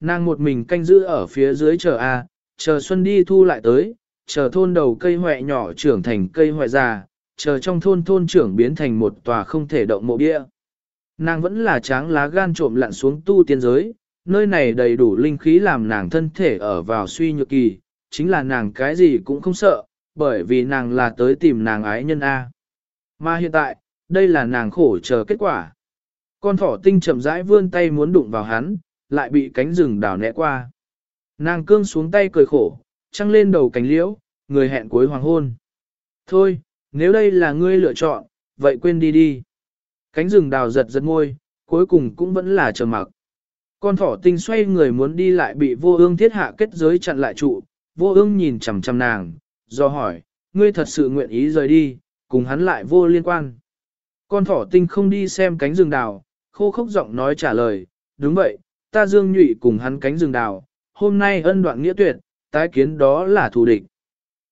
Nàng một mình canh giữ ở phía dưới chờ A, chờ xuân đi thu lại tới, chờ thôn đầu cây hoẹ nhỏ trưởng thành cây hoẹ già, chờ trong thôn thôn trưởng biến thành một tòa không thể động mộ bia. Nàng vẫn là tráng lá gan trộm lặn xuống tu tiên giới, nơi này đầy đủ linh khí làm nàng thân thể ở vào suy nhược kỳ, chính là nàng cái gì cũng không sợ, bởi vì nàng là tới tìm nàng ái nhân A. Mà hiện tại, đây là nàng khổ chờ kết quả. Con thỏ tinh chậm rãi vươn tay muốn đụng vào hắn, lại bị cánh rừng đào nẹ qua. Nàng cương xuống tay cười khổ, trăng lên đầu cánh liễu, người hẹn cuối hoàng hôn. Thôi, nếu đây là ngươi lựa chọn, vậy quên đi đi. Cánh rừng đào giật giật môi, cuối cùng cũng vẫn là chờ mặc. Con thỏ tinh xoay người muốn đi lại bị vô ương thiết hạ kết giới chặn lại trụ, vô ương nhìn chằm chằm nàng, do hỏi, ngươi thật sự nguyện ý rời đi, cùng hắn lại vô liên quan. Con thỏ tinh không đi xem cánh rừng đào, khô khốc giọng nói trả lời, đúng vậy, ta dương nhụy cùng hắn cánh rừng đào, hôm nay ân đoạn nghĩa tuyệt, tái kiến đó là thù địch.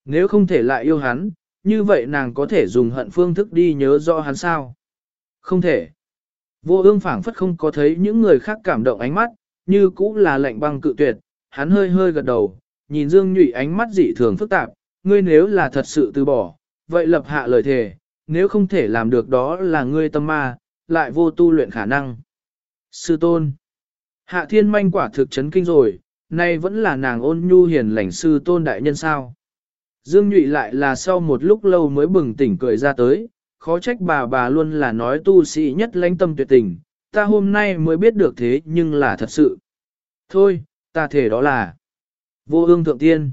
Nếu không thể lại yêu hắn, như vậy nàng có thể dùng hận phương thức đi nhớ rõ hắn sao? Không thể. Vô ương phảng phất không có thấy những người khác cảm động ánh mắt, như cũng là lệnh băng cự tuyệt, hắn hơi hơi gật đầu, nhìn Dương Nhụy ánh mắt dị thường phức tạp, ngươi nếu là thật sự từ bỏ, vậy lập hạ lời thề, nếu không thể làm được đó là ngươi tâm ma, lại vô tu luyện khả năng. Sư tôn. Hạ thiên manh quả thực chấn kinh rồi, nay vẫn là nàng ôn nhu hiền lành sư tôn đại nhân sao. Dương Nhụy lại là sau một lúc lâu mới bừng tỉnh cười ra tới, khó trách bà bà luôn là nói tu sĩ nhất lãnh tâm tuyệt tình, ta hôm nay mới biết được thế nhưng là thật sự. Thôi, ta thể đó là vô ương thượng tiên.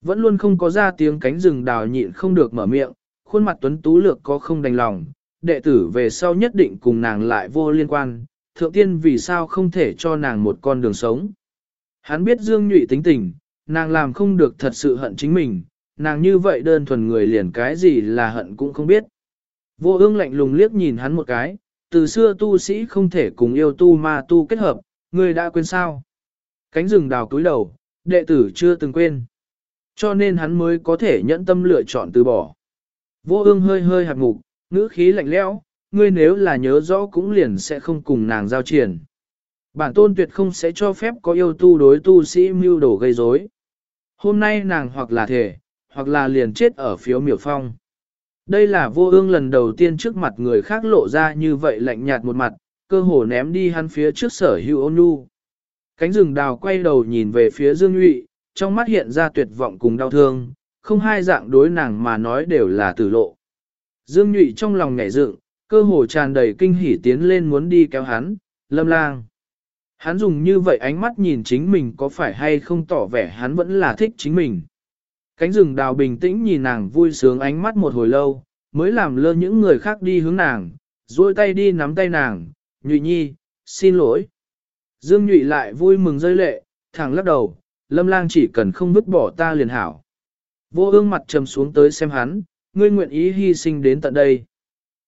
Vẫn luôn không có ra tiếng cánh rừng đào nhịn không được mở miệng, khuôn mặt tuấn tú lược có không đành lòng, đệ tử về sau nhất định cùng nàng lại vô liên quan, thượng tiên vì sao không thể cho nàng một con đường sống. Hắn biết Dương Nhụy tính tình, nàng làm không được thật sự hận chính mình, nàng như vậy đơn thuần người liền cái gì là hận cũng không biết. Vô ương lạnh lùng liếc nhìn hắn một cái, từ xưa tu sĩ không thể cùng yêu tu ma tu kết hợp, người đã quên sao. Cánh rừng đào túi đầu, đệ tử chưa từng quên. Cho nên hắn mới có thể nhẫn tâm lựa chọn từ bỏ. Vô ương hơi hơi hạt ngục, ngữ khí lạnh lẽo, ngươi nếu là nhớ rõ cũng liền sẽ không cùng nàng giao triển. Bản tôn tuyệt không sẽ cho phép có yêu tu đối tu sĩ mưu đồ gây rối. Hôm nay nàng hoặc là thể, hoặc là liền chết ở phiếu miểu phong. Đây là vô ương lần đầu tiên trước mặt người khác lộ ra như vậy lạnh nhạt một mặt, cơ hồ ném đi hắn phía trước sở hữu ôn nhu. Cánh rừng đào quay đầu nhìn về phía Dương Nhụy, trong mắt hiện ra tuyệt vọng cùng đau thương, không hai dạng đối nàng mà nói đều là tử lộ. Dương Nhụy trong lòng nhảy dựng, cơ hồ tràn đầy kinh hỉ tiến lên muốn đi kéo hắn, lâm lang. Hắn dùng như vậy ánh mắt nhìn chính mình có phải hay không tỏ vẻ hắn vẫn là thích chính mình. Cánh rừng đào bình tĩnh nhìn nàng vui sướng ánh mắt một hồi lâu, mới làm lơ những người khác đi hướng nàng, duỗi tay đi nắm tay nàng, nhụy nhi, xin lỗi. Dương nhụy lại vui mừng rơi lệ, thẳng lắc đầu, lâm lang chỉ cần không vứt bỏ ta liền hảo. Vô ương mặt trầm xuống tới xem hắn, ngươi nguyện ý hy sinh đến tận đây.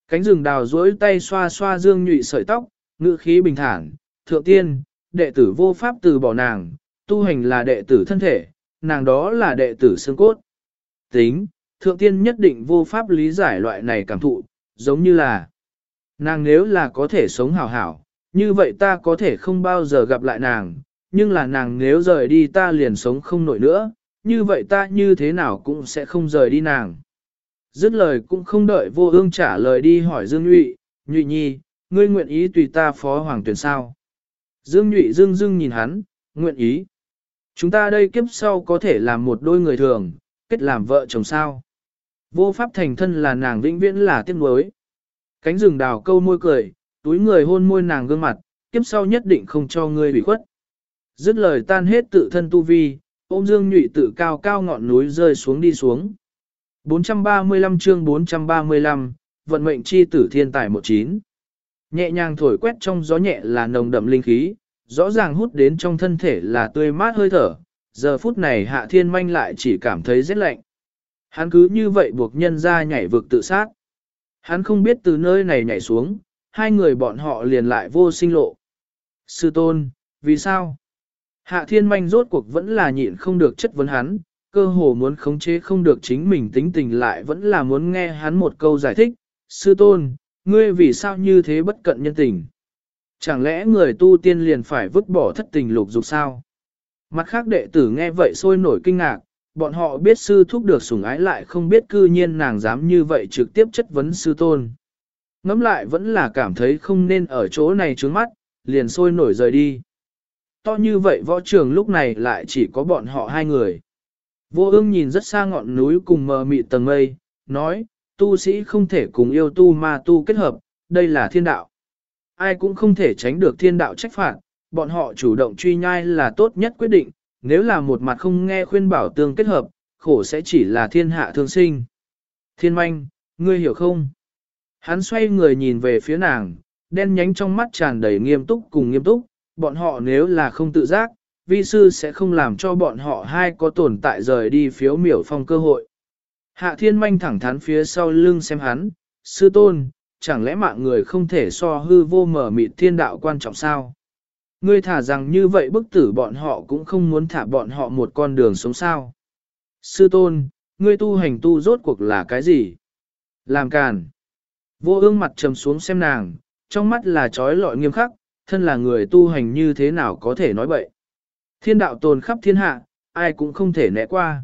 Cánh rừng đào duỗi tay xoa xoa dương nhụy sợi tóc, ngữ khí bình thản, thượng tiên, đệ tử vô pháp từ bỏ nàng, tu hành là đệ tử thân thể, nàng đó là đệ tử xương cốt. Tính, thượng tiên nhất định vô pháp lý giải loại này cảm thụ, giống như là nàng nếu là có thể sống hảo hảo, như vậy ta có thể không bao giờ gặp lại nàng, nhưng là nàng nếu rời đi ta liền sống không nổi nữa, như vậy ta như thế nào cũng sẽ không rời đi nàng. Dứt lời cũng không đợi vô ương trả lời đi hỏi Dương Nhụy, Nhụy Nhi, ngươi nguyện ý tùy ta phó hoàng tuyển sao? Dương Nhụy Dương Dương nhìn hắn, nguyện ý. Chúng ta đây kiếp sau có thể làm một đôi người thường, kết làm vợ chồng sao. Vô pháp thành thân là nàng vĩnh viễn là tiếc nuối. Cánh rừng đào câu môi cười, túi người hôn môi nàng gương mặt, kiếp sau nhất định không cho ngươi bị khuất. Dứt lời tan hết tự thân tu vi, ôm dương nhụy tự cao cao ngọn núi rơi xuống đi xuống. 435 chương 435, vận mệnh chi tử thiên tài 19. Nhẹ nhàng thổi quét trong gió nhẹ là nồng đậm linh khí, rõ ràng hút đến trong thân thể là tươi mát hơi thở, giờ phút này hạ thiên manh lại chỉ cảm thấy rét lạnh. Hắn cứ như vậy buộc nhân ra nhảy vực tự sát. Hắn không biết từ nơi này nhảy xuống, hai người bọn họ liền lại vô sinh lộ. Sư tôn, vì sao? Hạ thiên manh rốt cuộc vẫn là nhịn không được chất vấn hắn, cơ hồ muốn khống chế không được chính mình tính tình lại vẫn là muốn nghe hắn một câu giải thích. Sư tôn, ngươi vì sao như thế bất cận nhân tình? Chẳng lẽ người tu tiên liền phải vứt bỏ thất tình lục dục sao? Mặt khác đệ tử nghe vậy sôi nổi kinh ngạc, bọn họ biết sư thúc được sủng ái lại không biết cư nhiên nàng dám như vậy trực tiếp chất vấn sư tôn. Ngắm lại vẫn là cảm thấy không nên ở chỗ này trướng mắt, liền sôi nổi rời đi. To như vậy võ trường lúc này lại chỉ có bọn họ hai người. Vô ương nhìn rất xa ngọn núi cùng mờ mịt tầng mây, nói, tu sĩ không thể cùng yêu tu ma tu kết hợp, đây là thiên đạo. Ai cũng không thể tránh được thiên đạo trách phạt, bọn họ chủ động truy nhai là tốt nhất quyết định, nếu là một mặt không nghe khuyên bảo tương kết hợp, khổ sẽ chỉ là thiên hạ thương sinh. Thiên manh, ngươi hiểu không? Hắn xoay người nhìn về phía nàng, đen nhánh trong mắt tràn đầy nghiêm túc cùng nghiêm túc, bọn họ nếu là không tự giác, vi sư sẽ không làm cho bọn họ hai có tồn tại rời đi phiếu miểu phong cơ hội. Hạ thiên manh thẳng thắn phía sau lưng xem hắn, sư tôn, chẳng lẽ mạng người không thể so hư vô mở mịt thiên đạo quan trọng sao? Ngươi thả rằng như vậy bức tử bọn họ cũng không muốn thả bọn họ một con đường sống sao. Sư tôn, ngươi tu hành tu rốt cuộc là cái gì? Làm càn. Vô ương mặt trầm xuống xem nàng, trong mắt là trói lọi nghiêm khắc, thân là người tu hành như thế nào có thể nói bậy. Thiên đạo tồn khắp thiên hạ, ai cũng không thể né qua.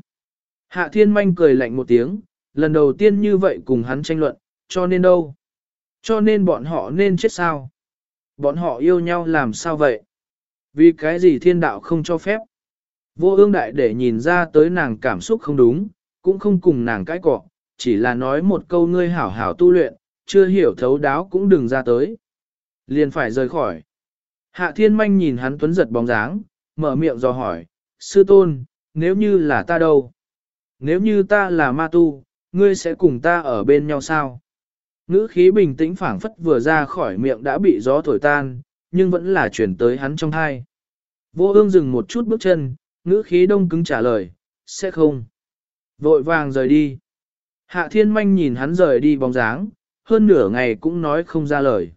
Hạ thiên manh cười lạnh một tiếng, lần đầu tiên như vậy cùng hắn tranh luận, cho nên đâu? Cho nên bọn họ nên chết sao? Bọn họ yêu nhau làm sao vậy? Vì cái gì thiên đạo không cho phép? Vô ương đại để nhìn ra tới nàng cảm xúc không đúng, cũng không cùng nàng cãi cọ, chỉ là nói một câu ngươi hảo hảo tu luyện, chưa hiểu thấu đáo cũng đừng ra tới. Liền phải rời khỏi. Hạ thiên manh nhìn hắn tuấn giật bóng dáng, mở miệng do hỏi, sư tôn, nếu như là ta đâu? Nếu như ta là ma tu, ngươi sẽ cùng ta ở bên nhau sao? Ngữ khí bình tĩnh phảng phất vừa ra khỏi miệng đã bị gió thổi tan, nhưng vẫn là chuyển tới hắn trong thai. Vô ương dừng một chút bước chân, ngữ khí đông cứng trả lời, sẽ không. Vội vàng rời đi. Hạ thiên manh nhìn hắn rời đi bóng dáng, hơn nửa ngày cũng nói không ra lời.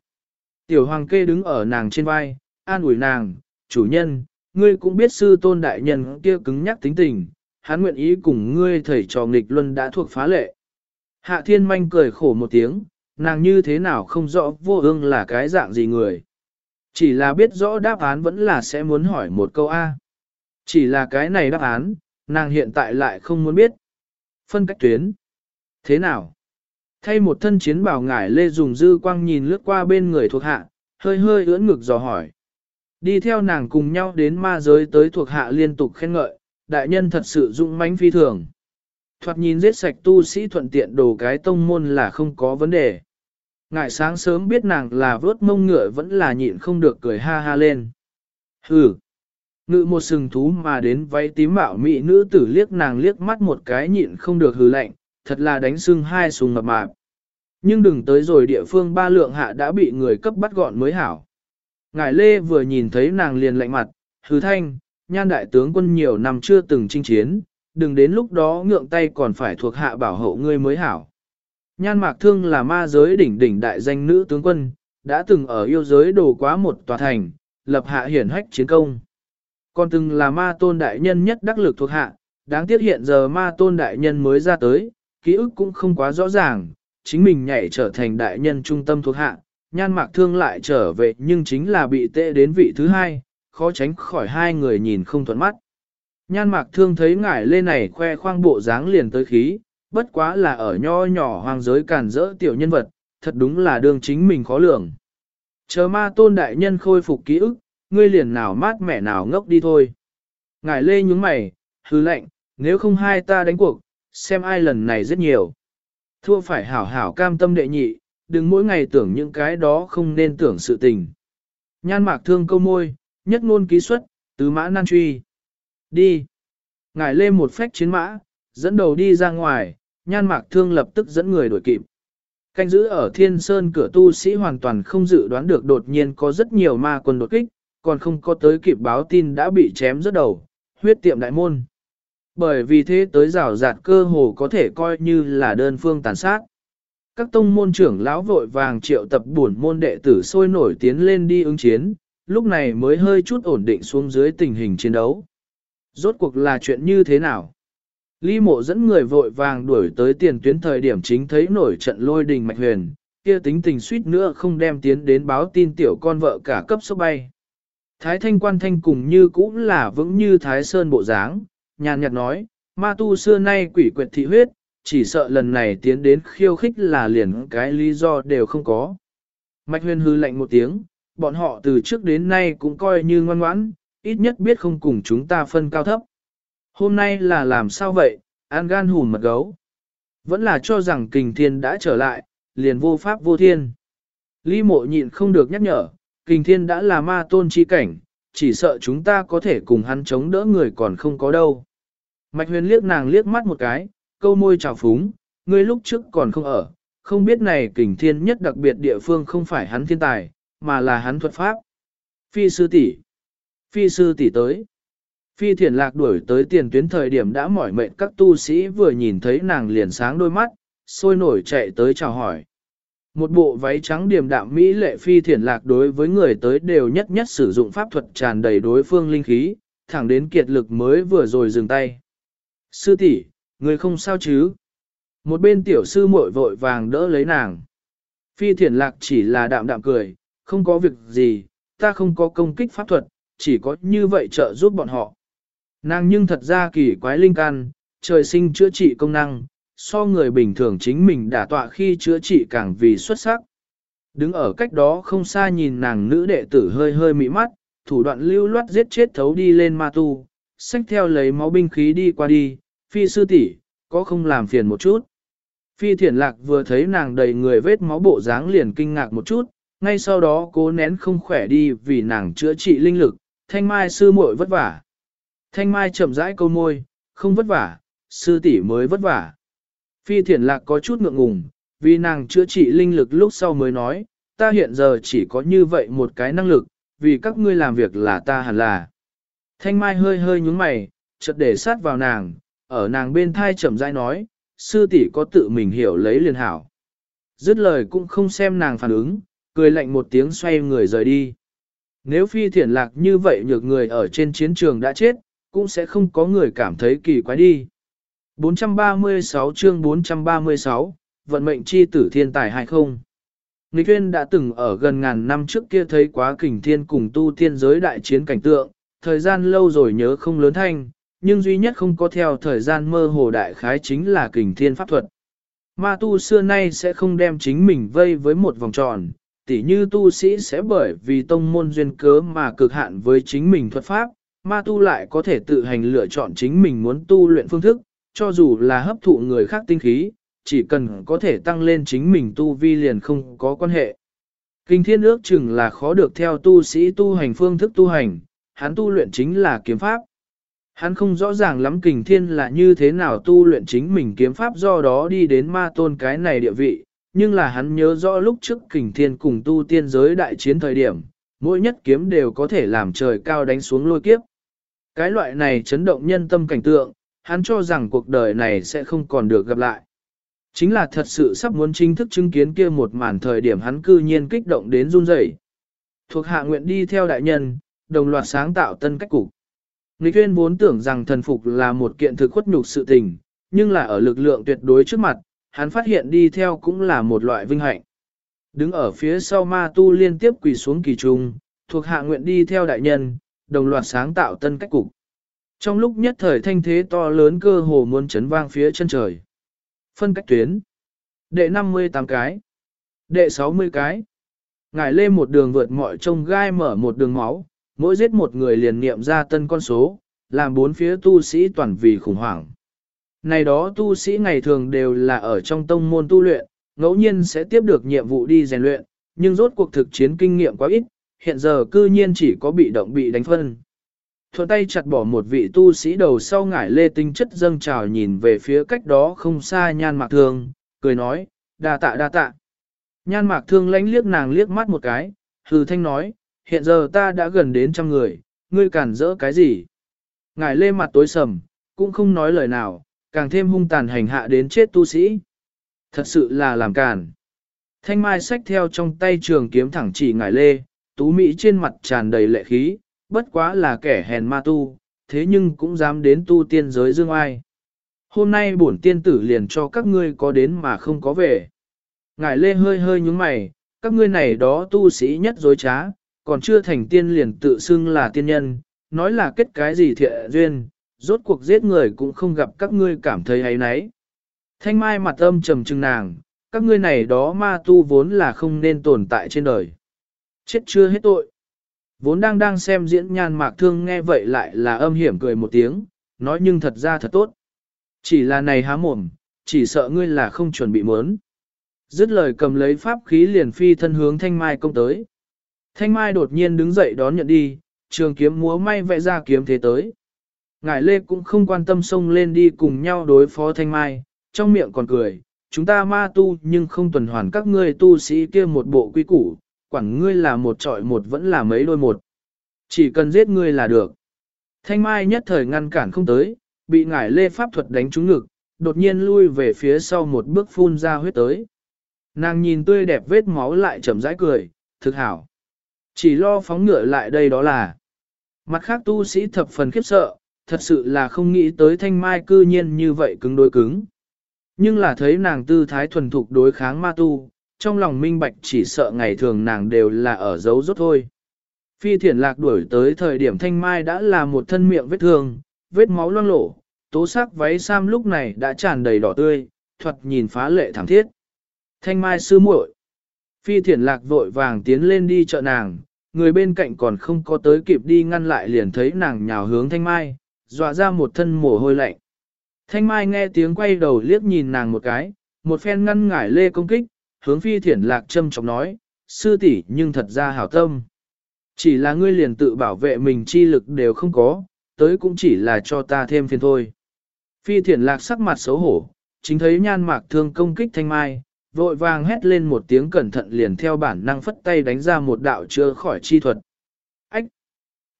Tiểu hoàng kê đứng ở nàng trên vai, an ủi nàng, chủ nhân, ngươi cũng biết sư tôn đại nhân kia cứng nhắc tính tình, hắn nguyện ý cùng ngươi thầy trò nghịch luân đã thuộc phá lệ. Hạ thiên manh cười khổ một tiếng, nàng như thế nào không rõ vô ương là cái dạng gì người. Chỉ là biết rõ đáp án vẫn là sẽ muốn hỏi một câu A. Chỉ là cái này đáp án, nàng hiện tại lại không muốn biết. Phân cách tuyến. Thế nào? Thay một thân chiến bảo ngải lê dùng dư quang nhìn lướt qua bên người thuộc hạ, hơi hơi ưỡn ngực dò hỏi. Đi theo nàng cùng nhau đến ma giới tới thuộc hạ liên tục khen ngợi, đại nhân thật sự dũng mãnh phi thường. Thoạt nhìn giết sạch tu sĩ thuận tiện đồ cái tông môn là không có vấn đề. Ngại sáng sớm biết nàng là vớt mông ngựa vẫn là nhịn không được cười ha ha lên. Hừ! Ngự một sừng thú mà đến váy tím mạo mỹ nữ tử liếc nàng liếc mắt một cái nhịn không được hừ lạnh, thật là đánh sưng hai sùng ngập mạp. Nhưng đừng tới rồi địa phương ba lượng hạ đã bị người cấp bắt gọn mới hảo. Ngài Lê vừa nhìn thấy nàng liền lạnh mặt, hứ thanh, nhan đại tướng quân nhiều năm chưa từng chinh chiến, đừng đến lúc đó ngượng tay còn phải thuộc hạ bảo hộ ngươi mới hảo. Nhan mạc thương là ma giới đỉnh đỉnh đại danh nữ tướng quân, đã từng ở yêu giới đổ quá một tòa thành, lập hạ hiển hách chiến công. Còn từng là ma tôn đại nhân nhất đắc lực thuộc hạ, đáng tiếc hiện giờ ma tôn đại nhân mới ra tới, ký ức cũng không quá rõ ràng, chính mình nhảy trở thành đại nhân trung tâm thuộc hạ, nhan mạc thương lại trở về nhưng chính là bị tệ đến vị thứ hai, khó tránh khỏi hai người nhìn không thuận mắt. Nhan mạc thương thấy ngải lê này khoe khoang bộ dáng liền tới khí, bất quá là ở nho nhỏ hoàng giới càn rỡ tiểu nhân vật, thật đúng là đương chính mình khó lường. Chờ ma tôn đại nhân khôi phục ký ức, ngươi liền nào mát mẻ nào ngốc đi thôi. Ngải lê nhúng mày, hứ lệnh, nếu không hai ta đánh cuộc, xem ai lần này rất nhiều. Thua phải hảo hảo cam tâm đệ nhị, đừng mỗi ngày tưởng những cái đó không nên tưởng sự tình. Nhan mạc thương câu môi, nhất ngôn ký xuất, tứ mã nan truy. Đi. Ngải lê một phách chiến mã, dẫn đầu đi ra ngoài, nhan mạc thương lập tức dẫn người đuổi kịp. Canh giữ ở thiên sơn cửa tu sĩ hoàn toàn không dự đoán được đột nhiên có rất nhiều ma quân đột kích, còn không có tới kịp báo tin đã bị chém rất đầu, huyết tiệm đại môn. Bởi vì thế tới rào rạt cơ hồ có thể coi như là đơn phương tàn sát. Các tông môn trưởng lão vội vàng triệu tập bổn môn đệ tử sôi nổi tiến lên đi ứng chiến, lúc này mới hơi chút ổn định xuống dưới tình hình chiến đấu. Rốt cuộc là chuyện như thế nào? Ly mộ dẫn người vội vàng đuổi tới tiền tuyến thời điểm chính thấy nổi trận lôi đình mạch huyền, kia tính tình suýt nữa không đem tiến đến báo tin tiểu con vợ cả cấp số bay. Thái thanh quan thanh cùng như cũng là vững như thái sơn bộ dáng, nhàn nhạt nói, ma tu xưa nay quỷ quyệt thị huyết, chỉ sợ lần này tiến đến khiêu khích là liền cái lý do đều không có. Mạch huyền hư lạnh một tiếng, bọn họ từ trước đến nay cũng coi như ngoan ngoãn, ít nhất biết không cùng chúng ta phân cao thấp. Hôm nay là làm sao vậy, an gan hùn mật gấu. Vẫn là cho rằng kình thiên đã trở lại, liền vô pháp vô thiên. Lý mộ nhịn không được nhắc nhở, kình thiên đã là ma tôn chi cảnh, chỉ sợ chúng ta có thể cùng hắn chống đỡ người còn không có đâu. Mạch huyền liếc nàng liếc mắt một cái, câu môi trào phúng, ngươi lúc trước còn không ở, không biết này kình thiên nhất đặc biệt địa phương không phải hắn thiên tài, mà là hắn thuật pháp. Phi sư tỷ, Phi sư tỷ tới. Phi thiền lạc đuổi tới tiền tuyến thời điểm đã mỏi mệt các tu sĩ vừa nhìn thấy nàng liền sáng đôi mắt, sôi nổi chạy tới chào hỏi. Một bộ váy trắng điềm đạm mỹ lệ phi thiền lạc đối với người tới đều nhất nhất sử dụng pháp thuật tràn đầy đối phương linh khí, thẳng đến kiệt lực mới vừa rồi dừng tay. Sư tỷ, người không sao chứ? Một bên tiểu sư muội vội vàng đỡ lấy nàng. Phi thiền lạc chỉ là đạm đạm cười, không có việc gì, ta không có công kích pháp thuật, chỉ có như vậy trợ giúp bọn họ. Nàng nhưng thật ra kỳ quái linh can, trời sinh chữa trị công năng, so người bình thường chính mình đả tọa khi chữa trị càng vì xuất sắc. Đứng ở cách đó không xa nhìn nàng nữ đệ tử hơi hơi mị mắt, thủ đoạn lưu loát giết chết thấu đi lên ma tu, xách theo lấy máu binh khí đi qua đi, phi sư tỷ có không làm phiền một chút. Phi thiển lạc vừa thấy nàng đầy người vết máu bộ dáng liền kinh ngạc một chút, ngay sau đó cố nén không khỏe đi vì nàng chữa trị linh lực, thanh mai sư muội vất vả. Thanh mai chậm rãi câu môi, không vất vả, sư tỷ mới vất vả. Phi thiển lạc có chút ngượng ngùng, vì nàng chữa trị linh lực lúc sau mới nói, ta hiện giờ chỉ có như vậy một cái năng lực, vì các ngươi làm việc là ta hẳn là. Thanh mai hơi hơi nhúng mày, chợt để sát vào nàng, ở nàng bên thai chậm rãi nói, sư tỷ có tự mình hiểu lấy liền hảo. Dứt lời cũng không xem nàng phản ứng, cười lạnh một tiếng xoay người rời đi. Nếu phi thiển lạc như vậy nhược người ở trên chiến trường đã chết, cũng sẽ không có người cảm thấy kỳ quái đi. 436 chương 436, vận mệnh chi tử thiên tài hay không? Nghịch Huyên đã từng ở gần ngàn năm trước kia thấy quá kình thiên cùng tu tiên giới đại chiến cảnh tượng, thời gian lâu rồi nhớ không lớn thanh, nhưng duy nhất không có theo thời gian mơ hồ đại khái chính là kình thiên pháp thuật. Ma tu xưa nay sẽ không đem chính mình vây với một vòng tròn, tỉ như tu sĩ sẽ bởi vì tông môn duyên cớ mà cực hạn với chính mình thuật pháp, ma tu lại có thể tự hành lựa chọn chính mình muốn tu luyện phương thức, cho dù là hấp thụ người khác tinh khí, chỉ cần có thể tăng lên chính mình tu vi liền không có quan hệ. Kinh thiên ước chừng là khó được theo tu sĩ tu hành phương thức tu hành, hắn tu luyện chính là kiếm pháp. Hắn không rõ ràng lắm kình thiên là như thế nào tu luyện chính mình kiếm pháp do đó đi đến ma tôn cái này địa vị, nhưng là hắn nhớ rõ lúc trước kình thiên cùng tu tiên giới đại chiến thời điểm, mỗi nhất kiếm đều có thể làm trời cao đánh xuống lôi kiếp. Cái loại này chấn động nhân tâm cảnh tượng, hắn cho rằng cuộc đời này sẽ không còn được gặp lại. Chính là thật sự sắp muốn chính thức chứng kiến kia một màn thời điểm hắn cư nhiên kích động đến run rẩy. Thuộc hạ nguyện đi theo đại nhân, đồng loạt sáng tạo tân cách cục. Nghịch tuyên vốn tưởng rằng thần phục là một kiện thực khuất nhục sự tình, nhưng là ở lực lượng tuyệt đối trước mặt, hắn phát hiện đi theo cũng là một loại vinh hạnh. Đứng ở phía sau ma tu liên tiếp quỳ xuống kỳ trung, thuộc hạ nguyện đi theo đại nhân, đồng loạt sáng tạo tân cách cục. Trong lúc nhất thời thanh thế to lớn cơ hồ muốn chấn vang phía chân trời. Phân cách tuyến. Đệ 58 cái. Đệ 60 cái. Ngải lên một đường vượt mọi trông gai mở một đường máu, mỗi giết một người liền niệm ra tân con số, làm bốn phía tu sĩ toàn vì khủng hoảng. Này đó tu sĩ ngày thường đều là ở trong tông môn tu luyện, ngẫu nhiên sẽ tiếp được nhiệm vụ đi rèn luyện, nhưng rốt cuộc thực chiến kinh nghiệm quá ít, hiện giờ cư nhiên chỉ có bị động bị đánh phân. Thuận tay chặt bỏ một vị tu sĩ đầu sau ngải lê tinh chất dâng trào nhìn về phía cách đó không xa nhan mạc thương, cười nói, đa tạ đa tạ. Nhan mạc thương lánh liếc nàng liếc mắt một cái, hừ thanh nói, hiện giờ ta đã gần đến trăm người, ngươi cản rỡ cái gì? Ngải lê mặt tối sầm, cũng không nói lời nào, càng thêm hung tàn hành hạ đến chết tu sĩ. Thật sự là làm cản. Thanh mai xách theo trong tay trường kiếm thẳng chỉ ngải lê, tú mỹ trên mặt tràn đầy lệ khí, bất quá là kẻ hèn ma tu, thế nhưng cũng dám đến tu tiên giới dương ai. Hôm nay bổn tiên tử liền cho các ngươi có đến mà không có về. Ngải lê hơi hơi nhúng mày, các ngươi này đó tu sĩ nhất dối trá, còn chưa thành tiên liền tự xưng là tiên nhân, nói là kết cái gì thiện duyên, rốt cuộc giết người cũng không gặp các ngươi cảm thấy hay nấy. Thanh mai mặt âm trầm trừng nàng, các ngươi này đó ma tu vốn là không nên tồn tại trên đời. Chết chưa hết tội. Vốn đang đang xem diễn nhan mạc thương nghe vậy lại là âm hiểm cười một tiếng, nói nhưng thật ra thật tốt. Chỉ là này há mồm, chỉ sợ ngươi là không chuẩn bị muốn. Dứt lời cầm lấy pháp khí liền phi thân hướng thanh mai công tới. Thanh mai đột nhiên đứng dậy đón nhận đi, trường kiếm múa may vẽ ra kiếm thế tới. Ngải lê cũng không quan tâm xông lên đi cùng nhau đối phó thanh mai, trong miệng còn cười, chúng ta ma tu nhưng không tuần hoàn các ngươi tu sĩ kia một bộ quy củ, quản ngươi là một trọi một vẫn là mấy đôi một. Chỉ cần giết ngươi là được. Thanh mai nhất thời ngăn cản không tới, bị ngải lê pháp thuật đánh trúng ngực, đột nhiên lui về phía sau một bước phun ra huyết tới. Nàng nhìn tươi đẹp vết máu lại chậm rãi cười, thực hảo. Chỉ lo phóng ngựa lại đây đó là. Mặt khác tu sĩ thập phần khiếp sợ, thật sự là không nghĩ tới thanh mai cư nhiên như vậy cứng đối cứng. Nhưng là thấy nàng tư thái thuần thục đối kháng ma tu, trong lòng minh bạch chỉ sợ ngày thường nàng đều là ở dấu rốt thôi. Phi thiển lạc đuổi tới thời điểm thanh mai đã là một thân miệng vết thương, vết máu loang lổ, tố sắc váy sam lúc này đã tràn đầy đỏ tươi, thuật nhìn phá lệ thảm thiết. Thanh mai sư muội, Phi thiển lạc vội vàng tiến lên đi chợ nàng, người bên cạnh còn không có tới kịp đi ngăn lại liền thấy nàng nhào hướng thanh mai, dọa ra một thân mồ hôi lạnh. Thanh mai nghe tiếng quay đầu liếc nhìn nàng một cái, một phen ngăn ngải lê công kích, hướng phi thiển lạc châm chọc nói, sư tỷ nhưng thật ra hảo tâm. Chỉ là ngươi liền tự bảo vệ mình chi lực đều không có, tới cũng chỉ là cho ta thêm phiền thôi. Phi thiển lạc sắc mặt xấu hổ, chính thấy nhan mạc thương công kích thanh mai, vội vàng hét lên một tiếng cẩn thận liền theo bản năng phất tay đánh ra một đạo chưa khỏi chi thuật. Ách!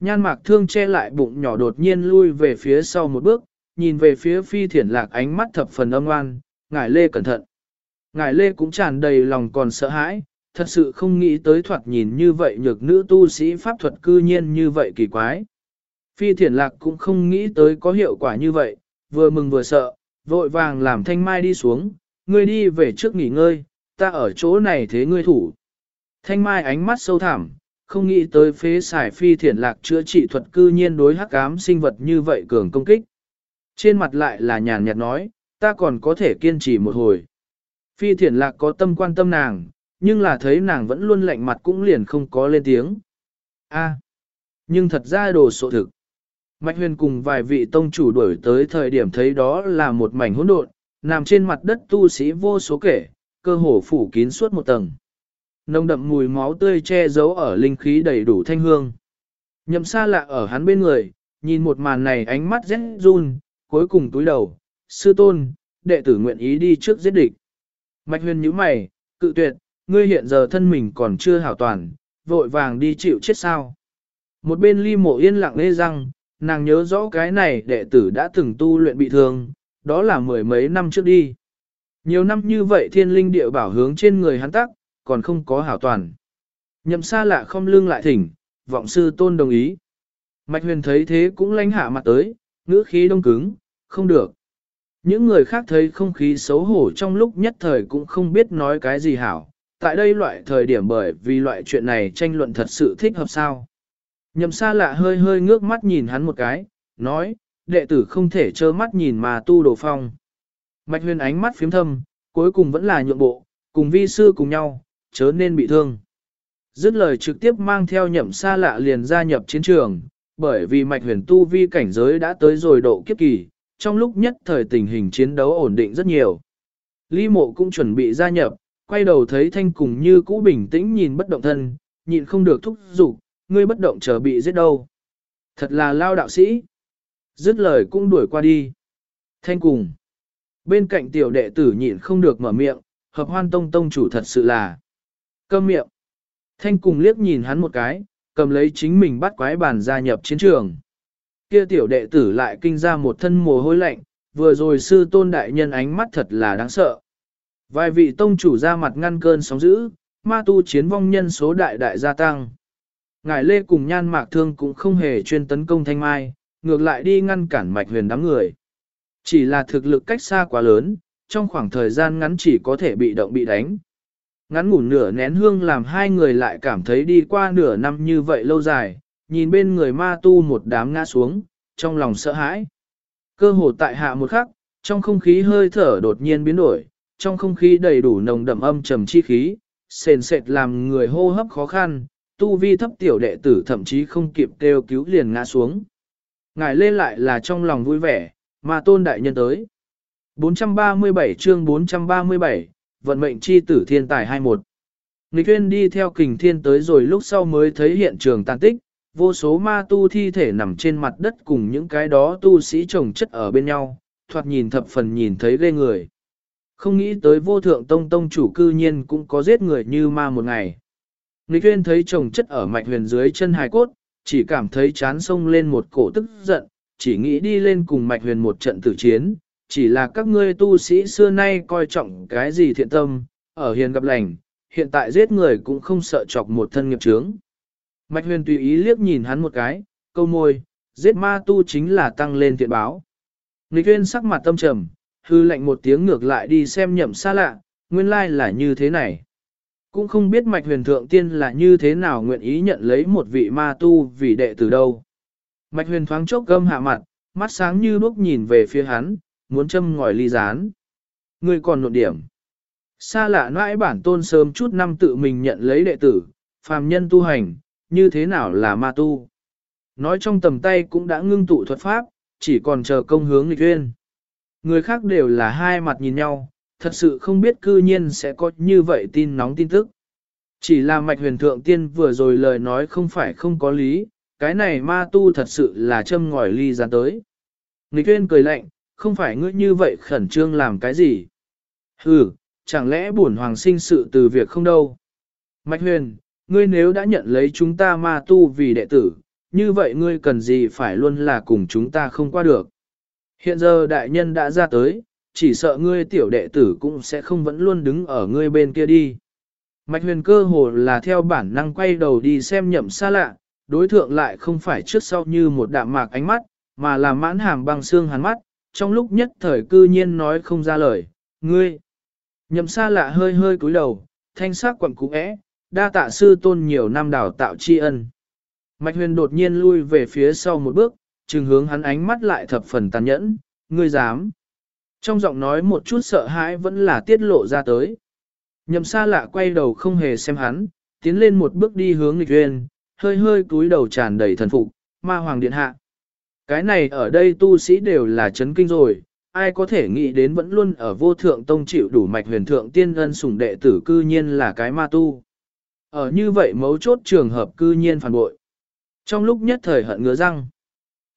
Nhan mạc thương che lại bụng nhỏ đột nhiên lui về phía sau một bước, nhìn về phía phi thiển lạc ánh mắt thập phần âm oan, ngải lê cẩn thận. Ngải lê cũng tràn đầy lòng còn sợ hãi, thật sự không nghĩ tới thoạt nhìn như vậy nhược nữ tu sĩ pháp thuật cư nhiên như vậy kỳ quái. Phi thiển lạc cũng không nghĩ tới có hiệu quả như vậy, vừa mừng vừa sợ, vội vàng làm thanh mai đi xuống, ngươi đi về trước nghỉ ngơi, ta ở chỗ này thế ngươi thủ. Thanh mai ánh mắt sâu thẳm, không nghĩ tới phế xài phi thiển lạc chữa trị thuật cư nhiên đối hắc ám sinh vật như vậy cường công kích. Trên mặt lại là nhàn nhạt nói, ta còn có thể kiên trì một hồi. Phi thiển lạc có tâm quan tâm nàng, nhưng là thấy nàng vẫn luôn lạnh mặt cũng liền không có lên tiếng. A, nhưng thật ra đồ sộ thực. Mạch huyền cùng vài vị tông chủ đuổi tới thời điểm thấy đó là một mảnh hỗn độn, nằm trên mặt đất tu sĩ vô số kể, cơ hồ phủ kín suốt một tầng. nồng đậm mùi máu tươi che giấu ở linh khí đầy đủ thanh hương. Nhậm xa lạ ở hắn bên người, nhìn một màn này ánh mắt rét run, cuối cùng túi đầu, sư tôn, đệ tử nguyện ý đi trước giết địch. Mạch huyền nhíu mày, cự tuyệt, ngươi hiện giờ thân mình còn chưa hảo toàn, vội vàng đi chịu chết sao. Một bên ly mộ yên lặng lê răng, nàng nhớ rõ cái này đệ tử đã từng tu luyện bị thương, đó là mười mấy năm trước đi. Nhiều năm như vậy thiên linh địa bảo hướng trên người hắn tắc, còn không có hảo toàn. Nhậm xa lạ không lưng lại thỉnh, vọng sư tôn đồng ý. Mạch huyền thấy thế cũng lánh hạ mặt tới, ngữ khí đông cứng, không được. Những người khác thấy không khí xấu hổ trong lúc nhất thời cũng không biết nói cái gì hảo. Tại đây loại thời điểm bởi vì loại chuyện này tranh luận thật sự thích hợp sao. Nhậm xa lạ hơi hơi ngước mắt nhìn hắn một cái, nói, đệ tử không thể trơ mắt nhìn mà tu đồ phong. Mạch huyền ánh mắt phiếm thâm, cuối cùng vẫn là nhượng bộ, cùng vi sư cùng nhau, chớ nên bị thương. Dứt lời trực tiếp mang theo nhậm xa lạ liền gia nhập chiến trường, bởi vì mạch huyền tu vi cảnh giới đã tới rồi độ kiếp kỳ, trong lúc nhất thời tình hình chiến đấu ổn định rất nhiều. Ly mộ cũng chuẩn bị gia nhập, quay đầu thấy thanh cùng như cũ bình tĩnh nhìn bất động thân, nhịn không được thúc giục, ngươi bất động chờ bị giết đâu. Thật là lao đạo sĩ. Dứt lời cũng đuổi qua đi. Thanh cùng. Bên cạnh tiểu đệ tử nhịn không được mở miệng, hợp hoan tông tông chủ thật sự là. Câm miệng. Thanh cùng liếc nhìn hắn một cái, cầm lấy chính mình bắt quái bàn gia nhập chiến trường. Kia tiểu đệ tử lại kinh ra một thân mồ hôi lạnh, vừa rồi sư tôn đại nhân ánh mắt thật là đáng sợ. Vài vị tông chủ ra mặt ngăn cơn sóng dữ, ma tu chiến vong nhân số đại đại gia tăng. Ngài Lê cùng nhan mạc thương cũng không hề chuyên tấn công thanh mai, ngược lại đi ngăn cản mạch huyền đám người. Chỉ là thực lực cách xa quá lớn, trong khoảng thời gian ngắn chỉ có thể bị động bị đánh. Ngắn ngủn nửa nén hương làm hai người lại cảm thấy đi qua nửa năm như vậy lâu dài, nhìn bên người ma tu một đám ngã xuống, trong lòng sợ hãi. Cơ hồ tại hạ một khắc, trong không khí hơi thở đột nhiên biến đổi, trong không khí đầy đủ nồng đậm âm trầm chi khí, sền sệt làm người hô hấp khó khăn, tu vi thấp tiểu đệ tử thậm chí không kịp kêu cứu liền ngã xuống. Ngài lên lại là trong lòng vui vẻ, mà tôn đại nhân tới. 437 chương 437, vận mệnh chi tử thiên tài 21. Nghịch Uyên đi theo kình thiên tới rồi lúc sau mới thấy hiện trường tàn tích, vô số ma tu thi thể nằm trên mặt đất cùng những cái đó tu sĩ chồng chất ở bên nhau, thoạt nhìn thập phần nhìn thấy ghê người. Không nghĩ tới vô thượng tông tông chủ cư nhiên cũng có giết người như ma một ngày. Nghịch Uyên thấy chồng chất ở mạch huyền dưới chân hài cốt, chỉ cảm thấy chán sông lên một cổ tức giận, chỉ nghĩ đi lên cùng mạch huyền một trận tử chiến, chỉ là các ngươi tu sĩ xưa nay coi trọng cái gì thiện tâm, ở hiền gặp lành, hiện tại giết người cũng không sợ chọc một thân nghiệp chướng. Mạch huyền tùy ý liếc nhìn hắn một cái, câu môi, giết ma tu chính là tăng lên thiện báo. Nghịch huyên sắc mặt tâm trầm, hư lệnh một tiếng ngược lại đi xem nhậm xa lạ, nguyên lai là như thế này. Cũng không biết mạch huyền thượng tiên là như thế nào nguyện ý nhận lấy một vị ma tu vì đệ từ đâu. Mạch huyền thoáng chốc gâm hạ mặt, mắt sáng như đuốc nhìn về phía hắn, muốn châm ngòi ly rán. người còn nộn điểm. Xa lạ nãi bản tôn sớm chút năm tự mình nhận lấy đệ tử, phàm nhân tu hành, như thế nào là ma tu. Nói trong tầm tay cũng đã ngưng tụ thuật pháp, chỉ còn chờ công hướng nghịch duyên. Người khác đều là hai mặt nhìn nhau, thật sự không biết cư nhiên sẽ có như vậy tin nóng tin tức. Chỉ là mạch huyền thượng tiên vừa rồi lời nói không phải không có lý, cái này ma tu thật sự là châm ngòi ly ra tới. Nghịch tuyên cười lạnh, không phải ngươi như vậy khẩn trương làm cái gì. Hừ, chẳng lẽ bổn hoàng sinh sự từ việc không đâu. Mạch huyền, ngươi nếu đã nhận lấy chúng ta ma tu vì đệ tử, như vậy ngươi cần gì phải luôn là cùng chúng ta không qua được. Hiện giờ đại nhân đã ra tới, chỉ sợ ngươi tiểu đệ tử cũng sẽ không vẫn luôn đứng ở ngươi bên kia đi. Mạch huyền cơ hồ là theo bản năng quay đầu đi xem nhậm xa lạ, đối thượng lại không phải trước sau như một đạm mạc ánh mắt, mà là mãn hàm băng xương hắn mắt, trong lúc nhất thời cư nhiên nói không ra lời, ngươi. Nhậm xa lạ hơi hơi cúi đầu, thanh sắc quặng cú ẽ, đa tạ sư tôn nhiều năm đào tạo tri ân. Mạch huyền đột nhiên lui về phía sau một bước, trừng hướng hắn ánh mắt lại thập phần tàn nhẫn, ngươi dám. Trong giọng nói một chút sợ hãi vẫn là tiết lộ ra tới. Nhậm xa lạ quay đầu không hề xem hắn, tiến lên một bước đi hướng lịch huyền, hơi hơi cúi đầu tràn đầy thần phục, ma hoàng điện hạ. Cái này ở đây tu sĩ đều là chấn kinh rồi, ai có thể nghĩ đến vẫn luôn ở vô thượng tông chịu đủ mạch huyền thượng tiên ân sủng đệ tử cư nhiên là cái ma tu. Ở như vậy mấu chốt trường hợp cư nhiên phản bội. Trong lúc nhất thời hận ngứa răng,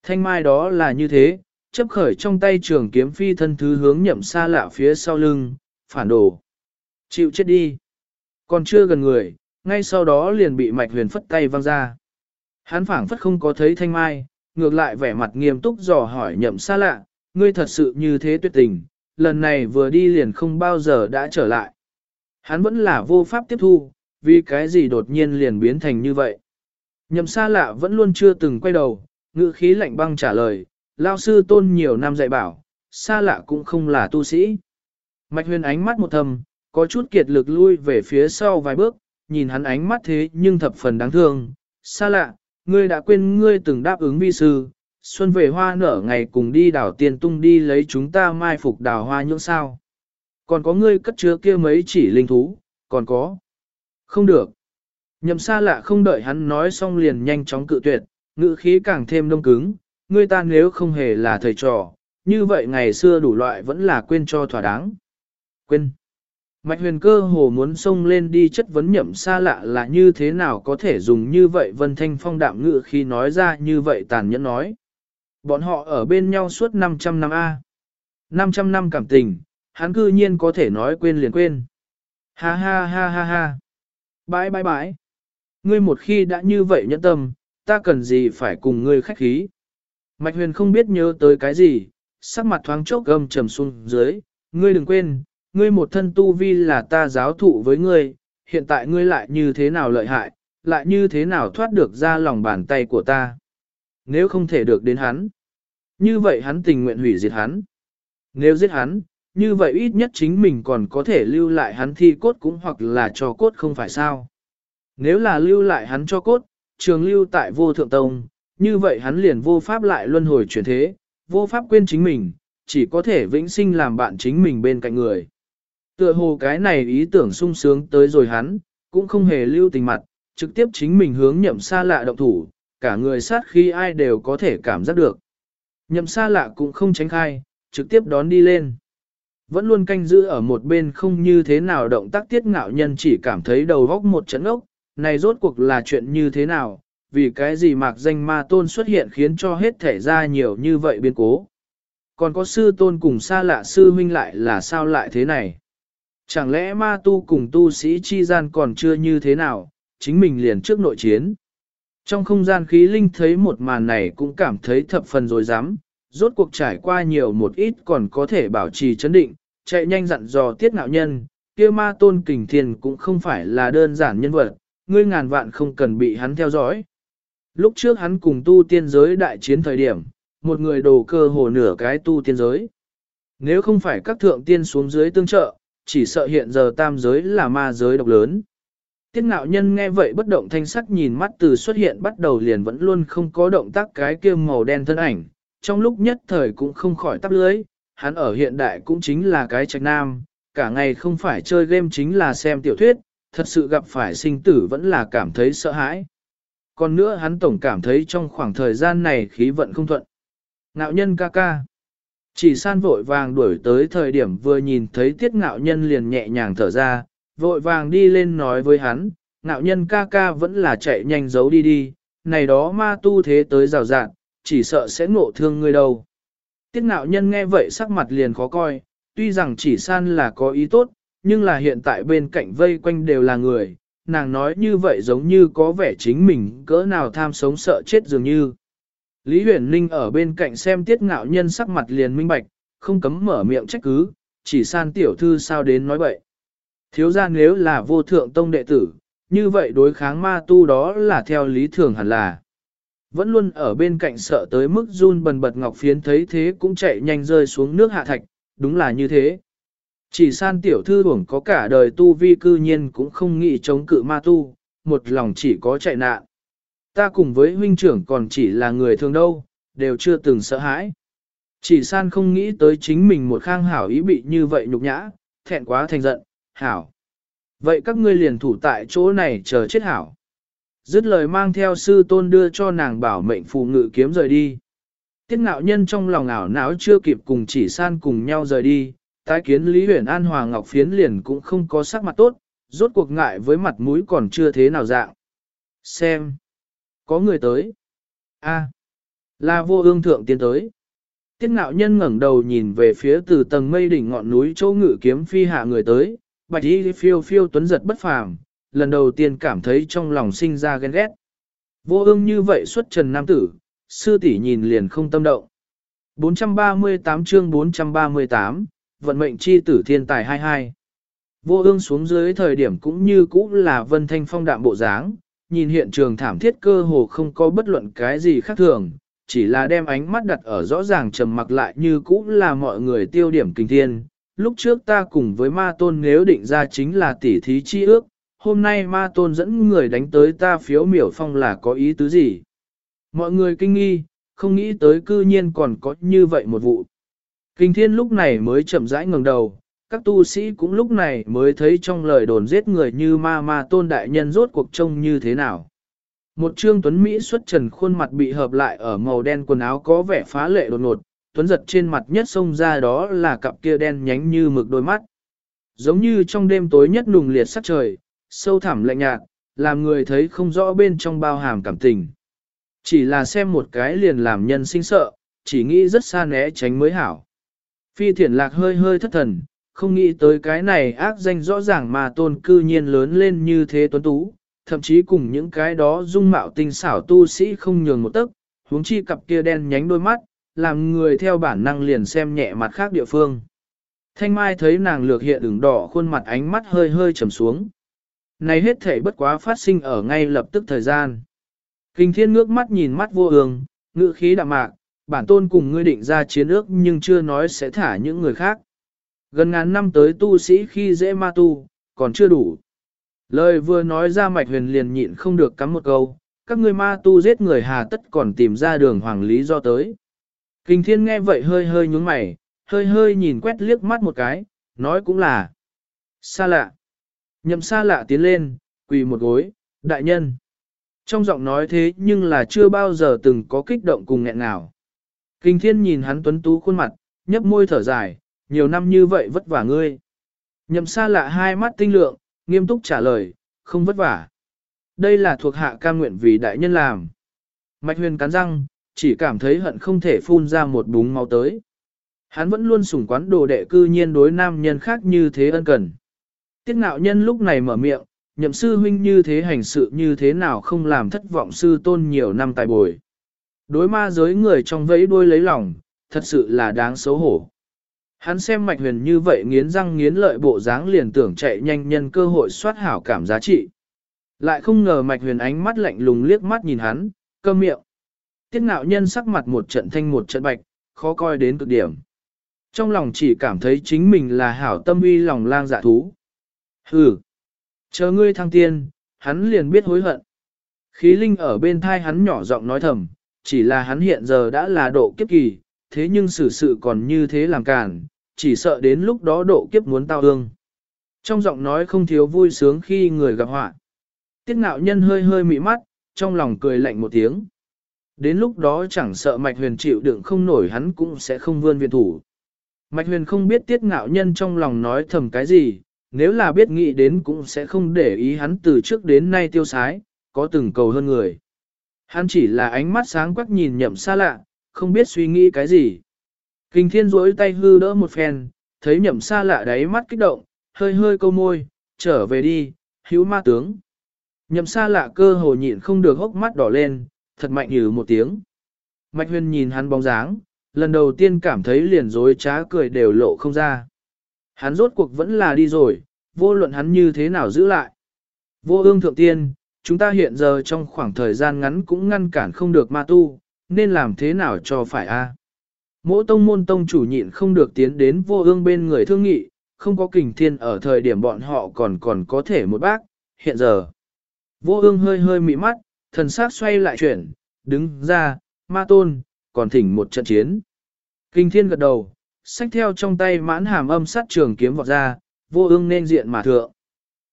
thanh mai đó là như thế, chấp khởi trong tay trường kiếm phi thân thứ hướng nhậm xa lạ phía sau lưng, phản đồ. Chịu chết đi. Còn chưa gần người, ngay sau đó liền bị mạch huyền phất tay văng ra. Hắn phảng phất không có thấy thanh mai, ngược lại vẻ mặt nghiêm túc dò hỏi nhậm xa lạ, ngươi thật sự như thế tuyệt tình, lần này vừa đi liền không bao giờ đã trở lại. Hắn vẫn là vô pháp tiếp thu, vì cái gì đột nhiên liền biến thành như vậy. Nhậm xa lạ vẫn luôn chưa từng quay đầu, ngữ khí lạnh băng trả lời, lao sư tôn nhiều năm dạy bảo, xa lạ cũng không là tu sĩ. Mạch huyền ánh mắt một thầm, có chút kiệt lực lui về phía sau vài bước, nhìn hắn ánh mắt thế nhưng thập phần đáng thương. Xa lạ, ngươi đã quên ngươi từng đáp ứng vi sư, xuân về hoa nở ngày cùng đi đảo tiền tung đi lấy chúng ta mai phục đào hoa nhưỡng sao. Còn có ngươi cất chứa kia mấy chỉ linh thú, còn có. Không được. Nhậm xa lạ không đợi hắn nói xong liền nhanh chóng cự tuyệt, ngữ khí càng thêm đông cứng, ngươi ta nếu không hề là thầy trò, như vậy ngày xưa đủ loại vẫn là quên cho thỏa đáng. Quên. Mạch huyền cơ hồ muốn xông lên đi chất vấn nhậm xa lạ là như thế nào có thể dùng như vậy vân thanh phong đạm ngữ khi nói ra như vậy tàn nhẫn nói. Bọn họ ở bên nhau suốt 500 năm A. 500 năm cảm tình, hắn cư nhiên có thể nói quên liền quên. Ha ha ha ha ha. Bãi bãi bãi. Ngươi một khi đã như vậy nhẫn tâm, ta cần gì phải cùng ngươi khách khí. Mạch huyền không biết nhớ tới cái gì, sắc mặt thoáng chốc gầm trầm xuống dưới. Ngươi đừng quên, ngươi một thân tu vi là ta giáo thụ với ngươi, hiện tại ngươi lại như thế nào lợi hại, lại như thế nào thoát được ra lòng bàn tay của ta. Nếu không thể được đến hắn, như vậy hắn tình nguyện hủy diệt hắn. Nếu giết hắn, như vậy ít nhất chính mình còn có thể lưu lại hắn thi cốt cũng hoặc là cho cốt không phải sao. Nếu là lưu lại hắn cho cốt, trường lưu tại vô thượng tông, như vậy hắn liền vô pháp lại luân hồi chuyển thế, vô pháp quên chính mình, chỉ có thể vĩnh sinh làm bạn chính mình bên cạnh người. Tựa hồ cái này ý tưởng sung sướng tới rồi hắn, cũng không hề lưu tình mặt, trực tiếp chính mình hướng nhậm xa lạ động thủ, cả người sát khi ai đều có thể cảm giác được. Nhậm xa lạ cũng không tránh khai, trực tiếp đón đi lên. Vẫn luôn canh giữ ở một bên không như thế nào động tác tiết ngạo nhân chỉ cảm thấy đầu góc một trận ốc, này rốt cuộc là chuyện như thế nào, vì cái gì mạc danh ma tôn xuất hiện khiến cho hết thể ra nhiều như vậy biến cố. Còn có sư tôn cùng xa lạ sư huynh lại là sao lại thế này? Chẳng lẽ ma tu cùng tu sĩ chi gian còn chưa như thế nào, chính mình liền trước nội chiến. Trong không gian khí linh thấy một màn này cũng cảm thấy thập phần rồi dám, rốt cuộc trải qua nhiều một ít còn có thể bảo trì chấn định, chạy nhanh dặn dò tiết ngạo nhân, kia ma tôn kình thiền cũng không phải là đơn giản nhân vật, ngươi ngàn vạn không cần bị hắn theo dõi. Lúc trước hắn cùng tu tiên giới đại chiến thời điểm, một người đồ cơ hồ nửa cái tu tiên giới. Nếu không phải các thượng tiên xuống dưới tương trợ, chỉ sợ hiện giờ tam giới là ma giới độc lớn. Tiết ngạo nhân nghe vậy bất động thanh sắc nhìn mắt từ xuất hiện bắt đầu liền vẫn luôn không có động tác cái kia màu đen thân ảnh, trong lúc nhất thời cũng không khỏi tắp lưới, hắn ở hiện đại cũng chính là cái trạch nam, cả ngày không phải chơi game chính là xem tiểu thuyết, thật sự gặp phải sinh tử vẫn là cảm thấy sợ hãi. Còn nữa hắn tổng cảm thấy trong khoảng thời gian này khí vận không thuận. Ngạo nhân ca ca. Chỉ san vội vàng đuổi tới thời điểm vừa nhìn thấy tiết ngạo nhân liền nhẹ nhàng thở ra, vội vàng đi lên nói với hắn, ngạo nhân ca ca vẫn là chạy nhanh giấu đi đi, này đó ma tu thế tới rào rạng, chỉ sợ sẽ ngộ thương ngươi đâu. Tiết ngạo nhân nghe vậy sắc mặt liền khó coi, tuy rằng chỉ san là có ý tốt, nhưng là hiện tại bên cạnh vây quanh đều là người, nàng nói như vậy giống như có vẻ chính mình cỡ nào tham sống sợ chết dường như. Lý huyền ninh ở bên cạnh xem tiết ngạo nhân sắc mặt liền minh bạch, không cấm mở miệng trách cứ, chỉ san tiểu thư sao đến nói bậy. Thiếu ra nếu là vô thượng tông đệ tử, như vậy đối kháng ma tu đó là theo lý thường hẳn là. Vẫn luôn ở bên cạnh sợ tới mức run bần bật ngọc phiến thấy thế cũng chạy nhanh rơi xuống nước hạ thạch, đúng là như thế. Chỉ san tiểu thư hưởng có cả đời tu vi cư nhiên cũng không nghĩ chống cự ma tu, một lòng chỉ có chạy nạn. Ta cùng với huynh trưởng còn chỉ là người thường đâu, đều chưa từng sợ hãi. Chỉ san không nghĩ tới chính mình một khang hảo ý bị như vậy nhục nhã, thẹn quá thành giận, hảo. Vậy các ngươi liền thủ tại chỗ này chờ chết hảo. Dứt lời mang theo sư tôn đưa cho nàng bảo mệnh phù ngự kiếm rời đi. Tiết ngạo nhân trong lòng ảo não chưa kịp cùng chỉ san cùng nhau rời đi, tái kiến Lý Huyền An Hòa Ngọc Phiến liền cũng không có sắc mặt tốt, rốt cuộc ngại với mặt mũi còn chưa thế nào dạng. Xem. Có người tới. a là vô ương thượng tiến tới. Tiết ngạo nhân ngẩng đầu nhìn về phía từ tầng mây đỉnh ngọn núi châu ngự kiếm phi hạ người tới, bạch y phiêu phiêu tuấn giật bất phàm, lần đầu tiên cảm thấy trong lòng sinh ra ghen ghét. Vô ương như vậy xuất trần nam tử, sư tỷ nhìn liền không tâm động. 438 chương 438, vận mệnh chi tử thiên tài 22. Vô ương xuống dưới thời điểm cũng như cũ là vân thanh phong đạm bộ dáng, nhìn hiện trường thảm thiết cơ hồ không có bất luận cái gì khác thường, chỉ là đem ánh mắt đặt ở rõ ràng trầm mặc lại như cũ là mọi người tiêu điểm kinh thiên. Lúc trước ta cùng với ma tôn nếu định ra chính là tỷ thí chi ước, hôm nay ma tôn dẫn người đánh tới ta phiếu miểu phong là có ý tứ gì? Mọi người kinh nghi, không nghĩ tới cư nhiên còn có như vậy một vụ. Kinh thiên lúc này mới chậm rãi ngẩng đầu, các tu sĩ cũng lúc này mới thấy trong lời đồn giết người như ma ma tôn đại nhân rốt cuộc trông như thế nào. Một trương tuấn Mỹ xuất trần khuôn mặt bị hợp lại ở màu đen quần áo có vẻ phá lệ đột ngột, tuấn giật trên mặt nhất sông ra đó là cặp kia đen nhánh như mực đôi mắt. Giống như trong đêm tối nhất nùng liệt sắc trời, sâu thẳm lạnh nhạt, làm người thấy không rõ bên trong bao hàm cảm tình. Chỉ là xem một cái liền làm nhân sinh sợ, chỉ nghĩ rất xa né tránh mới hảo. Phi thiển lạc hơi hơi thất thần, không nghĩ tới cái này ác danh rõ ràng mà tôn cư nhiên lớn lên như thế tuấn tú, thậm chí cùng những cái đó dung mạo tinh xảo tu sĩ không nhường một tấc, huống chi cặp kia đen nhánh đôi mắt, làm người theo bản năng liền xem nhẹ mặt khác địa phương. Thanh Mai thấy nàng lược hiện ửng đỏ khuôn mặt ánh mắt hơi hơi trầm xuống. Này hết thể bất quá phát sinh ở ngay lập tức thời gian. Kinh thiên ngước mắt nhìn mắt vô ương, ngữ khí đạm mạc, bản tôn cùng ngươi định ra chiến ước nhưng chưa nói sẽ thả những người khác. Gần ngàn năm tới tu sĩ khi dễ ma tu, còn chưa đủ. Lời vừa nói ra mạch huyền liền nhịn không được cắm một câu, các ngươi ma tu giết người hà tất còn tìm ra đường hoàng lý do tới. Kinh thiên nghe vậy hơi hơi nhúng mày, hơi hơi nhìn quét liếc mắt một cái, nói cũng là xa lạ. Nhậm xa lạ tiến lên, quỳ một gối, đại nhân. Trong giọng nói thế nhưng là chưa bao giờ từng có kích động cùng nghẹn nào. Hình thiên nhìn hắn tuấn tú khuôn mặt, nhấp môi thở dài, nhiều năm như vậy vất vả ngươi. Nhậm xa lạ hai mắt tinh lượng, nghiêm túc trả lời, không vất vả. Đây là thuộc hạ ca nguyện vì đại nhân làm. Mạch huyền cắn răng, chỉ cảm thấy hận không thể phun ra một búng máu tới. Hắn vẫn luôn sủng quán đồ đệ cư nhiên đối nam nhân khác như thế ân cần. Tiết Nạo nhân lúc này mở miệng, nhậm sư huynh như thế hành sự như thế nào không làm thất vọng sư tôn nhiều năm tài bồi. Đối ma giới người trong vẫy đuôi lấy lòng, thật sự là đáng xấu hổ. Hắn xem mạch huyền như vậy nghiến răng nghiến lợi bộ dáng liền tưởng chạy nhanh nhân cơ hội soát hảo cảm giá trị. Lại không ngờ mạch huyền ánh mắt lạnh lùng liếc mắt nhìn hắn, cơm miệng. Tiết ngạo nhân sắc mặt một trận thanh một trận bạch, khó coi đến cực điểm. Trong lòng chỉ cảm thấy chính mình là hảo tâm uy lòng lang dạ thú. Hừ, chờ ngươi thăng tiên, hắn liền biết hối hận. Khí linh ở bên thai hắn nhỏ giọng nói thầm, chỉ là hắn hiện giờ đã là độ kiếp kỳ, thế nhưng xử sự còn như thế làm cản, chỉ sợ đến lúc đó độ kiếp muốn tao ương. Trong giọng nói không thiếu vui sướng khi người gặp họa. Tiết ngạo nhân hơi hơi mị mắt, trong lòng cười lạnh một tiếng. Đến lúc đó chẳng sợ mạch huyền chịu đựng không nổi hắn cũng sẽ không vươn viện thủ. Mạch huyền không biết tiết ngạo nhân trong lòng nói thầm cái gì, nếu là biết nghĩ đến cũng sẽ không để ý hắn từ trước đến nay tiêu sái, có từng cầu hơn người. Hắn chỉ là ánh mắt sáng quắc nhìn nhậm xa lạ, không biết suy nghĩ cái gì. Kinh thiên rỗi tay hư đỡ một phen, thấy nhậm xa lạ đáy mắt kích động, hơi hơi câu môi, trở về đi, hữu ma tướng. Nhậm xa lạ cơ hồ nhịn không được hốc mắt đỏ lên, thật mạnh như một tiếng. Mạch huyền nhìn hắn bóng dáng, lần đầu tiên cảm thấy liền dối trá cười đều lộ không ra. Hắn rốt cuộc vẫn là đi rồi, vô luận hắn như thế nào giữ lại. Vô ương thượng tiên, chúng ta hiện giờ trong khoảng thời gian ngắn cũng ngăn cản không được ma tu, nên làm thế nào cho phải a? Mỗi tông môn tông chủ nhịn không được tiến đến vô ương bên người thương nghị, không có kình thiên ở thời điểm bọn họ còn còn có thể một bác, hiện giờ. Vô ương hơi hơi mị mắt, thần sắc xoay lại chuyển, đứng ra, ma tôn, còn thỉnh một trận chiến. Kinh thiên gật đầu, xách theo trong tay mãn hàm âm sát trường kiếm vọt ra, vô ương nên diện mà thượng.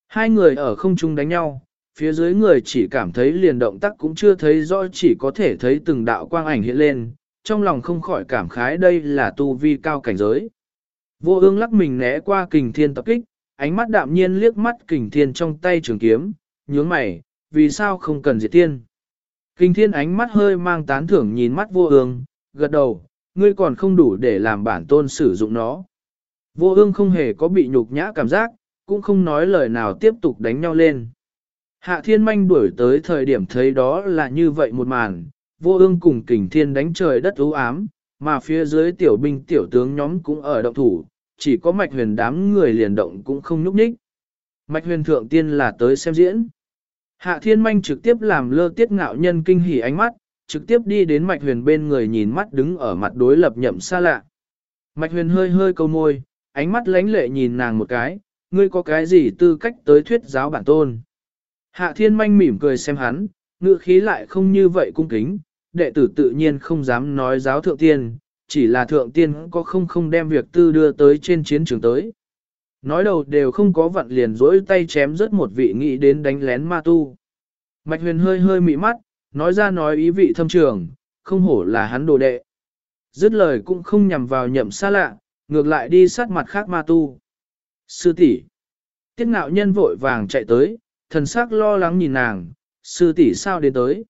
Hai người ở không trung đánh nhau, phía dưới người chỉ cảm thấy liền động tác cũng chưa thấy rõ chỉ có thể thấy từng đạo quang ảnh hiện lên, trong lòng không khỏi cảm khái đây là tu vi cao cảnh giới. Vô ương lắc mình né qua kình thiên tập kích, ánh mắt đạm nhiên liếc mắt kình thiên trong tay trường kiếm, nhướng mày, vì sao không cần diệt tiên. Kình thiên ánh mắt hơi mang tán thưởng nhìn mắt vô ương, gật đầu, ngươi còn không đủ để làm bản tôn sử dụng nó. Vô ương không hề có bị nhục nhã cảm giác, cũng không nói lời nào tiếp tục đánh nhau lên. Hạ thiên manh đuổi tới thời điểm thấy đó là như vậy một màn, vô ương cùng kình thiên đánh trời đất ưu ám, mà phía dưới tiểu binh tiểu tướng nhóm cũng ở động thủ, chỉ có mạch huyền đám người liền động cũng không nhúc nhích. Mạch huyền thượng tiên là tới xem diễn. Hạ thiên manh trực tiếp làm lơ tiết ngạo nhân kinh hỉ ánh mắt, trực tiếp đi đến mạch huyền bên người nhìn mắt đứng ở mặt đối lập nhậm xa lạ. Mạch huyền hơi hơi câu môi, ánh mắt lánh lệ nhìn nàng một cái, ngươi có cái gì tư cách tới thuyết giáo bản tôn. Hạ thiên manh mỉm cười xem hắn, ngữ khí lại không như vậy cung kính, đệ tử tự nhiên không dám nói giáo thượng tiên, chỉ là thượng tiên có không không đem việc tư đưa tới trên chiến trường tới. Nói đầu đều không có vận liền rỗi tay chém rớt một vị nghĩ đến đánh lén ma tu. Mạch huyền hơi hơi mị mắt, nói ra nói ý vị thâm trường, không hổ là hắn đồ đệ. Dứt lời cũng không nhằm vào nhậm xa lạ, ngược lại đi sát mặt khác ma tu. Sư tỷ, Tiết ngạo nhân vội vàng chạy tới, thần sắc lo lắng nhìn nàng, sư tỷ sao đến tới.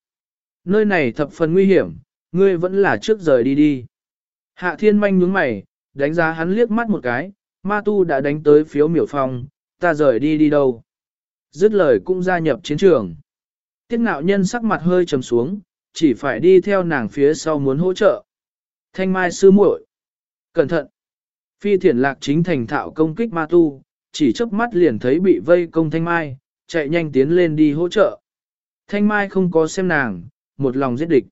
Nơi này thập phần nguy hiểm, ngươi vẫn là trước rời đi đi. Hạ thiên manh nhướng mày, đánh giá hắn liếc mắt một cái, ma tu đã đánh tới phiếu miểu phong, ta rời đi đi đâu. Dứt lời cũng gia nhập chiến trường. Tiết ngạo nhân sắc mặt hơi trầm xuống, chỉ phải đi theo nàng phía sau muốn hỗ trợ. Thanh mai sư muội, Cẩn thận! Phi thiển lạc chính thành thạo công kích ma tu, chỉ chớp mắt liền thấy bị vây công thanh mai, chạy nhanh tiến lên đi hỗ trợ. Thanh mai không có xem nàng, một lòng giết địch.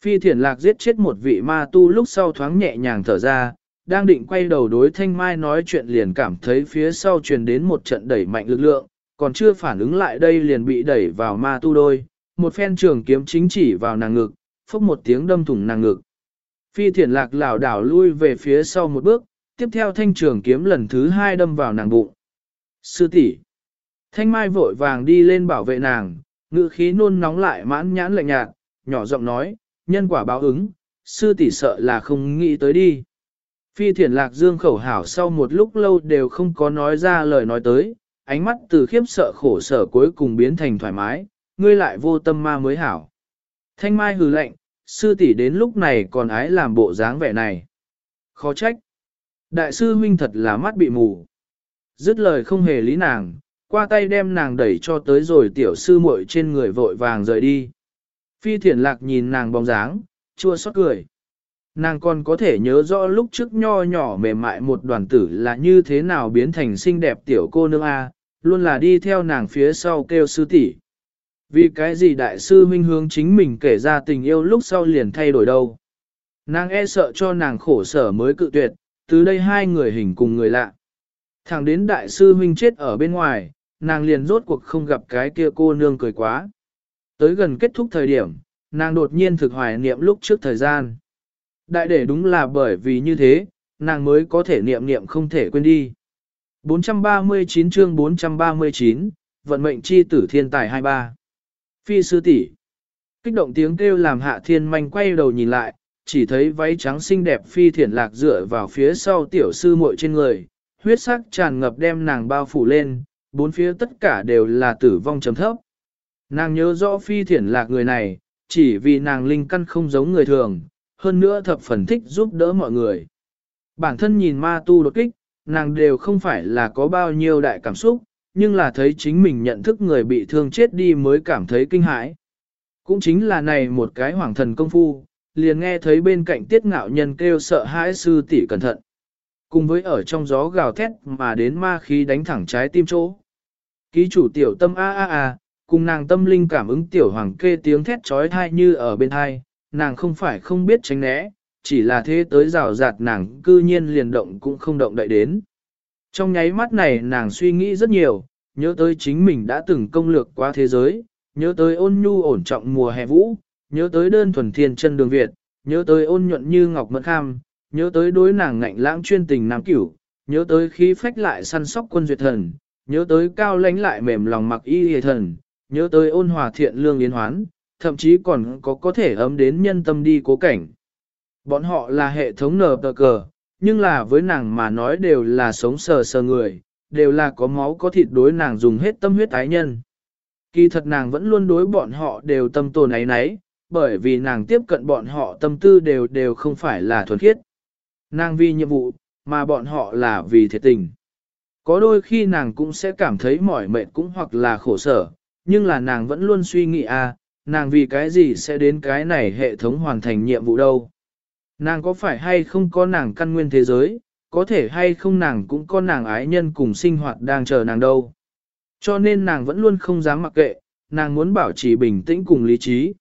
Phi thiển lạc giết chết một vị ma tu lúc sau thoáng nhẹ nhàng thở ra, đang định quay đầu đối thanh mai nói chuyện liền cảm thấy phía sau truyền đến một trận đẩy mạnh lực lượng, còn chưa phản ứng lại đây liền bị đẩy vào ma tu đôi, một phen trường kiếm chính chỉ vào nàng ngực, phốc một tiếng đâm thủng nàng ngực. Phi thiển lạc lảo đảo lui về phía sau một bước, tiếp theo thanh trường kiếm lần thứ hai đâm vào nàng bụng. Sư tỷ, Thanh mai vội vàng đi lên bảo vệ nàng, ngữ khí nôn nóng lại mãn nhãn lạnh nhạt, nhỏ giọng nói, nhân quả báo ứng, sư tỷ sợ là không nghĩ tới đi. Phi thiển lạc dương khẩu hảo sau một lúc lâu đều không có nói ra lời nói tới, ánh mắt từ khiếp sợ khổ sở cuối cùng biến thành thoải mái, ngươi lại vô tâm ma mới hảo. Thanh mai hừ lạnh, sư tỷ đến lúc này còn ái làm bộ dáng vẻ này. Khó trách. Đại sư huynh thật là mắt bị mù. Dứt lời không hề lý nàng, qua tay đem nàng đẩy cho tới rồi tiểu sư muội trên người vội vàng rời đi. Phi thiển lạc nhìn nàng bóng dáng, chua xót cười. Nàng còn có thể nhớ rõ lúc trước nho nhỏ mềm mại một đoàn tử là như thế nào biến thành xinh đẹp tiểu cô nương A, luôn là đi theo nàng phía sau kêu sư tỷ. Vì cái gì đại sư huynh hướng chính mình kể ra tình yêu lúc sau liền thay đổi đâu. Nàng e sợ cho nàng khổ sở mới cự tuyệt, từ đây hai người hình cùng người lạ. Thẳng đến đại sư huynh chết ở bên ngoài, nàng liền rốt cuộc không gặp cái kia cô nương cười quá. Tới gần kết thúc thời điểm, nàng đột nhiên thực hoài niệm lúc trước thời gian. Đại để đúng là bởi vì như thế, nàng mới có thể niệm niệm không thể quên đi. 439 chương 439, vận mệnh chi tử thiên tài 23. Phi sư tỷ Kích động tiếng kêu làm hạ thiên manh quay đầu nhìn lại, chỉ thấy váy trắng xinh đẹp phi thiển lạc dựa vào phía sau tiểu sư muội trên người, huyết sắc tràn ngập đem nàng bao phủ lên, bốn phía tất cả đều là tử vong chấm thấp. Nàng nhớ rõ phi thiển lạc người này, chỉ vì nàng linh căn không giống người thường, hơn nữa thập phần thích giúp đỡ mọi người. Bản thân nhìn ma tu đột kích, nàng đều không phải là có bao nhiêu đại cảm xúc, nhưng là thấy chính mình nhận thức người bị thương chết đi mới cảm thấy kinh hãi. Cũng chính là này một cái hoàng thần công phu, liền nghe thấy bên cạnh tiết ngạo nhân kêu sợ hãi sư tỷ cẩn thận. Cùng với ở trong gió gào thét mà đến ma khí đánh thẳng trái tim chỗ. Ký chủ tiểu tâm a a a, cùng nàng tâm linh cảm ứng tiểu hoàng kê tiếng thét trói thai như ở bên thai, nàng không phải không biết tránh né, chỉ là thế tới rào rạt nàng cư nhiên liền động cũng không động đậy đến. Trong nháy mắt này nàng suy nghĩ rất nhiều, nhớ tới chính mình đã từng công lược qua thế giới, nhớ tới ôn nhu ổn trọng mùa hè vũ, nhớ tới đơn thuần thiên chân đường Việt, nhớ tới ôn nhuận như ngọc mật kham, nhớ tới đối nàng ngạnh lãng chuyên tình nam cửu, nhớ tới khí phách lại săn sóc quân duyệt thần, nhớ tới cao lãnh lại mềm lòng mặc y hề thần, nhớ tới ôn hòa thiện lương yến hoán, thậm chí còn có có thể ấm đến nhân tâm đi cố cảnh. Bọn họ là hệ thống nở tờ cờ, nhưng là với nàng mà nói đều là sống sờ sờ người, đều là có máu có thịt đối nàng dùng hết tâm huyết ái nhân. Kỳ thật nàng vẫn luôn đối bọn họ đều tâm tồn ấy nấy, bởi vì nàng tiếp cận bọn họ tâm tư đều đều không phải là thuần khiết. Nàng vì nhiệm vụ, mà bọn họ là vì thiệt tình. Có đôi khi nàng cũng sẽ cảm thấy mỏi mệt cũng hoặc là khổ sở, nhưng là nàng vẫn luôn suy nghĩ à, nàng vì cái gì sẽ đến cái này hệ thống hoàn thành nhiệm vụ đâu. Nàng có phải hay không có nàng căn nguyên thế giới, có thể hay không nàng cũng có nàng ái nhân cùng sinh hoạt đang chờ nàng đâu. Cho nên nàng vẫn luôn không dám mặc kệ, nàng muốn bảo trì bình tĩnh cùng lý trí.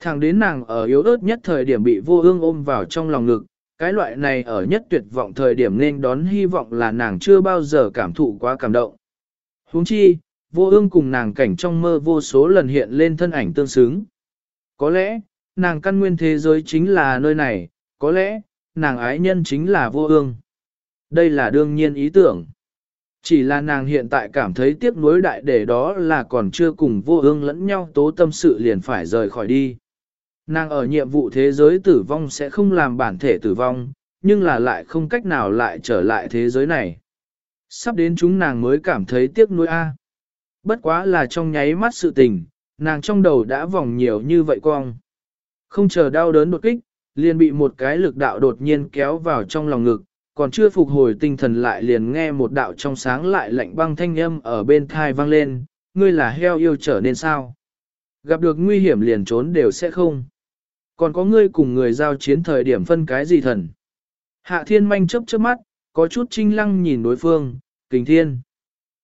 Thẳng đến nàng ở yếu ớt nhất thời điểm bị vô ương ôm vào trong lòng ngực, cái loại này ở nhất tuyệt vọng thời điểm nên đón hy vọng là nàng chưa bao giờ cảm thụ quá cảm động. huống chi, vô ương cùng nàng cảnh trong mơ vô số lần hiện lên thân ảnh tương xứng. Có lẽ, nàng căn nguyên thế giới chính là nơi này, có lẽ, nàng ái nhân chính là vô ương. Đây là đương nhiên ý tưởng. Chỉ là nàng hiện tại cảm thấy tiếc nuối đại để đó là còn chưa cùng vô ương lẫn nhau tố tâm sự liền phải rời khỏi đi. Nàng ở nhiệm vụ thế giới tử vong sẽ không làm bản thể tử vong, nhưng là lại không cách nào lại trở lại thế giới này. Sắp đến chúng nàng mới cảm thấy tiếc nuối a. À. Bất quá là trong nháy mắt sự tình, nàng trong đầu đã vòng nhiều như vậy cong. Không chờ đau đớn đột kích, liền bị một cái lực đạo đột nhiên kéo vào trong lòng ngực, còn chưa phục hồi tinh thần lại liền nghe một đạo trong sáng lại lạnh băng thanh âm ở bên thai vang lên, ngươi là heo yêu trở nên sao? Gặp được nguy hiểm liền trốn đều sẽ không. Còn có ngươi cùng người giao chiến thời điểm phân cái gì thần? Hạ thiên manh chớp chớp mắt, có chút trinh lăng nhìn đối phương, kình thiên.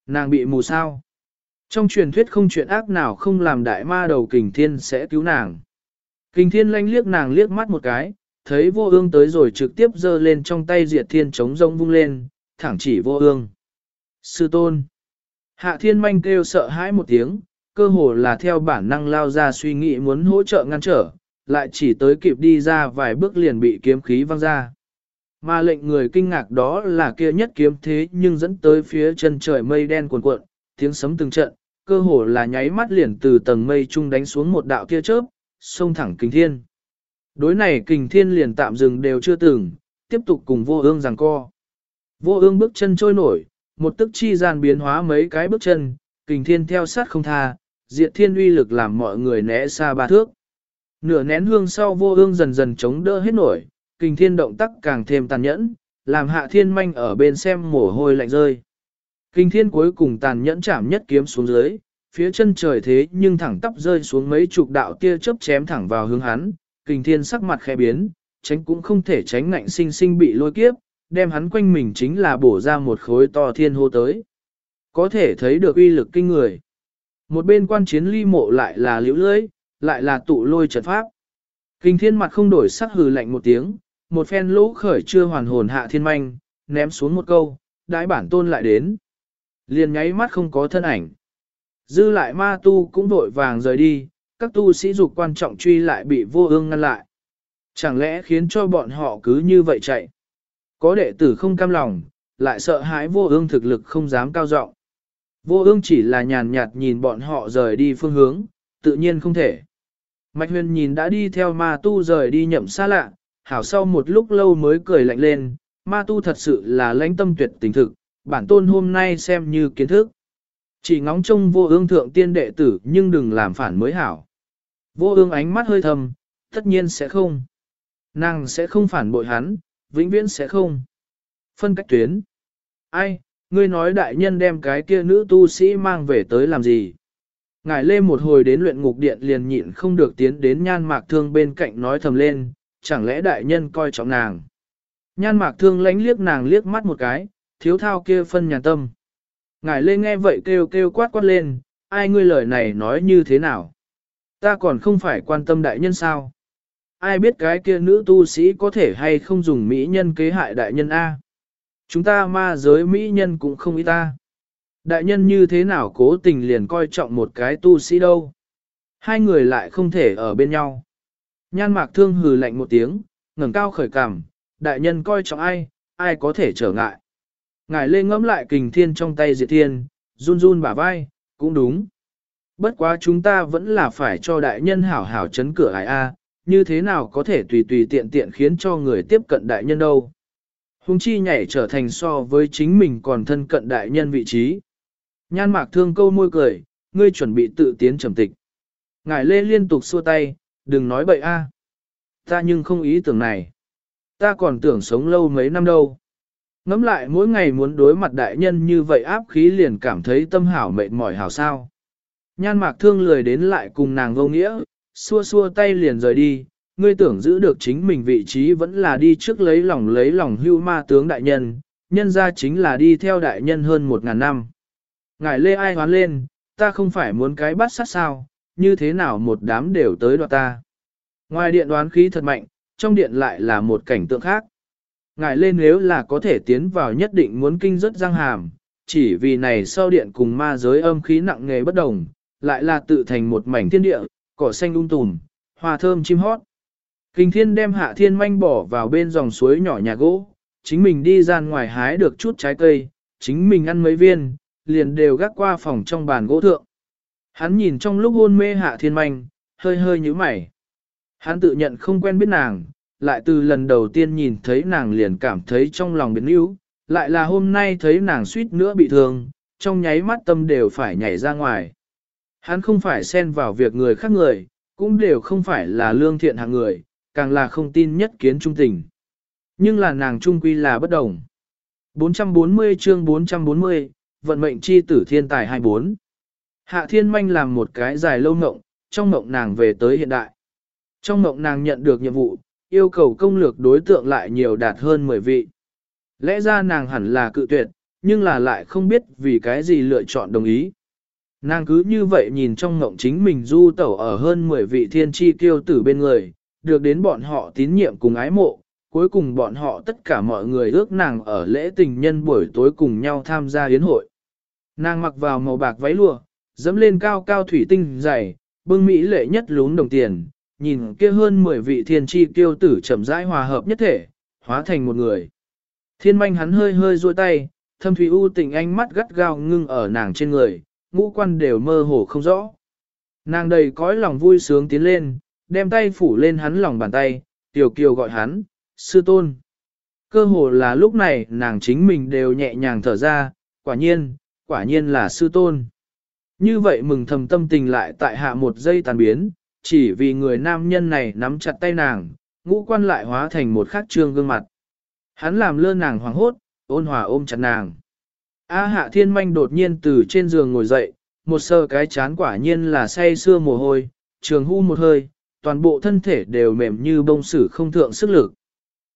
Nàng bị mù sao? Trong truyền thuyết không chuyện ác nào không làm đại ma đầu kình thiên sẽ cứu nàng. Kình thiên lanh liếc nàng liếc mắt một cái, thấy vô ương tới rồi trực tiếp giơ lên trong tay diệt thiên chống rông vung lên, thẳng chỉ vô ương. Sư tôn. Hạ thiên manh kêu sợ hãi một tiếng, cơ hồ là theo bản năng lao ra suy nghĩ muốn hỗ trợ ngăn trở, lại chỉ tới kịp đi ra vài bước liền bị kiếm khí văng ra. Mà lệnh người kinh ngạc đó là kia nhất kiếm thế nhưng dẫn tới phía chân trời mây đen cuồn cuộn, tiếng sấm từng trận, cơ hồ là nháy mắt liền từ tầng mây trung đánh xuống một đạo kia chớp, xông thẳng kình thiên. Đối này kình thiên liền tạm dừng đều chưa từng, tiếp tục cùng vô ương giằng co. Vô ương bước chân trôi nổi, một tức chi gian biến hóa mấy cái bước chân, kình thiên theo sát không tha, diệt thiên uy lực làm mọi người né xa ba thước. Nửa nén hương sau vô ương dần dần chống đỡ hết nổi, kình thiên động tác càng thêm tàn nhẫn, làm hạ thiên manh ở bên xem mồ hôi lạnh rơi. Kình thiên cuối cùng tàn nhẫn chạm nhất kiếm xuống dưới, phía chân trời thế nhưng thẳng tắp rơi xuống mấy chục đạo tia chớp chém thẳng vào hướng hắn, kình thiên sắc mặt khẽ biến, tránh cũng không thể tránh ngạnh sinh sinh bị lôi kiếp, đem hắn quanh mình chính là bổ ra một khối to thiên hô tới. Có thể thấy được uy lực kinh người. Một bên quan chiến ly mộ lại là liễu lưới, lại là tụ lôi trận pháp. Kinh thiên mặt không đổi sắc hừ lạnh một tiếng, một phen lỗ khởi chưa hoàn hồn hạ thiên manh, ném xuống một câu, đại bản tôn lại đến. Liền nháy mắt không có thân ảnh. Dư lại ma tu cũng vội vàng rời đi, các tu sĩ dục quan trọng truy lại bị vô ương ngăn lại. Chẳng lẽ khiến cho bọn họ cứ như vậy chạy? Có đệ tử không cam lòng, lại sợ hãi vô ương thực lực không dám cao giọng Vô ương chỉ là nhàn nhạt nhìn bọn họ rời đi phương hướng, tự nhiên không thể. Mạch huyền nhìn đã đi theo ma tu rời đi nhậm xa lạ, hảo sau một lúc lâu mới cười lạnh lên, ma tu thật sự là lãnh tâm tuyệt tình thực, bản tôn hôm nay xem như kiến thức. Chỉ ngóng trông vô ương thượng tiên đệ tử nhưng đừng làm phản mới hảo. Vô ương ánh mắt hơi thầm, tất nhiên sẽ không. Nàng sẽ không phản bội hắn, vĩnh viễn sẽ không. Phân cách tuyến. Ai, ngươi nói đại nhân đem cái kia nữ tu sĩ mang về tới làm gì? Ngài lê một hồi đến luyện ngục điện liền nhịn không được tiến đến nhan mạc thương bên cạnh nói thầm lên, chẳng lẽ đại nhân coi trọng nàng. Nhan mạc thương lánh liếc nàng liếc mắt một cái, thiếu thao kia phân nhàn tâm. Ngài lê nghe vậy kêu kêu quát quát lên, ai ngươi lời này nói như thế nào? Ta còn không phải quan tâm đại nhân sao? Ai biết cái kia nữ tu sĩ có thể hay không dùng mỹ nhân kế hại đại nhân A? Chúng ta ma giới mỹ nhân cũng không ý ta. Đại nhân như thế nào cố tình liền coi trọng một cái tu sĩ đâu. Hai người lại không thể ở bên nhau. Nhan mạc thương hừ lạnh một tiếng, ngẩng cao khởi cảm, đại nhân coi trọng ai, ai có thể trở ngại. Ngài lên ngẫm lại kình thiên trong tay diệt thiên, run run bả vai, cũng đúng. Bất quá chúng ta vẫn là phải cho đại nhân hảo hảo chấn cửa ai A, như thế nào có thể tùy tùy tiện tiện khiến cho người tiếp cận đại nhân đâu. Hùng chi nhảy trở thành so với chính mình còn thân cận đại nhân vị trí. Nhan mạc thương câu môi cười, ngươi chuẩn bị tự tiến trầm tịch. Ngài lê liên tục xua tay, đừng nói bậy a. Ta nhưng không ý tưởng này. Ta còn tưởng sống lâu mấy năm đâu. Ngắm lại mỗi ngày muốn đối mặt đại nhân như vậy áp khí liền cảm thấy tâm hảo mệt mỏi hảo sao. Nhan mạc thương lười đến lại cùng nàng vô nghĩa, xua xua tay liền rời đi, ngươi tưởng giữ được chính mình vị trí vẫn là đi trước lấy lòng lấy lòng hưu ma tướng đại nhân, nhân ra chính là đi theo đại nhân hơn một ngàn năm. Ngài lê ai hoán lên, ta không phải muốn cái bắt sát sao, như thế nào một đám đều tới đoạt ta. Ngoài điện đoán khí thật mạnh, trong điện lại là một cảnh tượng khác. Ngài lên nếu là có thể tiến vào nhất định muốn kinh rất răng hàm, chỉ vì này sau điện cùng ma giới âm khí nặng nghề bất đồng, lại là tự thành một mảnh thiên địa, cỏ xanh ung um tùm, hoa thơm chim hót. Kinh thiên đem hạ thiên manh bỏ vào bên dòng suối nhỏ nhà gỗ, chính mình đi ra ngoài hái được chút trái cây, chính mình ăn mấy viên, liền đều gác qua phòng trong bàn gỗ thượng. Hắn nhìn trong lúc hôn mê hạ thiên manh, hơi hơi nhíu mày. Hắn tự nhận không quen biết nàng, lại từ lần đầu tiên nhìn thấy nàng liền cảm thấy trong lòng biến yếu, lại là hôm nay thấy nàng suýt nữa bị thương, trong nháy mắt tâm đều phải nhảy ra ngoài. Hắn không phải xen vào việc người khác người, cũng đều không phải là lương thiện hạng người, càng là không tin nhất kiến trung tình. Nhưng là nàng trung quy là bất đồng. 440 chương 440, vận mệnh chi tử thiên tài 24. Hạ thiên manh làm một cái dài lâu ngộng, trong ngộng nàng về tới hiện đại. Trong ngộng nàng nhận được nhiệm vụ, yêu cầu công lược đối tượng lại nhiều đạt hơn 10 vị. Lẽ ra nàng hẳn là cự tuyệt, nhưng là lại không biết vì cái gì lựa chọn đồng ý. Nàng cứ như vậy nhìn trong ngộng chính mình du tẩu ở hơn 10 vị thiên chi kiêu tử bên người, được đến bọn họ tín nhiệm cùng ái mộ, cuối cùng bọn họ tất cả mọi người ước nàng ở lễ tình nhân buổi tối cùng nhau tham gia yến hội. Nàng mặc vào màu bạc váy lụa, dẫm lên cao cao thủy tinh dày, bưng mỹ lệ nhất lún đồng tiền, nhìn kia hơn 10 vị thiên tri kiêu tử chậm rãi hòa hợp nhất thể, hóa thành một người. Thiên manh hắn hơi hơi duỗi tay, thâm thủy u tình ánh mắt gắt gao ngưng ở nàng trên người, ngũ quan đều mơ hồ không rõ. Nàng đầy cõi lòng vui sướng tiến lên, đem tay phủ lên hắn lòng bàn tay, tiểu kiều gọi hắn, sư tôn. Cơ hồ là lúc này nàng chính mình đều nhẹ nhàng thở ra, quả nhiên, quả nhiên là sư tôn. Như vậy mừng thầm tâm tình lại tại hạ một giây tàn biến, chỉ vì người nam nhân này nắm chặt tay nàng, ngũ quan lại hóa thành một khắc trương gương mặt. Hắn làm lơ nàng hoàng hốt, ôn hòa ôm chặt nàng. A hạ thiên manh đột nhiên từ trên giường ngồi dậy, một sơ cái chán quả nhiên là say xưa mồ hôi, trường hưu một hơi, toàn bộ thân thể đều mềm như bông sử không thượng sức lực.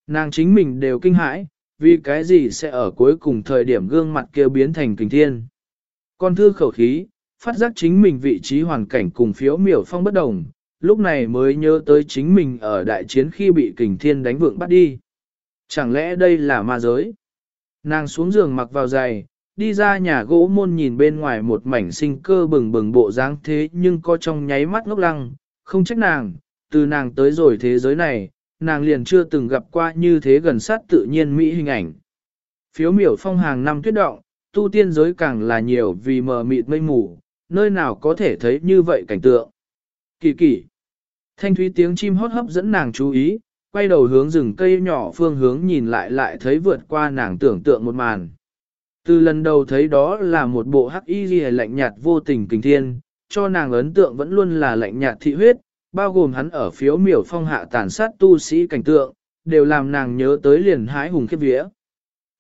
Nàng chính mình đều kinh hãi, vì cái gì sẽ ở cuối cùng thời điểm gương mặt kia biến thành kình thiên. Con thư khẩu khí, phát giác chính mình vị trí hoàn cảnh cùng phiếu miểu phong bất đồng, lúc này mới nhớ tới chính mình ở đại chiến khi bị kình thiên đánh vượng bắt đi. Chẳng lẽ đây là ma giới? Nàng xuống giường mặc vào giày, đi ra nhà gỗ môn nhìn bên ngoài một mảnh sinh cơ bừng bừng bộ dáng thế nhưng có trong nháy mắt ngốc lăng, không trách nàng, từ nàng tới rồi thế giới này, nàng liền chưa từng gặp qua như thế gần sát tự nhiên mỹ hình ảnh. Phiếu miểu phong hàng năm tuyết động, tu tiên giới càng là nhiều vì mờ mịt mây mù, nơi nào có thể thấy như vậy cảnh tượng. Kỳ kỳ. Thanh thúy tiếng chim hót hấp dẫn nàng chú ý, quay đầu hướng rừng cây nhỏ phương hướng nhìn lại lại thấy vượt qua nàng tưởng tượng một màn. Từ lần đầu thấy đó là một bộ hắc y lạnh nhạt vô tình kinh thiên, cho nàng ấn tượng vẫn luôn là lạnh nhạt thị huyết, bao gồm hắn ở phiếu miểu phong hạ tàn sát tu sĩ cảnh tượng, đều làm nàng nhớ tới liền hái hùng khiếp vía.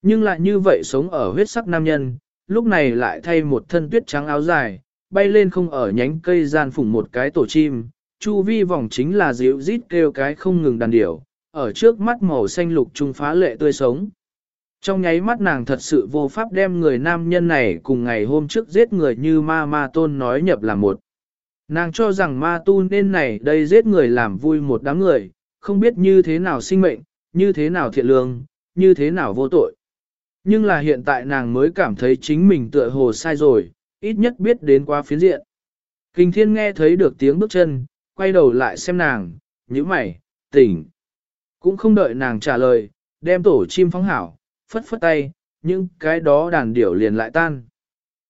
Nhưng lại như vậy sống ở huyết sắc nam nhân, lúc này lại thay một thân tuyết trắng áo dài, bay lên không ở nhánh cây gian phủng một cái tổ chim, chu vi vòng chính là dịu rít kêu cái không ngừng đàn điểu, ở trước mắt màu xanh lục trung phá lệ tươi sống. Trong nháy mắt nàng thật sự vô pháp đem người nam nhân này cùng ngày hôm trước giết người như ma ma tôn nói nhập là một. Nàng cho rằng ma tu nên này đây giết người làm vui một đám người, không biết như thế nào sinh mệnh, như thế nào thiện lương, như thế nào vô tội. Nhưng là hiện tại nàng mới cảm thấy chính mình tựa hồ sai rồi, ít nhất biết đến qua phiến diện. Kinh thiên nghe thấy được tiếng bước chân, quay đầu lại xem nàng, nhíu mày, tỉnh. Cũng không đợi nàng trả lời, đem tổ chim phóng hảo, phất phất tay, nhưng cái đó đàn điểu liền lại tan.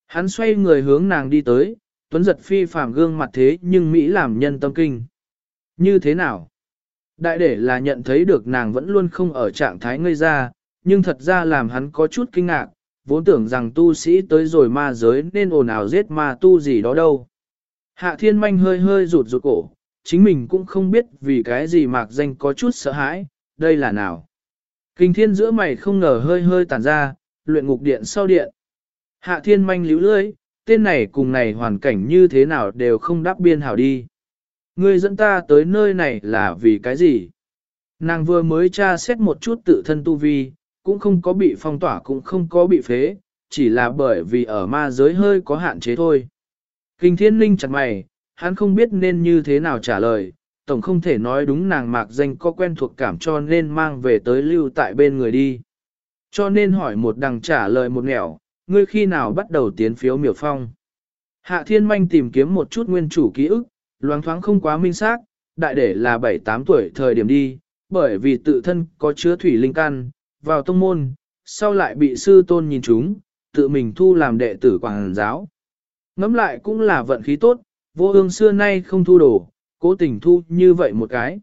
Hắn xoay người hướng nàng đi tới, tuấn giật phi phàm gương mặt thế nhưng Mỹ làm nhân tâm kinh. Như thế nào? Đại để là nhận thấy được nàng vẫn luôn không ở trạng thái ngây ra, nhưng thật ra làm hắn có chút kinh ngạc, vốn tưởng rằng tu sĩ tới rồi ma giới nên ồn ào giết ma tu gì đó đâu. Hạ thiên manh hơi hơi rụt rụt cổ, chính mình cũng không biết vì cái gì mạc danh có chút sợ hãi, đây là nào. Kinh thiên giữa mày không ngờ hơi hơi tàn ra, luyện ngục điện sau điện. Hạ thiên manh líu lưới, tên này cùng này hoàn cảnh như thế nào đều không đáp biên hảo đi. Ngươi dẫn ta tới nơi này là vì cái gì? Nàng vừa mới tra xét một chút tự thân tu vi, cũng không có bị phong tỏa cũng không có bị phế, chỉ là bởi vì ở ma giới hơi có hạn chế thôi. Kinh thiên linh chặt mày, hắn không biết nên như thế nào trả lời, tổng không thể nói đúng nàng mạc danh có quen thuộc cảm cho nên mang về tới lưu tại bên người đi. Cho nên hỏi một đằng trả lời một nẻo, ngươi khi nào bắt đầu tiến phiếu miểu phong. Hạ thiên manh tìm kiếm một chút nguyên chủ ký ức, loáng thoáng không quá minh xác, đại để là 7-8 tuổi thời điểm đi, bởi vì tự thân có chứa thủy linh căn, vào tông môn, sau lại bị sư tôn nhìn chúng, tự mình thu làm đệ tử quảng giáo. Ngắm lại cũng là vận khí tốt, vô ương xưa nay không thu đổ, cố tình thu như vậy một cái.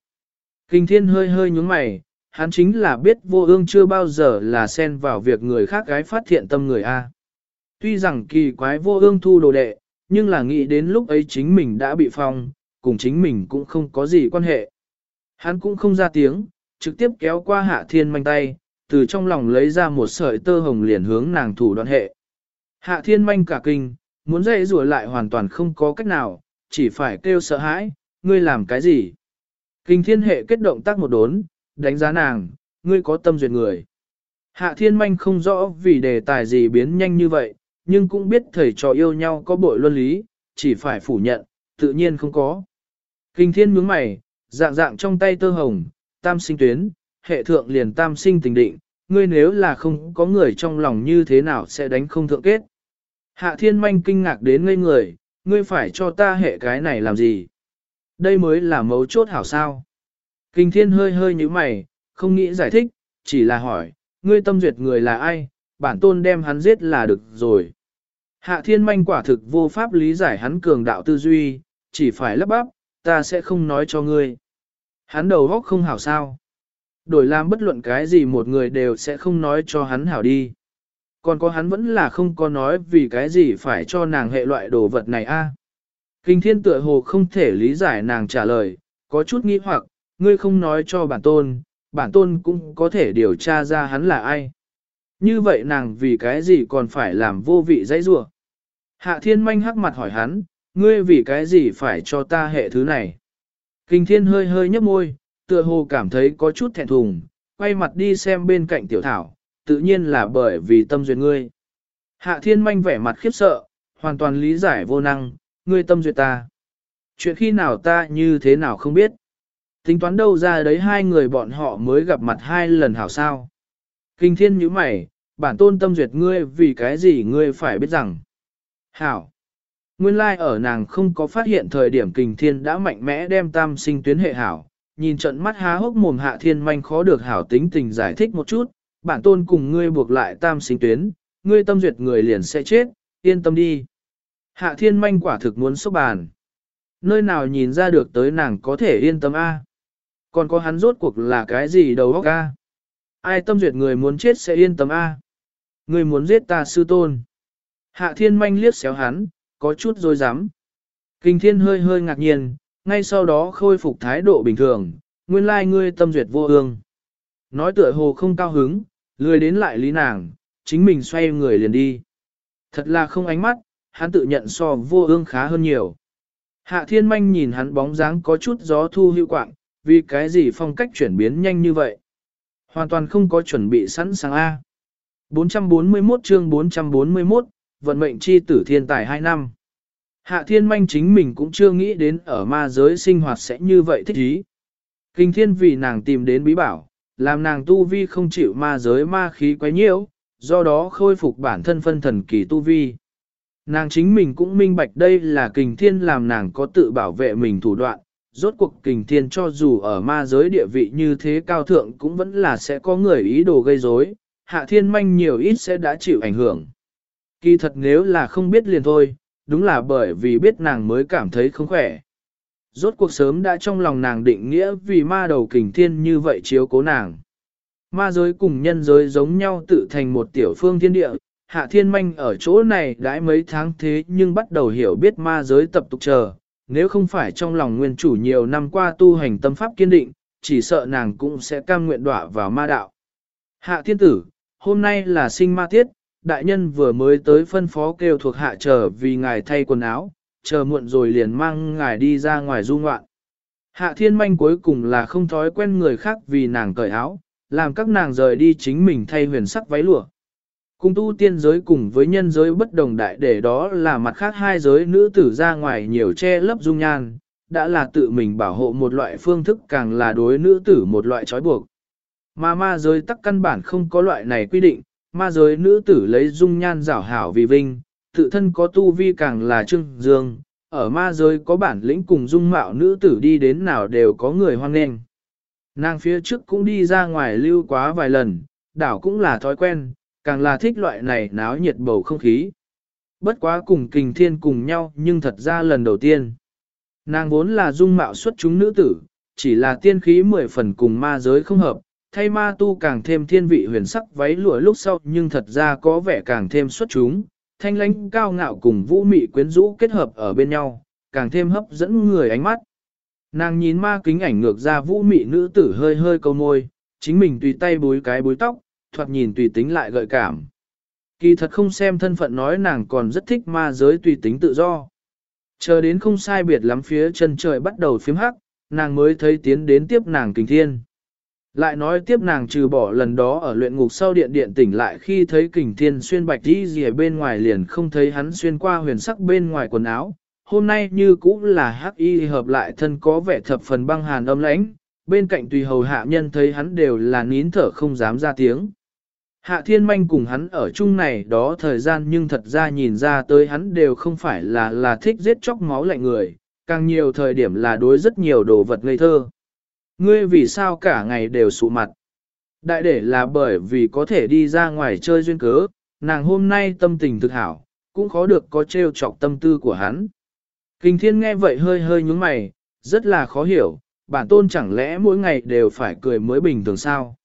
Kinh thiên hơi hơi nhúng mày, hắn chính là biết vô ương chưa bao giờ là xen vào việc người khác gái phát thiện tâm người A. Tuy rằng kỳ quái vô ương thu đồ đệ, nhưng là nghĩ đến lúc ấy chính mình đã bị phong, cùng chính mình cũng không có gì quan hệ. Hắn cũng không ra tiếng, trực tiếp kéo qua hạ thiên manh tay, từ trong lòng lấy ra một sợi tơ hồng liền hướng nàng thủ đoạn hệ. Hạ thiên manh cả kinh, muốn dậy rùa lại hoàn toàn không có cách nào, chỉ phải kêu sợ hãi, ngươi làm cái gì? Kinh thiên hệ kết động tác một đốn, đánh giá nàng, ngươi có tâm duyệt người. Hạ thiên manh không rõ vì đề tài gì biến nhanh như vậy, nhưng cũng biết thầy trò yêu nhau có bội luân lý, chỉ phải phủ nhận, tự nhiên không có. Kinh thiên nhướng mày, Dạng dạng trong tay tơ hồng, tam sinh tuyến, hệ thượng liền tam sinh tình định, ngươi nếu là không có người trong lòng như thế nào sẽ đánh không thượng kết. Hạ thiên manh kinh ngạc đến ngây người, ngươi phải cho ta hệ cái này làm gì? Đây mới là mấu chốt hảo sao. Kinh thiên hơi hơi như mày, không nghĩ giải thích, chỉ là hỏi, ngươi tâm duyệt người là ai, bản tôn đem hắn giết là được rồi. Hạ thiên manh quả thực vô pháp lý giải hắn cường đạo tư duy, chỉ phải lắp bắp, ta sẽ không nói cho ngươi. Hắn đầu góc không hảo sao. Đổi làm bất luận cái gì một người đều sẽ không nói cho hắn hảo đi. Còn có hắn vẫn là không có nói vì cái gì phải cho nàng hệ loại đồ vật này a. Kinh thiên tựa hồ không thể lý giải nàng trả lời, có chút nghi hoặc, ngươi không nói cho bản tôn, bản tôn cũng có thể điều tra ra hắn là ai. Như vậy nàng vì cái gì còn phải làm vô vị dãy rủa? Hạ thiên manh hắc mặt hỏi hắn, ngươi vì cái gì phải cho ta hệ thứ này? Kinh thiên hơi hơi nhấp môi, tựa hồ cảm thấy có chút thẹn thùng, quay mặt đi xem bên cạnh tiểu thảo, tự nhiên là bởi vì tâm duyệt ngươi. Hạ thiên manh vẻ mặt khiếp sợ, hoàn toàn lý giải vô năng, ngươi tâm duyệt ta. Chuyện khi nào ta như thế nào không biết. Tính toán đâu ra đấy hai người bọn họ mới gặp mặt hai lần hảo sao. Kinh thiên như mày, bản tôn tâm duyệt ngươi vì cái gì ngươi phải biết rằng. Hảo. Nguyên lai like ở nàng không có phát hiện thời điểm kình thiên đã mạnh mẽ đem tam sinh tuyến hệ hảo, nhìn trận mắt há hốc mồm hạ thiên manh khó được hảo tính tình giải thích một chút, bản tôn cùng ngươi buộc lại tam sinh tuyến, ngươi tâm duyệt người liền sẽ chết, yên tâm đi. Hạ thiên manh quả thực muốn sốc bàn. Nơi nào nhìn ra được tới nàng có thể yên tâm A. Còn có hắn rốt cuộc là cái gì đầu óc A. Ai tâm duyệt người muốn chết sẽ yên tâm A. Người muốn giết ta sư tôn. Hạ thiên manh liếc xéo hắn, có chút dối rắm Kinh thiên hơi hơi ngạc nhiên, ngay sau đó khôi phục thái độ bình thường, nguyên lai ngươi tâm duyệt vô ương. Nói tựa hồ không cao hứng, lười đến lại lý nàng, chính mình xoay người liền đi. Thật là không ánh mắt, hắn tự nhận so vô ương khá hơn nhiều. Hạ thiên manh nhìn hắn bóng dáng có chút gió thu hữu quạng, vì cái gì phong cách chuyển biến nhanh như vậy. Hoàn toàn không có chuẩn bị sẵn sàng A. 441 chương 441, vận mệnh chi tử thiên tài 2 năm. Hạ thiên manh chính mình cũng chưa nghĩ đến ở ma giới sinh hoạt sẽ như vậy thích ý. Kinh thiên vì nàng tìm đến bí bảo, làm nàng tu vi không chịu ma giới ma khí quấy nhiễu, do đó khôi phục bản thân phân thần kỳ tu vi. Nàng chính mình cũng minh bạch đây là kình thiên làm nàng có tự bảo vệ mình thủ đoạn, rốt cuộc kình thiên cho dù ở ma giới địa vị như thế cao thượng cũng vẫn là sẽ có người ý đồ gây rối, hạ thiên manh nhiều ít sẽ đã chịu ảnh hưởng. Kỳ thật nếu là không biết liền thôi, đúng là bởi vì biết nàng mới cảm thấy không khỏe. Rốt cuộc sớm đã trong lòng nàng định nghĩa vì ma đầu kình thiên như vậy chiếu cố nàng. Ma giới cùng nhân giới giống nhau tự thành một tiểu phương thiên địa, hạ thiên manh ở chỗ này đãi mấy tháng thế nhưng bắt đầu hiểu biết ma giới tập tục chờ, nếu không phải trong lòng nguyên chủ nhiều năm qua tu hành tâm pháp kiên định, chỉ sợ nàng cũng sẽ cam nguyện đọa vào ma đạo. Hạ thiên tử, hôm nay là sinh ma tiết, đại nhân vừa mới tới phân phó kêu thuộc hạ chờ vì ngài thay quần áo, chờ muộn rồi liền mang ngài đi ra ngoài du ngoạn. Hạ thiên manh cuối cùng là không thói quen người khác vì nàng cởi áo, làm các nàng rời đi chính mình thay huyền sắc váy lụa. Cung tu tiên giới cùng với nhân giới bất đồng đại để đó là mặt khác hai giới nữ tử ra ngoài nhiều che lấp dung nhan, đã là tự mình bảo hộ một loại phương thức càng là đối nữ tử một loại trói buộc. Mà ma giới tắc căn bản không có loại này quy định, ma giới nữ tử lấy dung nhan rảo hảo vì vinh, tự thân có tu vi càng là trưng dương, ở ma giới có bản lĩnh cùng dung mạo nữ tử đi đến nào đều có người hoan nghênh. Nàng phía trước cũng đi ra ngoài lưu quá vài lần, đảo cũng là thói quen, càng là thích loại này náo nhiệt bầu không khí. Bất quá cùng kình thiên cùng nhau nhưng thật ra lần đầu tiên. Nàng vốn là dung mạo xuất chúng nữ tử, chỉ là tiên khí mười phần cùng ma giới không hợp, thay ma tu càng thêm thiên vị huyền sắc váy lụa lúc sau nhưng thật ra có vẻ càng thêm xuất chúng, thanh lãnh cao ngạo cùng vũ mị quyến rũ kết hợp ở bên nhau, càng thêm hấp dẫn người ánh mắt. Nàng nhìn ma kính ảnh ngược ra vũ mị nữ tử hơi hơi câu môi, chính mình tùy tay búi cái búi tóc, thoạt nhìn tùy tính lại gợi cảm. Kỳ thật không xem thân phận nói nàng còn rất thích ma giới tùy tính tự do. Chờ đến không sai biệt lắm phía chân trời bắt đầu phím hắc, nàng mới thấy tiến đến tiếp nàng kình thiên. Lại nói tiếp nàng trừ bỏ lần đó ở luyện ngục sau điện điện tỉnh lại khi thấy kình thiên xuyên bạch đi gì ở bên ngoài liền không thấy hắn xuyên qua huyền sắc bên ngoài quần áo, hôm nay như cũng là hắc y hợp lại thân có vẻ thập phần băng hàn âm lãnh, bên cạnh tùy hầu hạ nhân thấy hắn đều là nín thở không dám ra tiếng. Hạ thiên manh cùng hắn ở chung này đó thời gian nhưng thật ra nhìn ra tới hắn đều không phải là là thích giết chóc máu lạnh người, càng nhiều thời điểm là đối rất nhiều đồ vật ngây thơ. Ngươi vì sao cả ngày đều sụ mặt? Đại để là bởi vì có thể đi ra ngoài chơi duyên cớ, nàng hôm nay tâm tình thực hảo, cũng khó được có trêu chọc tâm tư của hắn. Kinh thiên nghe vậy hơi hơi nhúng mày, rất là khó hiểu, bản tôn chẳng lẽ mỗi ngày đều phải cười mới bình thường sao?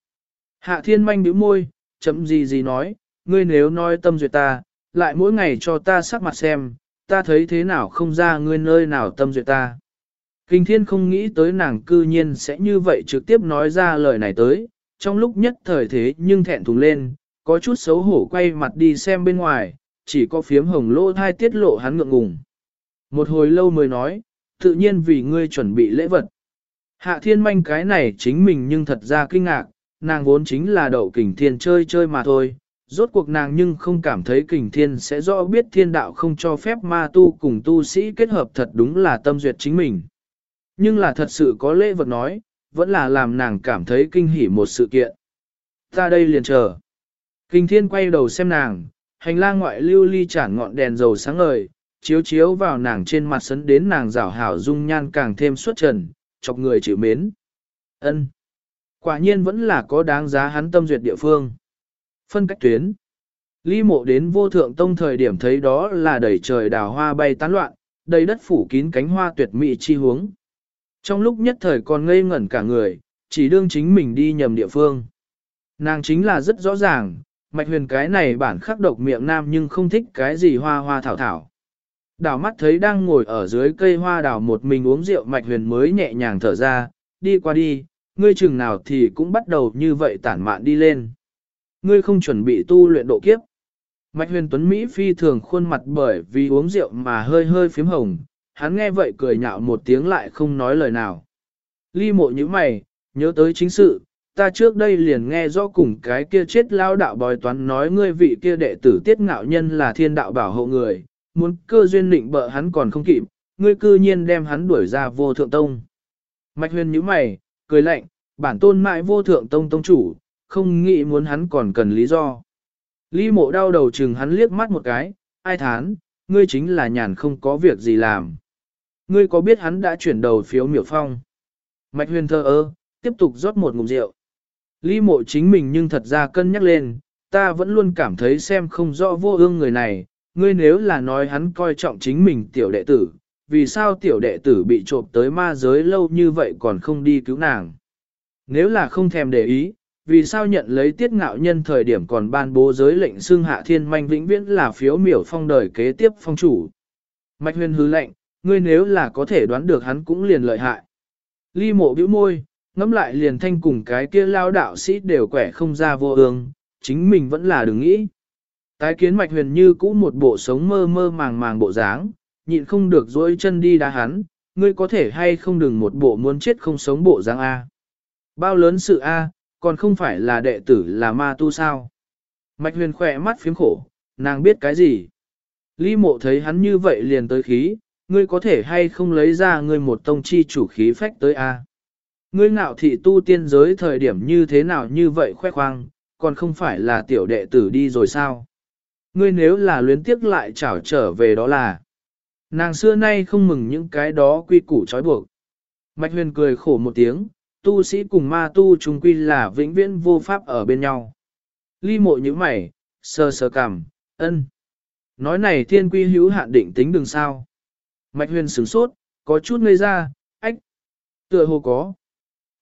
Hạ thiên manh bĩu môi, chậm gì gì nói, ngươi nếu nói tâm duyệt ta, lại mỗi ngày cho ta sắc mặt xem, ta thấy thế nào không ra ngươi nơi nào tâm duyệt ta. Kinh thiên không nghĩ tới nàng cư nhiên sẽ như vậy trực tiếp nói ra lời này tới, trong lúc nhất thời thế nhưng thẹn thùng lên, có chút xấu hổ quay mặt đi xem bên ngoài, chỉ có phiếm hồng lỗ thai tiết lộ hắn ngượng ngùng. Một hồi lâu mới nói, tự nhiên vì ngươi chuẩn bị lễ vật. Hạ thiên manh cái này chính mình nhưng thật ra kinh ngạc, nàng vốn chính là đậu kình thiên chơi chơi mà thôi. Rốt cuộc nàng nhưng không cảm thấy kình thiên sẽ rõ biết thiên đạo không cho phép ma tu cùng tu sĩ kết hợp thật đúng là tâm duyệt chính mình. Nhưng là thật sự có lễ vật nói, vẫn là làm nàng cảm thấy kinh hỉ một sự kiện. Ta đây liền chờ. Kinh thiên quay đầu xem nàng, hành lang ngoại lưu ly chản ngọn đèn dầu sáng ngời, chiếu chiếu vào nàng trên mặt sấn đến nàng rảo hảo dung nhan càng thêm xuất trần, chọc người chịu mến. ân Quả nhiên vẫn là có đáng giá hắn tâm duyệt địa phương. Phân cách tuyến. Ly mộ đến vô thượng tông thời điểm thấy đó là đầy trời đào hoa bay tán loạn, đầy đất phủ kín cánh hoa tuyệt mỹ chi hướng. Trong lúc nhất thời còn ngây ngẩn cả người, chỉ đương chính mình đi nhầm địa phương. Nàng chính là rất rõ ràng, mạch huyền cái này bản khắc độc miệng nam nhưng không thích cái gì hoa hoa thảo thảo. đảo mắt thấy đang ngồi ở dưới cây hoa đào một mình uống rượu mạch huyền mới nhẹ nhàng thở ra, đi qua đi, ngươi chừng nào thì cũng bắt đầu như vậy tản mạn đi lên. Ngươi không chuẩn bị tu luyện độ kiếp. Mạch huyền tuấn Mỹ phi thường khuôn mặt bởi vì uống rượu mà hơi hơi phím hồng, hắn nghe vậy cười nhạo một tiếng lại không nói lời nào. Ly mộ như mày, nhớ tới chính sự, ta trước đây liền nghe rõ cùng cái kia chết lao đạo bòi toán nói ngươi vị kia đệ tử tiết ngạo nhân là thiên đạo bảo hộ người, muốn cơ duyên định bợ hắn còn không kịp, ngươi cư nhiên đem hắn đuổi ra vô thượng tông. Mạch huyền như mày, cười lạnh, bản tôn mãi vô thượng tông tông chủ, không nghĩ muốn hắn còn cần lý do. Ly mộ đau đầu chừng hắn liếc mắt một cái, ai thán, ngươi chính là nhàn không có việc gì làm. Ngươi có biết hắn đã chuyển đầu phiếu miểu phong? Mạch huyền thơ ơ, tiếp tục rót một ngụm rượu. Lý mộ chính mình nhưng thật ra cân nhắc lên, ta vẫn luôn cảm thấy xem không rõ vô ương người này, ngươi nếu là nói hắn coi trọng chính mình tiểu đệ tử, vì sao tiểu đệ tử bị trộm tới ma giới lâu như vậy còn không đi cứu nàng? Nếu là không thèm để ý, vì sao nhận lấy tiết ngạo nhân thời điểm còn ban bố giới lệnh xương hạ thiên manh vĩnh viễn là phiếu miểu phong đời kế tiếp phong chủ? Mạch huyền hứ lệnh, ngươi nếu là có thể đoán được hắn cũng liền lợi hại. Ly mộ bĩu môi, ngắm lại liền thanh cùng cái kia lao đạo sĩ đều quẻ không ra vô ương, chính mình vẫn là đừng nghĩ. Tái kiến mạch huyền như cũ một bộ sống mơ mơ màng màng bộ dáng, nhịn không được dỗi chân đi đá hắn, ngươi có thể hay không đừng một bộ muốn chết không sống bộ dáng A. Bao lớn sự A, còn không phải là đệ tử là ma tu sao. Mạch huyền khỏe mắt phiếm khổ, nàng biết cái gì. Ly mộ thấy hắn như vậy liền tới khí, ngươi có thể hay không lấy ra ngươi một tông chi chủ khí phách tới A. Ngươi ngạo thị tu tiên giới thời điểm như thế nào như vậy khoe khoang, còn không phải là tiểu đệ tử đi rồi sao? Ngươi nếu là luyến tiếc lại trảo trở về đó là. Nàng xưa nay không mừng những cái đó quy củ trói buộc. Mạch huyền cười khổ một tiếng, tu sĩ cùng ma tu trùng quy là vĩnh viễn vô pháp ở bên nhau. Ly mộ như mày, sơ sơ cằm, ân. Nói này thiên quy hữu hạn định tính đừng sao. Mạch huyền sửng sốt, có chút ngây ra, ách. Tựa hồ có.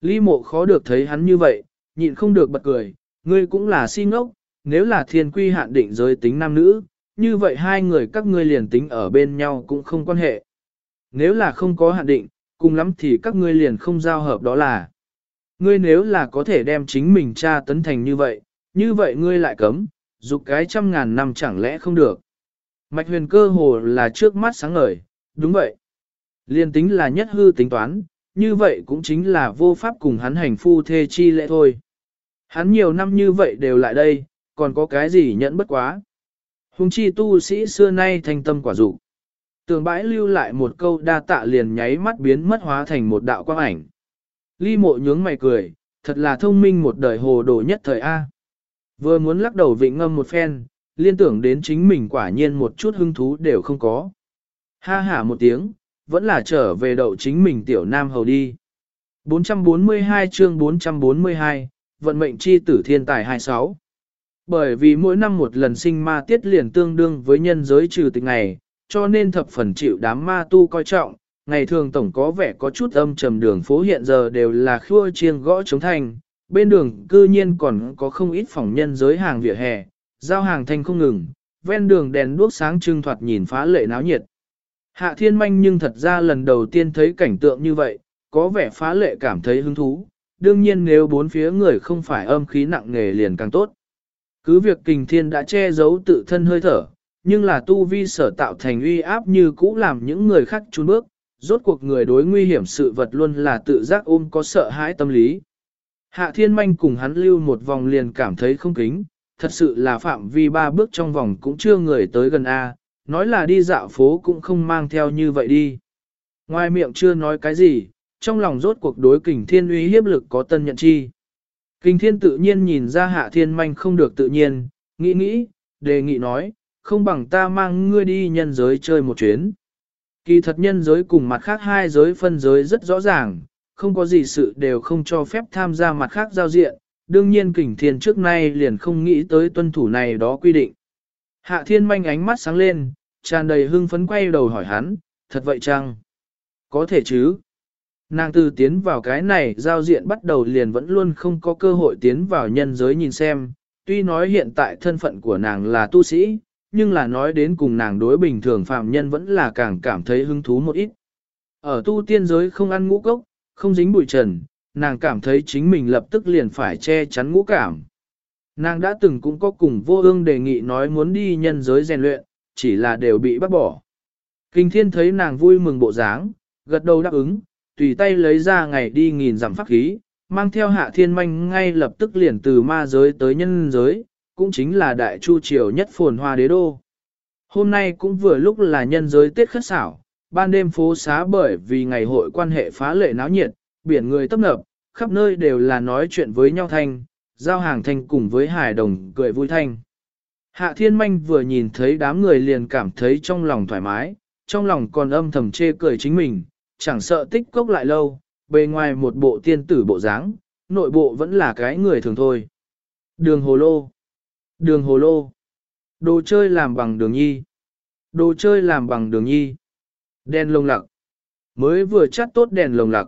Lý mộ khó được thấy hắn như vậy, nhịn không được bật cười, ngươi cũng là si ngốc, nếu là thiên quy hạn định giới tính nam nữ, như vậy hai người các ngươi liền tính ở bên nhau cũng không quan hệ. Nếu là không có hạn định, cùng lắm thì các ngươi liền không giao hợp đó là. Ngươi nếu là có thể đem chính mình tra tấn thành như vậy, như vậy ngươi lại cấm, dục cái trăm ngàn năm chẳng lẽ không được. Mạch huyền cơ hồ là trước mắt sáng ngời, đúng vậy. Liên tính là nhất hư tính toán, như vậy cũng chính là vô pháp cùng hắn hành phu thê chi lễ thôi. Hắn nhiều năm như vậy đều lại đây, còn có cái gì nhẫn bất quá. Hùng chi tu sĩ xưa nay thanh tâm quả dục Tường bãi lưu lại một câu đa tạ liền nháy mắt biến mất hóa thành một đạo quang ảnh. Ly mộ nhướng mày cười, thật là thông minh một đời hồ đồ nhất thời A. Vừa muốn lắc đầu vịnh ngâm một phen, liên tưởng đến chính mình quả nhiên một chút hứng thú đều không có. Ha hả một tiếng, vẫn là trở về đậu chính mình tiểu nam hầu đi. 442 chương 442, vận mệnh chi tử thiên tài 26. Bởi vì mỗi năm một lần sinh ma tiết liền tương đương với nhân giới trừ tịch ngày, cho nên thập phần chịu đám ma tu coi trọng, ngày thường tổng có vẻ có chút âm trầm đường phố hiện giờ đều là khua chiêng gõ chống thành, bên đường cư nhiên còn có không ít phòng nhân giới hàng vỉa hè, giao hàng thanh không ngừng, ven đường đèn đuốc sáng trưng thoạt nhìn phá lệ náo nhiệt. Hạ thiên manh nhưng thật ra lần đầu tiên thấy cảnh tượng như vậy, có vẻ phá lệ cảm thấy hứng thú, đương nhiên nếu bốn phía người không phải âm khí nặng nghề liền càng tốt. Cứ việc kình thiên đã che giấu tự thân hơi thở, nhưng là tu vi sở tạo thành uy áp như cũ làm những người khác trốn bước, rốt cuộc người đối nguy hiểm sự vật luôn là tự giác ôm có sợ hãi tâm lý. Hạ thiên manh cùng hắn lưu một vòng liền cảm thấy không kính, thật sự là phạm vi ba bước trong vòng cũng chưa người tới gần A, nói là đi dạo phố cũng không mang theo như vậy đi. Ngoài miệng chưa nói cái gì, trong lòng rốt cuộc đối kình thiên uy hiếp lực có tân nhận chi. Kình thiên tự nhiên nhìn ra hạ thiên manh không được tự nhiên, nghĩ nghĩ, đề nghị nói, không bằng ta mang ngươi đi nhân giới chơi một chuyến. Kỳ thật nhân giới cùng mặt khác hai giới phân giới rất rõ ràng, không có gì sự đều không cho phép tham gia mặt khác giao diện, đương nhiên kình thiên trước nay liền không nghĩ tới tuân thủ này đó quy định. Hạ thiên manh ánh mắt sáng lên, tràn đầy hưng phấn quay đầu hỏi hắn, thật vậy chăng? Có thể chứ? Nàng từ tiến vào cái này giao diện bắt đầu liền vẫn luôn không có cơ hội tiến vào nhân giới nhìn xem, tuy nói hiện tại thân phận của nàng là tu sĩ, nhưng là nói đến cùng nàng đối bình thường phạm nhân vẫn là càng cảm thấy hứng thú một ít. Ở tu tiên giới không ăn ngũ cốc, không dính bụi trần, nàng cảm thấy chính mình lập tức liền phải che chắn ngũ cảm. Nàng đã từng cũng có cùng vô ương đề nghị nói muốn đi nhân giới rèn luyện, chỉ là đều bị bắt bỏ. Kinh thiên thấy nàng vui mừng bộ dáng, gật đầu đáp ứng, tùy tay lấy ra ngày đi nghìn giảm pháp khí, mang theo hạ thiên manh ngay lập tức liền từ ma giới tới nhân giới, cũng chính là đại chu triều nhất phồn hoa đế đô. Hôm nay cũng vừa lúc là nhân giới Tết khất xảo, ban đêm phố xá bởi vì ngày hội quan hệ phá lệ náo nhiệt, biển người tấp nập, khắp nơi đều là nói chuyện với nhau thanh, giao hàng thanh cùng với hải đồng cười vui thanh. Hạ thiên manh vừa nhìn thấy đám người liền cảm thấy trong lòng thoải mái, trong lòng còn âm thầm chê cười chính mình, chẳng sợ tích cốc lại lâu, bề ngoài một bộ tiên tử bộ dáng, nội bộ vẫn là cái người thường thôi. Đường hồ lô. Đường hồ lô. Đồ chơi làm bằng đường nhi. Đồ chơi làm bằng đường nhi. Đèn lồng lặc. Mới vừa chắt tốt đèn lồng lặc.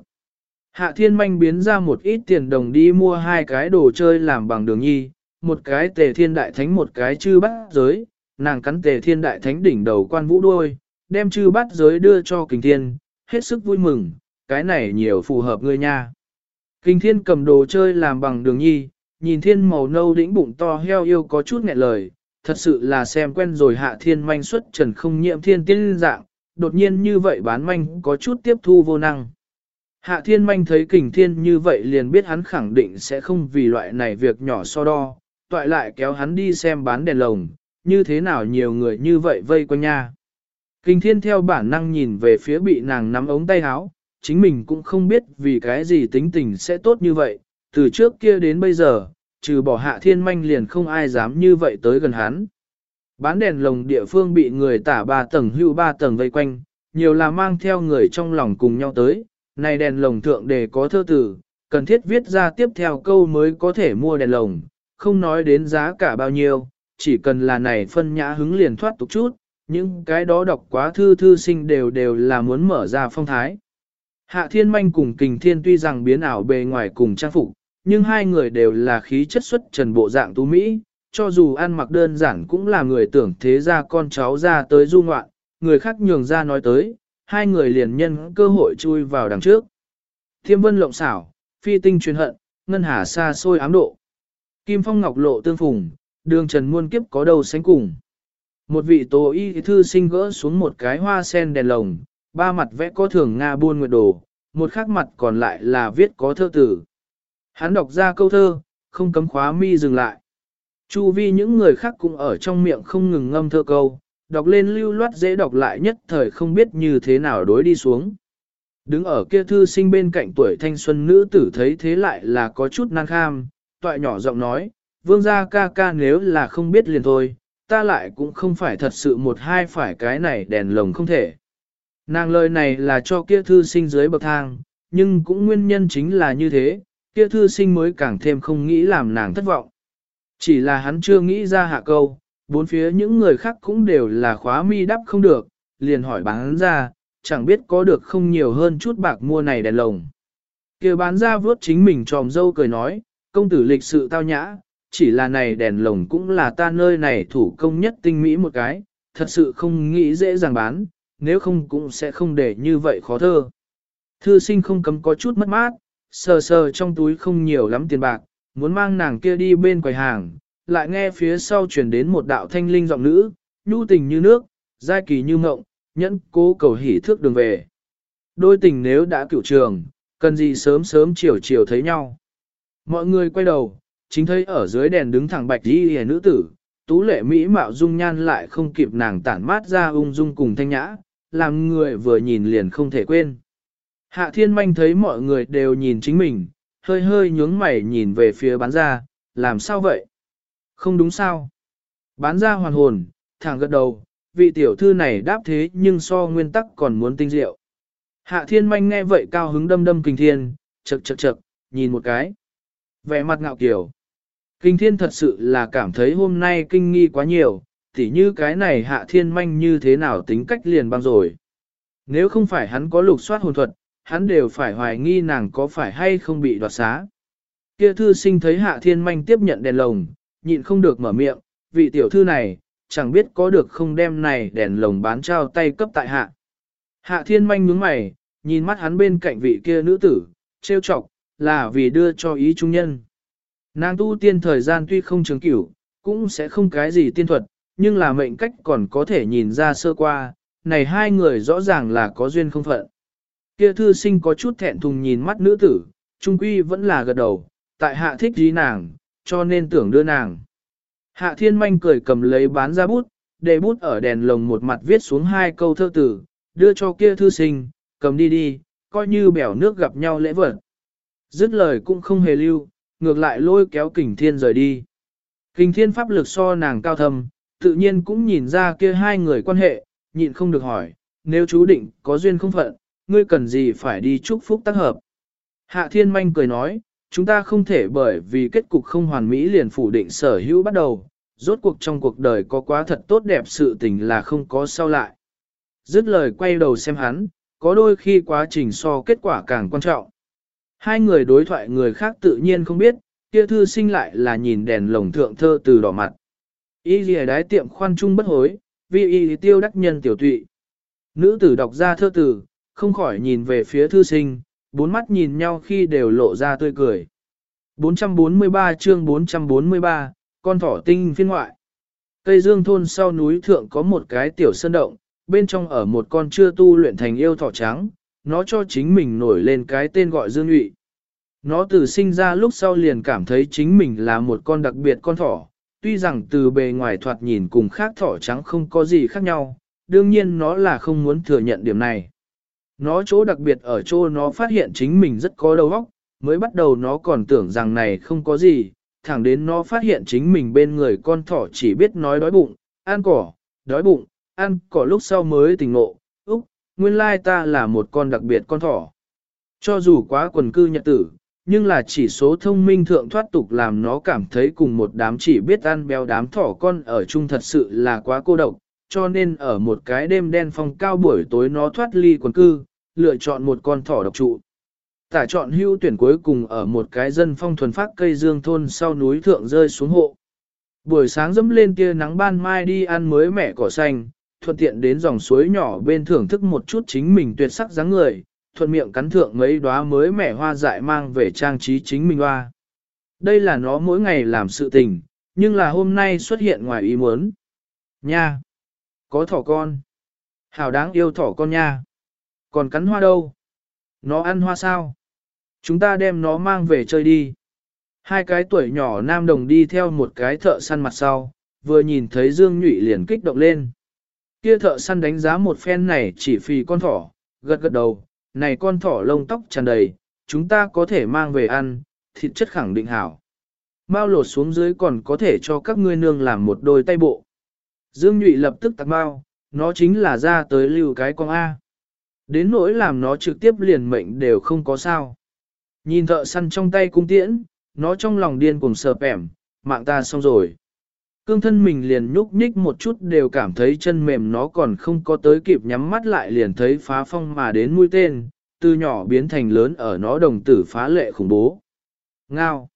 Hạ thiên manh biến ra một ít tiền đồng đi mua hai cái đồ chơi làm bằng đường nhi, một cái tề thiên đại thánh một cái chư bát giới, nàng cắn tề thiên đại thánh đỉnh đầu quan vũ đôi, đem chư bát giới đưa cho kình thiên, hết sức vui mừng, cái này nhiều phù hợp ngươi nha. Kình thiên cầm đồ chơi làm bằng đường nhi, nhìn thiên màu nâu đĩnh bụng to heo yêu có chút nghẹn lời, thật sự là xem quen rồi hạ thiên manh xuất trần không nhiễm thiên tiên dạng, đột nhiên như vậy bán manh có chút tiếp thu vô năng. Hạ thiên manh thấy kình thiên như vậy liền biết hắn khẳng định sẽ không vì loại này việc nhỏ so đo, toại lại kéo hắn đi xem bán đèn lồng, như thế nào nhiều người như vậy vây quanh nha. Kình thiên theo bản năng nhìn về phía bị nàng nắm ống tay áo, chính mình cũng không biết vì cái gì tính tình sẽ tốt như vậy, từ trước kia đến bây giờ, trừ bỏ hạ thiên manh liền không ai dám như vậy tới gần hắn. Bán đèn lồng địa phương bị người tả ba tầng hưu ba tầng vây quanh, nhiều là mang theo người trong lòng cùng nhau tới, này đèn lồng thượng đề có thơ tử, cần thiết viết ra tiếp theo câu mới có thể mua đèn lồng, không nói đến giá cả bao nhiêu, chỉ cần là này phân nhã hứng liền thoát tục chút, những cái đó đọc quá thư thư sinh đều đều là muốn mở ra phong thái. Hạ thiên manh cùng kình thiên tuy rằng biến ảo bề ngoài cùng trang phục, nhưng hai người đều là khí chất xuất trần bộ dạng tú Mỹ, cho dù ăn mặc đơn giản cũng là người tưởng thế ra con cháu ra tới du ngoạn, người khác nhường ra nói tới, hai người liền nhân cơ hội chui vào đằng trước. Thiêm vân lộng xảo, phi tinh truyền hận, ngân hà xa xôi ám độ. Kim phong ngọc lộ tương phùng, đường trần muôn kiếp có đầu sánh cùng. Một vị tố y thư sinh gỡ xuống một cái hoa sen đèn lồng, ba mặt vẽ có thường Nga buôn nguyệt đồ, một khác mặt còn lại là viết có thơ tử. Hắn đọc ra câu thơ, không cấm khóa mi dừng lại. Chu vi những người khác cũng ở trong miệng không ngừng ngâm thơ câu, đọc lên lưu loát dễ đọc lại nhất thời không biết như thế nào đối đi xuống. Đứng ở kia thư sinh bên cạnh tuổi thanh xuân nữ tử thấy thế lại là có chút năng kham, toại nhỏ giọng nói, vương gia ca ca nếu là không biết liền thôi, ta lại cũng không phải thật sự một hai phải cái này đèn lồng không thể. Nàng lời này là cho kia thư sinh dưới bậc thang, nhưng cũng nguyên nhân chính là như thế, kia thư sinh mới càng thêm không nghĩ làm nàng thất vọng. Chỉ là hắn chưa nghĩ ra hạ câu, bốn phía những người khác cũng đều là khóa mi đắp không được, liền hỏi bán ra, chẳng biết có được không nhiều hơn chút bạc mua này đèn lồng. kia bán ra vớt chính mình tròm dâu cười nói, công tử lịch sự tao nhã, chỉ là này đèn lồng cũng là ta nơi này thủ công nhất tinh mỹ một cái, thật sự không nghĩ dễ dàng bán, nếu không cũng sẽ không để như vậy khó thơ. Thư sinh không cấm có chút mất mát, sờ sờ trong túi không nhiều lắm tiền bạc, muốn mang nàng kia đi bên quầy hàng, lại nghe phía sau truyền đến một đạo thanh linh giọng nữ, nhu tình như nước, giai kỳ như ngộng, nhẫn cố cầu hỉ thước đường về. Đôi tình nếu đã cựu trường, cần gì sớm sớm chiều chiều thấy nhau. Mọi người quay đầu, chính thấy ở dưới đèn đứng thẳng bạch đi hề nữ tử, tú lệ mỹ mạo dung nhan lại không kịp nàng tản mát ra ung dung cùng thanh nhã, làm người vừa nhìn liền không thể quên. Hạ thiên manh thấy mọi người đều nhìn chính mình, hơi hơi nhướng mày nhìn về phía bán ra, làm sao vậy? Không đúng sao? Bán ra hoàn hồn, thẳng gật đầu, vị tiểu thư này đáp thế nhưng so nguyên tắc còn muốn tinh diệu. Hạ thiên manh nghe vậy cao hứng đâm đâm kinh thiên, chật chật chật, nhìn một cái. Vẻ mặt ngạo kiểu. Kinh thiên thật sự là cảm thấy hôm nay kinh nghi quá nhiều, tỉ như cái này hạ thiên manh như thế nào tính cách liền băng rồi. Nếu không phải hắn có lục soát hồn thuật, hắn đều phải hoài nghi nàng có phải hay không bị đoạt xá. Kia thư sinh thấy hạ thiên manh tiếp nhận đèn lồng, nhịn không được mở miệng, vị tiểu thư này, chẳng biết có được không đem này đèn lồng bán trao tay cấp tại hạ. Hạ thiên manh nhướng mày, nhìn mắt hắn bên cạnh vị kia nữ tử, trêu chọc, là vì đưa cho ý trung nhân. Nàng tu tiên thời gian tuy không trường cửu, cũng sẽ không cái gì tiên thuật, nhưng là mệnh cách còn có thể nhìn ra sơ qua, này hai người rõ ràng là có duyên không phận. Kia thư sinh có chút thẹn thùng nhìn mắt nữ tử, trung quy vẫn là gật đầu, tại hạ thích gì nàng, cho nên tưởng đưa nàng. Hạ thiên manh cười cầm lấy bán ra bút, để bút ở đèn lồng một mặt viết xuống hai câu thơ tử, đưa cho kia thư sinh, cầm đi đi, coi như bẻo nước gặp nhau lễ vật. Dứt lời cũng không hề lưu, ngược lại lôi kéo kình thiên rời đi. Kình thiên pháp lực so nàng cao thâm, tự nhiên cũng nhìn ra kia hai người quan hệ, nhịn không được hỏi, nếu chú định có duyên không phận, ngươi cần gì phải đi chúc phúc tác hợp. Hạ thiên manh cười nói, chúng ta không thể bởi vì kết cục không hoàn mỹ liền phủ định sở hữu bắt đầu, rốt cuộc trong cuộc đời có quá thật tốt đẹp sự tình là không có sau lại. Dứt lời quay đầu xem hắn, có đôi khi quá trình so kết quả càng quan trọng. Hai người đối thoại người khác tự nhiên không biết, kia thư sinh lại là nhìn đèn lồng thượng thơ từ đỏ mặt. Y lìa đái tiệm khoan trung bất hối, vì y tiêu đắc nhân tiểu tụy. Nữ tử đọc ra thơ từ, không khỏi nhìn về phía thư sinh, bốn mắt nhìn nhau khi đều lộ ra tươi cười. 443 chương 443, con thỏ tinh phiên ngoại. Cây dương thôn sau núi thượng có một cái tiểu sơn động, bên trong ở một con chưa tu luyện thành yêu thỏ trắng, nó cho chính mình nổi lên cái tên gọi dương nhụy. Nó từ sinh ra lúc sau liền cảm thấy chính mình là một con đặc biệt con thỏ, tuy rằng từ bề ngoài thoạt nhìn cùng khác thỏ trắng không có gì khác nhau, đương nhiên nó là không muốn thừa nhận điểm này. Nó chỗ đặc biệt ở chỗ nó phát hiện chính mình rất có đầu óc, mới bắt đầu nó còn tưởng rằng này không có gì, thẳng đến nó phát hiện chính mình bên người con thỏ chỉ biết nói đói bụng, ăn cỏ, đói bụng, ăn cỏ lúc sau mới tỉnh ngộ, nguyên lai ta là một con đặc biệt con thỏ. Cho dù quá quần cư nhật tử, nhưng là chỉ số thông minh thượng thoát tục làm nó cảm thấy cùng một đám chỉ biết ăn béo đám thỏ con ở chung thật sự là quá cô độc, cho nên ở một cái đêm đen phong cao buổi tối nó thoát ly quần cư, lựa chọn một con thỏ độc trụ. Tả chọn hưu tuyển cuối cùng ở một cái dân phong thuần phát cây dương thôn sau núi thượng rơi xuống hộ. Buổi sáng dẫm lên tia nắng ban mai đi ăn mới mẻ cỏ xanh, thuận tiện đến dòng suối nhỏ bên thưởng thức một chút chính mình tuyệt sắc dáng người, thuận miệng cắn thượng mấy đóa mới mẻ hoa dại mang về trang trí chính mình hoa. Đây là nó mỗi ngày làm sự tình, nhưng là hôm nay xuất hiện ngoài ý muốn. Nha! Có thỏ con! Hảo đáng yêu thỏ con nha! Còn cắn hoa đâu? Nó ăn hoa sao? Chúng ta đem nó mang về chơi đi. Hai cái tuổi nhỏ nam đồng đi theo một cái thợ săn mặt sau, vừa nhìn thấy Dương Nhụy liền kích động lên. Kia thợ săn đánh giá một phen này chỉ phì con thỏ, gật gật đầu, này con thỏ lông tóc tràn đầy, chúng ta có thể mang về ăn, thịt chất khẳng định hảo. Mao lột xuống dưới còn có thể cho các ngươi nương làm một đôi tay bộ. Dương Nhụy lập tức tặng Mao, nó chính là ra tới lưu cái con A. Đến nỗi làm nó trực tiếp liền mệnh đều không có sao. Nhìn thợ săn trong tay cung tiễn, nó trong lòng điên cùng sợp ẻm, mạng ta xong rồi. Cương thân mình liền nhúc nhích một chút đều cảm thấy chân mềm nó còn không có tới kịp nhắm mắt lại liền thấy phá phong mà đến mũi tên, từ nhỏ biến thành lớn ở nó đồng tử phá lệ khủng bố. Ngao.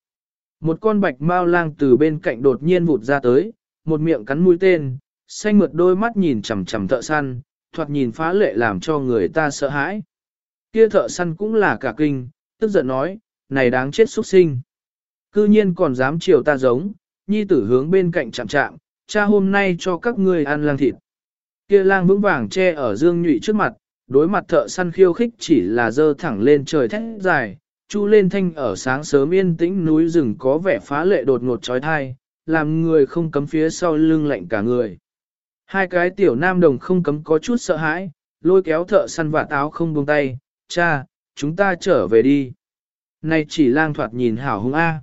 Một con bạch mao lang từ bên cạnh đột nhiên vụt ra tới, một miệng cắn mũi tên, xanh mượt đôi mắt nhìn chằm chằm thợ săn, thoạt nhìn phá lệ làm cho người ta sợ hãi. Kia thợ săn cũng là cả kinh, tức giận nói, này đáng chết xuất sinh. Cư nhiên còn dám chiều ta giống, nhi tử hướng bên cạnh chạm chạm, cha hôm nay cho các ngươi ăn lang thịt. Kia lang vững vàng che ở dương nhụy trước mặt, đối mặt thợ săn khiêu khích chỉ là dơ thẳng lên trời thét dài, chu lên thanh ở sáng sớm yên tĩnh núi rừng có vẻ phá lệ đột ngột trói thai, làm người không cấm phía sau lưng lạnh cả người. Hai cái tiểu nam đồng không cấm có chút sợ hãi, lôi kéo thợ săn và táo không buông tay, cha, chúng ta trở về đi. Này chỉ lang thoạt nhìn hảo hung A.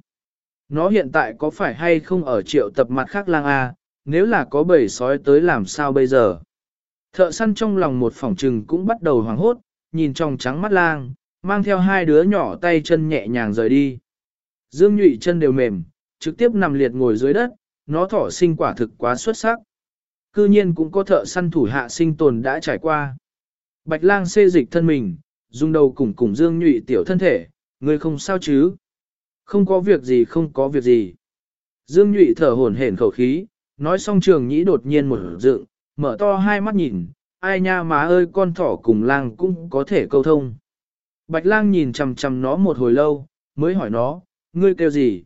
Nó hiện tại có phải hay không ở triệu tập mặt khác lang A, nếu là có bầy sói tới làm sao bây giờ? Thợ săn trong lòng một phòng trừng cũng bắt đầu hoảng hốt, nhìn trong trắng mắt lang, mang theo hai đứa nhỏ tay chân nhẹ nhàng rời đi. Dương nhụy chân đều mềm, trực tiếp nằm liệt ngồi dưới đất, nó thỏ sinh quả thực quá xuất sắc. Cư nhiên cũng có thợ săn thủ hạ sinh tồn đã trải qua. Bạch lang xê dịch thân mình, dùng đầu cùng cùng dương nhụy tiểu thân thể, người không sao chứ. Không có việc gì không có việc gì. Dương nhụy thở hổn hển khẩu khí, nói xong trường nhĩ đột nhiên một dựng, mở to hai mắt nhìn, ai nha má ơi con thỏ cùng lang cũng có thể câu thông. Bạch lang nhìn chằm chằm nó một hồi lâu, mới hỏi nó, ngươi kêu gì?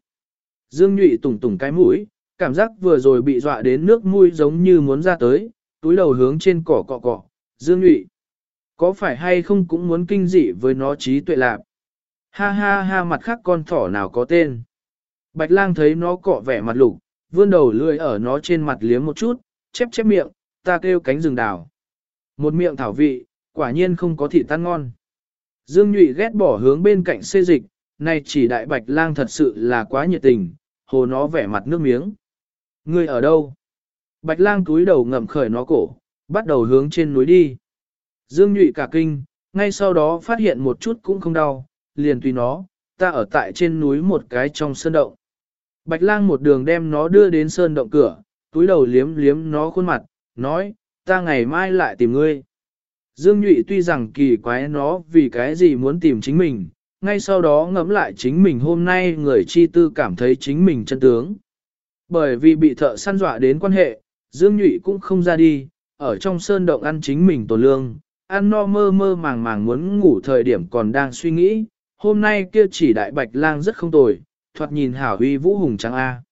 Dương nhụy tùng tùng cái mũi, cảm giác vừa rồi bị dọa đến nước mũi giống như muốn ra tới, túi đầu hướng trên cỏ cọ cọ, Dương nhụy. Có phải hay không cũng muốn kinh dị với nó trí tuệ lạc? Ha ha ha mặt khác con thỏ nào có tên. Bạch lang thấy nó cọ vẻ mặt lục, vươn đầu lưỡi ở nó trên mặt liếm một chút, chép chép miệng, ta kêu cánh rừng đào. Một miệng thảo vị, quả nhiên không có thịt tan ngon. Dương Nhụy ghét bỏ hướng bên cạnh xê dịch, này chỉ đại bạch lang thật sự là quá nhiệt tình, hồ nó vẻ mặt nước miếng. Ngươi ở đâu? Bạch lang túi đầu ngậm khởi nó cổ, bắt đầu hướng trên núi đi. Dương Nhụy cả kinh, ngay sau đó phát hiện một chút cũng không đau, liền tùy nó, ta ở tại trên núi một cái trong sơn động. Bạch lang một đường đem nó đưa đến sơn động cửa, túi đầu liếm liếm nó khuôn mặt, nói, ta ngày mai lại tìm ngươi. Dương Nhụy tuy rằng kỳ quái nó vì cái gì muốn tìm chính mình, ngay sau đó ngẫm lại chính mình hôm nay người chi tư cảm thấy chính mình chân tướng. Bởi vì bị thợ săn dọa đến quan hệ, Dương Nhụy cũng không ra đi, ở trong sơn động ăn chính mình tổ lương, ăn no mơ mơ màng màng muốn ngủ thời điểm còn đang suy nghĩ, hôm nay kia chỉ đại bạch lang rất không tồi, thoạt nhìn hảo huy vũ hùng trắng A.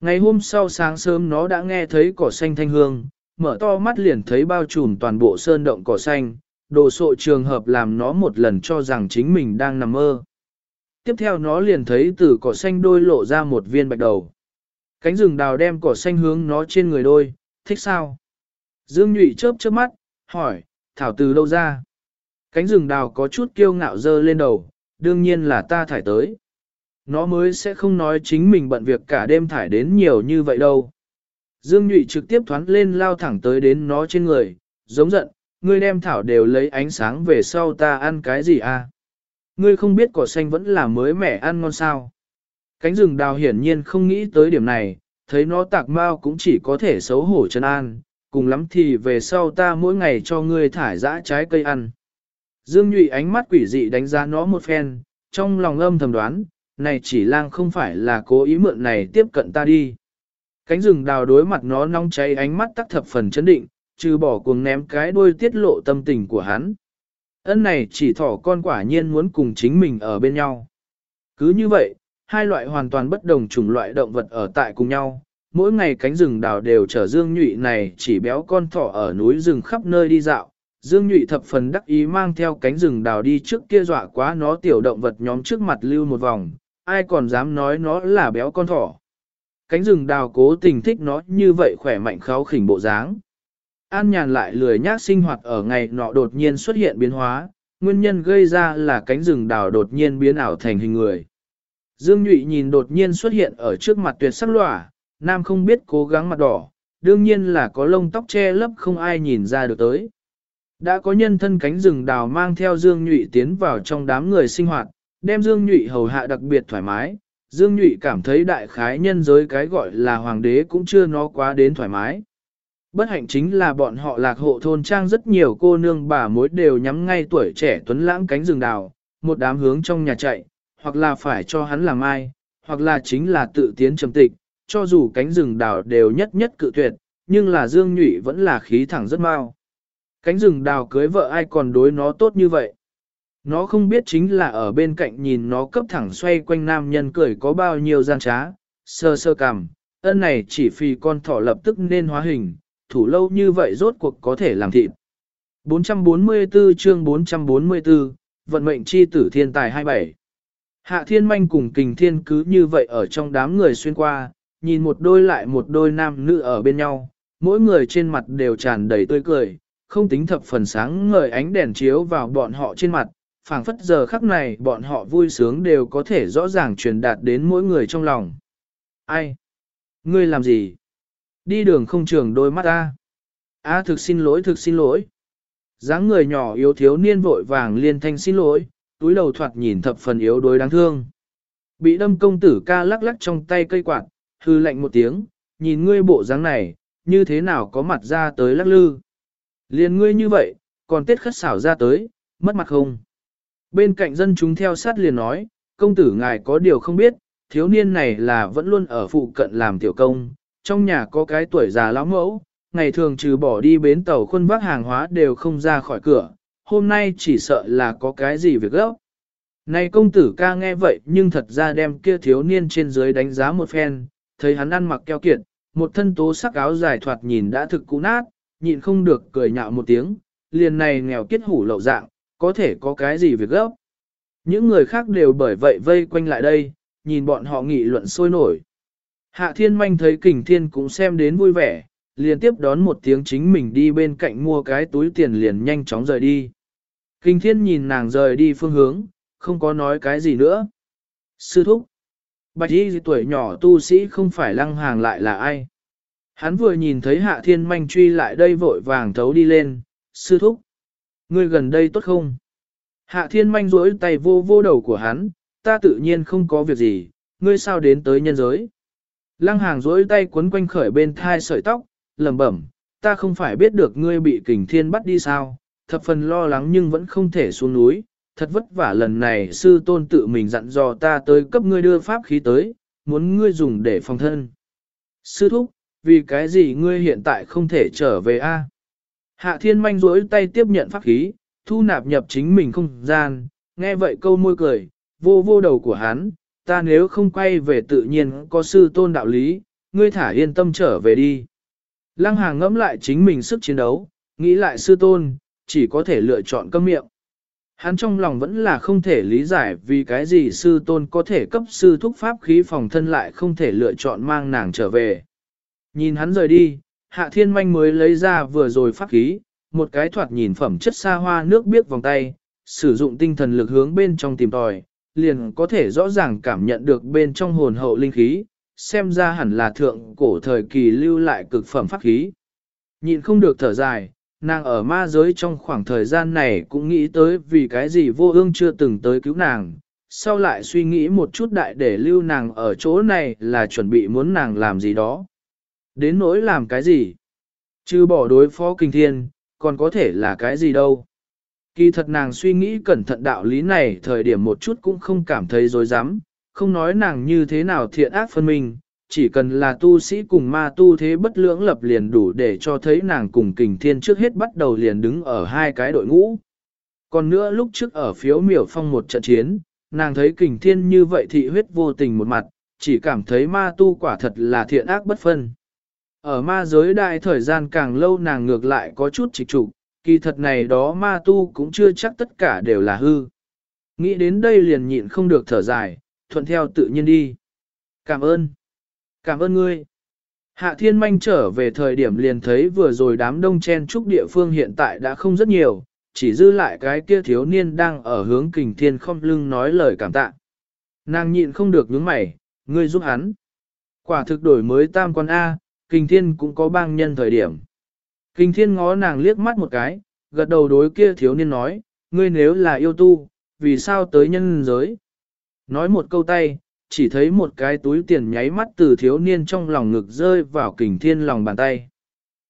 Ngày hôm sau sáng sớm nó đã nghe thấy cỏ xanh thanh hương, mở to mắt liền thấy bao trùm toàn bộ sơn động cỏ xanh, đồ sộ trường hợp làm nó một lần cho rằng chính mình đang nằm mơ. Tiếp theo nó liền thấy từ cỏ xanh đôi lộ ra một viên bạch đầu. Cánh rừng đào đem cỏ xanh hướng nó trên người đôi, thích sao? Dương nhụy chớp chớp mắt, hỏi, thảo từ đâu ra? Cánh rừng đào có chút kiêu ngạo dơ lên đầu, đương nhiên là ta thải tới. Nó mới sẽ không nói chính mình bận việc cả đêm thải đến nhiều như vậy đâu. Dương Nhụy trực tiếp thoán lên lao thẳng tới đến nó trên người, giống giận, ngươi đem thảo đều lấy ánh sáng về sau ta ăn cái gì à? Ngươi không biết cỏ xanh vẫn là mới mẻ ăn ngon sao? Cánh rừng đào hiển nhiên không nghĩ tới điểm này, thấy nó tạc mau cũng chỉ có thể xấu hổ chân an, cùng lắm thì về sau ta mỗi ngày cho ngươi thải dã trái cây ăn. Dương Nhụy ánh mắt quỷ dị đánh giá nó một phen, trong lòng âm thầm đoán, này chỉ lang không phải là cố ý mượn này tiếp cận ta đi. Cánh rừng đào đối mặt nó nóng cháy ánh mắt tắc thập phần chấn định, trừ bỏ cuồng ném cái đuôi tiết lộ tâm tình của hắn. Ân này chỉ thỏ con quả nhiên muốn cùng chính mình ở bên nhau. Cứ như vậy, hai loại hoàn toàn bất đồng chủng loại động vật ở tại cùng nhau. Mỗi ngày cánh rừng đào đều chở Dương Nhụy này chỉ béo con thỏ ở núi rừng khắp nơi đi dạo. Dương Nhụy thập phần đắc ý mang theo cánh rừng đào đi trước kia dọa quá nó tiểu động vật nhóm trước mặt lưu một vòng, ai còn dám nói nó là béo con thỏ. Cánh rừng đào cố tình thích nó như vậy khỏe mạnh kháo khỉnh bộ dáng. An nhàn lại lười nhác sinh hoạt ở ngày nọ đột nhiên xuất hiện biến hóa, nguyên nhân gây ra là cánh rừng đào đột nhiên biến ảo thành hình người. Dương Nhụy nhìn đột nhiên xuất hiện ở trước mặt tuyệt sắc lỏa, nam không biết cố gắng mặt đỏ, đương nhiên là có lông tóc che lấp không ai nhìn ra được tới. Đã có nhân thân cánh rừng đào mang theo Dương Nhụy tiến vào trong đám người sinh hoạt, đem Dương Nhụy hầu hạ đặc biệt thoải mái. Dương Nhụy cảm thấy đại khái nhân giới cái gọi là hoàng đế cũng chưa nó quá đến thoải mái. Bất hạnh chính là bọn họ lạc hộ thôn trang rất nhiều cô nương bà mối đều nhắm ngay tuổi trẻ tuấn lãng cánh rừng đào, một đám hướng trong nhà chạy, hoặc là phải cho hắn làm ai, hoặc là chính là tự tiến trầm tịch, cho dù cánh rừng đào đều nhất nhất cự tuyệt, nhưng là Dương Nhụy vẫn là khí thẳng rất mau. Cánh rừng đào cưới vợ ai còn đối nó tốt như vậy. Nó không biết chính là ở bên cạnh nhìn nó cấp thẳng xoay quanh nam nhân cười có bao nhiêu gian trá, sơ sơ cằm, ân này chỉ vì con thỏ lập tức nên hóa hình, thủ lâu như vậy rốt cuộc có thể làm thịt. 444 chương 444, vận mệnh chi tử thiên tài 27. Hạ thiên manh cùng kình thiên cứ như vậy ở trong đám người xuyên qua, nhìn một đôi lại một đôi nam nữ ở bên nhau, mỗi người trên mặt đều tràn đầy tươi cười, không tính thập phần sáng ngời ánh đèn chiếu vào bọn họ trên mặt, phảng phất giờ khắc này bọn họ vui sướng đều có thể rõ ràng truyền đạt đến mỗi người trong lòng. Ai? Ngươi làm gì? Đi đường không trường đôi mắt ta. A thực xin lỗi thực xin lỗi. dáng người nhỏ yếu thiếu niên vội vàng liên thanh xin lỗi, túi đầu thoạt nhìn thập phần yếu đuối đáng thương. Bị đâm công tử ca lắc lắc trong tay cây quạt, hư lạnh một tiếng, nhìn ngươi bộ dáng này, như thế nào có mặt ra tới lắc lư. Liền ngươi như vậy, còn tiết khất xảo ra tới, mất mặt không? Bên cạnh dân chúng theo sát liền nói, công tử ngài có điều không biết, thiếu niên này là vẫn luôn ở phụ cận làm tiểu công, trong nhà có cái tuổi già lão mẫu, ngày thường trừ bỏ đi bến tàu khuân vác hàng hóa đều không ra khỏi cửa, hôm nay chỉ sợ là có cái gì việc gấp. Này công tử ca nghe vậy nhưng thật ra đem kia thiếu niên trên dưới đánh giá một phen, thấy hắn ăn mặc keo kiệt, một thân tố sắc áo dài thoạt nhìn đã thực cũ nát, nhịn không được cười nhạo một tiếng, liền này nghèo kiết hủ lậu dạng, có thể có cái gì việc gấp. Những người khác đều bởi vậy vây quanh lại đây, nhìn bọn họ nghị luận sôi nổi. Hạ thiên manh thấy kình thiên cũng xem đến vui vẻ, liền tiếp đón một tiếng chính mình đi bên cạnh mua cái túi tiền liền nhanh chóng rời đi. Kình thiên nhìn nàng rời đi phương hướng, không có nói cái gì nữa. Sư thúc. Bạch y tuổi nhỏ tu sĩ không phải lăng hàng lại là ai. Hắn vừa nhìn thấy hạ thiên manh truy lại đây vội vàng thấu đi lên, sư thúc. Ngươi gần đây tốt không? Hạ thiên manh rỗi tay vô vô đầu của hắn, ta tự nhiên không có việc gì, ngươi sao đến tới nhân giới. Lăng hàng rỗi tay quấn quanh khởi bên thai sợi tóc, lẩm bẩm, ta không phải biết được ngươi bị kình thiên bắt đi sao, thập phần lo lắng nhưng vẫn không thể xuống núi, thật vất vả lần này sư tôn tự mình dặn dò ta tới cấp ngươi đưa pháp khí tới, muốn ngươi dùng để phòng thân. Sư thúc, vì cái gì ngươi hiện tại không thể trở về a? Hạ thiên manh rỗi tay tiếp nhận pháp khí, thu nạp nhập chính mình không gian, nghe vậy câu môi cười, vô vô đầu của hắn, ta nếu không quay về tự nhiên có sư tôn đạo lý, ngươi thả yên tâm trở về đi. Lăng hàng ngẫm lại chính mình sức chiến đấu, nghĩ lại sư tôn, chỉ có thể lựa chọn câm miệng. Hắn trong lòng vẫn là không thể lý giải vì cái gì sư tôn có thể cấp sư thúc pháp khí phòng thân lại không thể lựa chọn mang nàng trở về. Nhìn hắn rời đi, hạ thiên manh mới lấy ra vừa rồi pháp khí, một cái thoạt nhìn phẩm chất xa hoa nước biết vòng tay, sử dụng tinh thần lực hướng bên trong tìm tòi, liền có thể rõ ràng cảm nhận được bên trong hồn hậu linh khí, xem ra hẳn là thượng cổ thời kỳ lưu lại cực phẩm pháp khí. Nhìn không được thở dài, nàng ở ma giới trong khoảng thời gian này cũng nghĩ tới vì cái gì vô ương chưa từng tới cứu nàng, sau lại suy nghĩ một chút đại để lưu nàng ở chỗ này là chuẩn bị muốn nàng làm gì đó. Đến nỗi làm cái gì? Chứ bỏ đối phó kinh thiên, còn có thể là cái gì đâu. Kỳ thật nàng suy nghĩ cẩn thận đạo lý này thời điểm một chút cũng không cảm thấy dối rắm không nói nàng như thế nào thiện ác phân minh, chỉ cần là tu sĩ cùng ma tu thế bất lưỡng lập liền đủ để cho thấy nàng cùng kình thiên trước hết bắt đầu liền đứng ở hai cái đội ngũ. Còn nữa lúc trước ở phiếu miểu phong một trận chiến, nàng thấy kình thiên như vậy thị huyết vô tình một mặt, chỉ cảm thấy ma tu quả thật là thiện ác bất phân. Ở ma giới đại thời gian càng lâu nàng ngược lại có chút trịch trục, kỳ thật này đó ma tu cũng chưa chắc tất cả đều là hư. Nghĩ đến đây liền nhịn không được thở dài, thuận theo tự nhiên đi. Cảm ơn. Cảm ơn ngươi. Hạ thiên manh trở về thời điểm liền thấy vừa rồi đám đông chen trúc địa phương hiện tại đã không rất nhiều, chỉ dư lại cái kia thiếu niên đang ở hướng kình thiên không lưng nói lời cảm tạ. Nàng nhịn không được nhướng mày, ngươi giúp hắn. Quả thực đổi mới tam quan A, kình thiên cũng có bang nhân thời điểm. Kình thiên ngó nàng liếc mắt một cái, gật đầu đối kia thiếu niên nói, ngươi nếu là yêu tu, vì sao tới nhân giới? Nói một câu tay, chỉ thấy một cái túi tiền nháy mắt từ thiếu niên trong lòng ngực rơi vào kình thiên lòng bàn tay.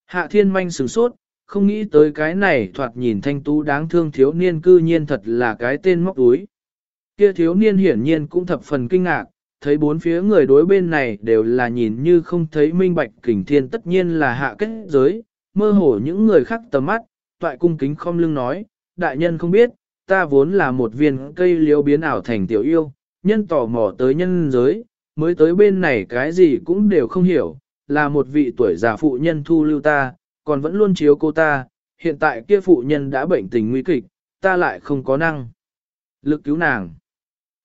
Hạ thiên manh sửng sốt, không nghĩ tới cái này thoạt nhìn thanh tú đáng thương thiếu niên cư nhiên thật là cái tên móc túi. Kia thiếu niên hiển nhiên cũng thập phần kinh ngạc, thấy bốn phía người đối bên này đều là nhìn như không thấy minh bạch kình thiên tất nhiên là hạ kết giới, mơ hồ những người khác tầm mắt, toại cung kính không lưng nói, đại nhân không biết, ta vốn là một viên cây liễu biến ảo thành tiểu yêu, nhân tò mò tới nhân giới, mới tới bên này cái gì cũng đều không hiểu, là một vị tuổi già phụ nhân thu lưu ta, còn vẫn luôn chiếu cô ta, hiện tại kia phụ nhân đã bệnh tình nguy kịch, ta lại không có năng. Lực cứu nàng.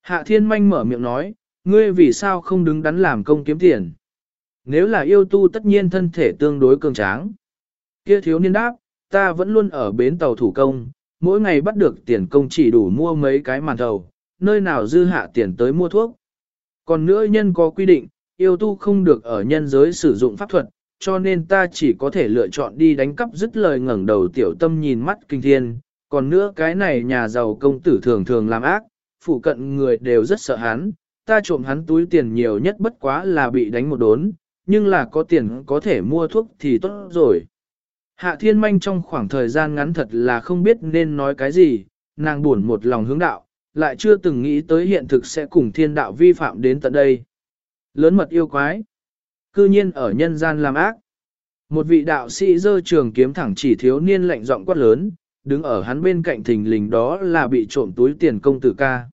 Hạ thiên manh mở miệng nói, ngươi vì sao không đứng đắn làm công kiếm tiền? Nếu là yêu tu tất nhiên thân thể tương đối cường tráng. Kia thiếu niên đáp, ta vẫn luôn ở bến tàu thủ công, mỗi ngày bắt được tiền công chỉ đủ mua mấy cái màn thầu, nơi nào dư hạ tiền tới mua thuốc. Còn nữa nhân có quy định, yêu tu không được ở nhân giới sử dụng pháp thuật, cho nên ta chỉ có thể lựa chọn đi đánh cắp dứt lời ngẩng đầu tiểu tâm nhìn mắt kinh thiên. Còn nữa cái này nhà giàu công tử thường thường làm ác, phụ cận người đều rất sợ hắn, ta trộm hắn túi tiền nhiều nhất bất quá là bị đánh một đốn, nhưng là có tiền có thể mua thuốc thì tốt rồi. Hạ thiên manh trong khoảng thời gian ngắn thật là không biết nên nói cái gì, nàng buồn một lòng hướng đạo, lại chưa từng nghĩ tới hiện thực sẽ cùng thiên đạo vi phạm đến tận đây. Lớn mật yêu quái, cư nhiên ở nhân gian làm ác. Một vị đạo sĩ dơ trường kiếm thẳng chỉ thiếu niên lạnh giọng quát lớn, đứng ở hắn bên cạnh thình lình đó là bị trộm túi tiền công tử ca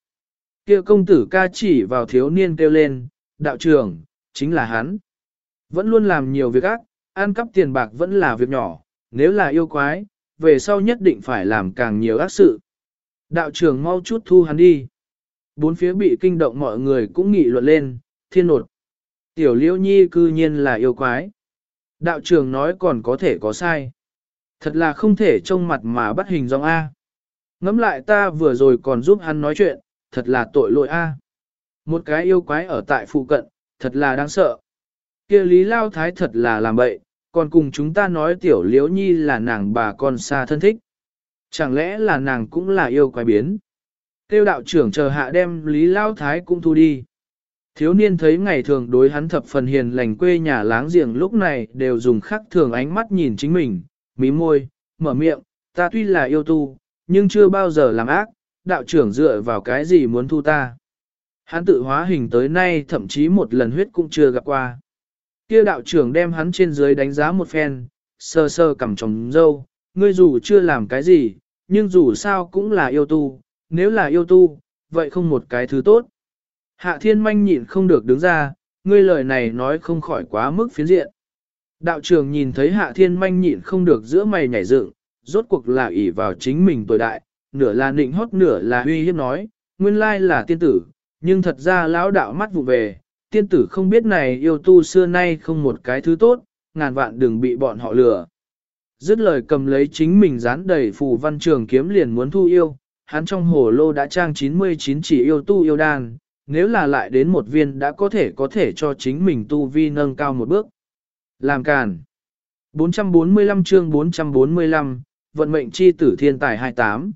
kia công tử ca chỉ vào thiếu niên kêu lên, đạo trưởng, chính là hắn. Vẫn luôn làm nhiều việc ác, ăn cắp tiền bạc vẫn là việc nhỏ, nếu là yêu quái, về sau nhất định phải làm càng nhiều ác sự. Đạo trưởng mau chút thu hắn đi. Bốn phía bị kinh động mọi người cũng nghị luận lên, thiên nột. Tiểu liễu nhi cư nhiên là yêu quái. Đạo trưởng nói còn có thể có sai. Thật là không thể trông mặt mà bắt hình dòng A. Ngắm lại ta vừa rồi còn giúp hắn nói chuyện, thật là tội lỗi A. Một cái yêu quái ở tại phụ cận, thật là đáng sợ. kia lý lao thái thật là làm bậy, còn cùng chúng ta nói tiểu liễu nhi là nàng bà con xa thân thích. Chẳng lẽ là nàng cũng là yêu quái biến? Tiêu đạo trưởng chờ hạ đem Lý Lao Thái cũng thu đi. Thiếu niên thấy ngày thường đối hắn thập phần hiền lành quê nhà láng giềng lúc này đều dùng khắc thường ánh mắt nhìn chính mình, mí môi, mở miệng, ta tuy là yêu tu, nhưng chưa bao giờ làm ác, đạo trưởng dựa vào cái gì muốn thu ta. Hắn tự hóa hình tới nay thậm chí một lần huyết cũng chưa gặp qua. Kia đạo trưởng đem hắn trên dưới đánh giá một phen, sơ sơ cầm trồng dâu, ngươi dù chưa làm cái gì, nhưng dù sao cũng là yêu tu, nếu là yêu tu, vậy không một cái thứ tốt. Hạ thiên manh nhịn không được đứng ra, ngươi lời này nói không khỏi quá mức phiến diện. Đạo trưởng nhìn thấy hạ thiên manh nhịn không được giữa mày nhảy dựng, rốt cuộc là ỷ vào chính mình tuổi đại, nửa là nịnh hót nửa là uy hiếp nói, nguyên lai là tiên tử, nhưng thật ra lão đạo mắt vụ về, tiên tử không biết này yêu tu xưa nay không một cái thứ tốt, ngàn vạn đừng bị bọn họ lừa. Dứt lời cầm lấy chính mình dán đầy phù văn trường kiếm liền muốn thu yêu, hắn trong hồ lô đã trang 99 chỉ yêu tu yêu đan, nếu là lại đến một viên đã có thể có thể cho chính mình tu vi nâng cao một bước. Làm càn. 445 chương 445, vận mệnh chi tử thiên tài 28.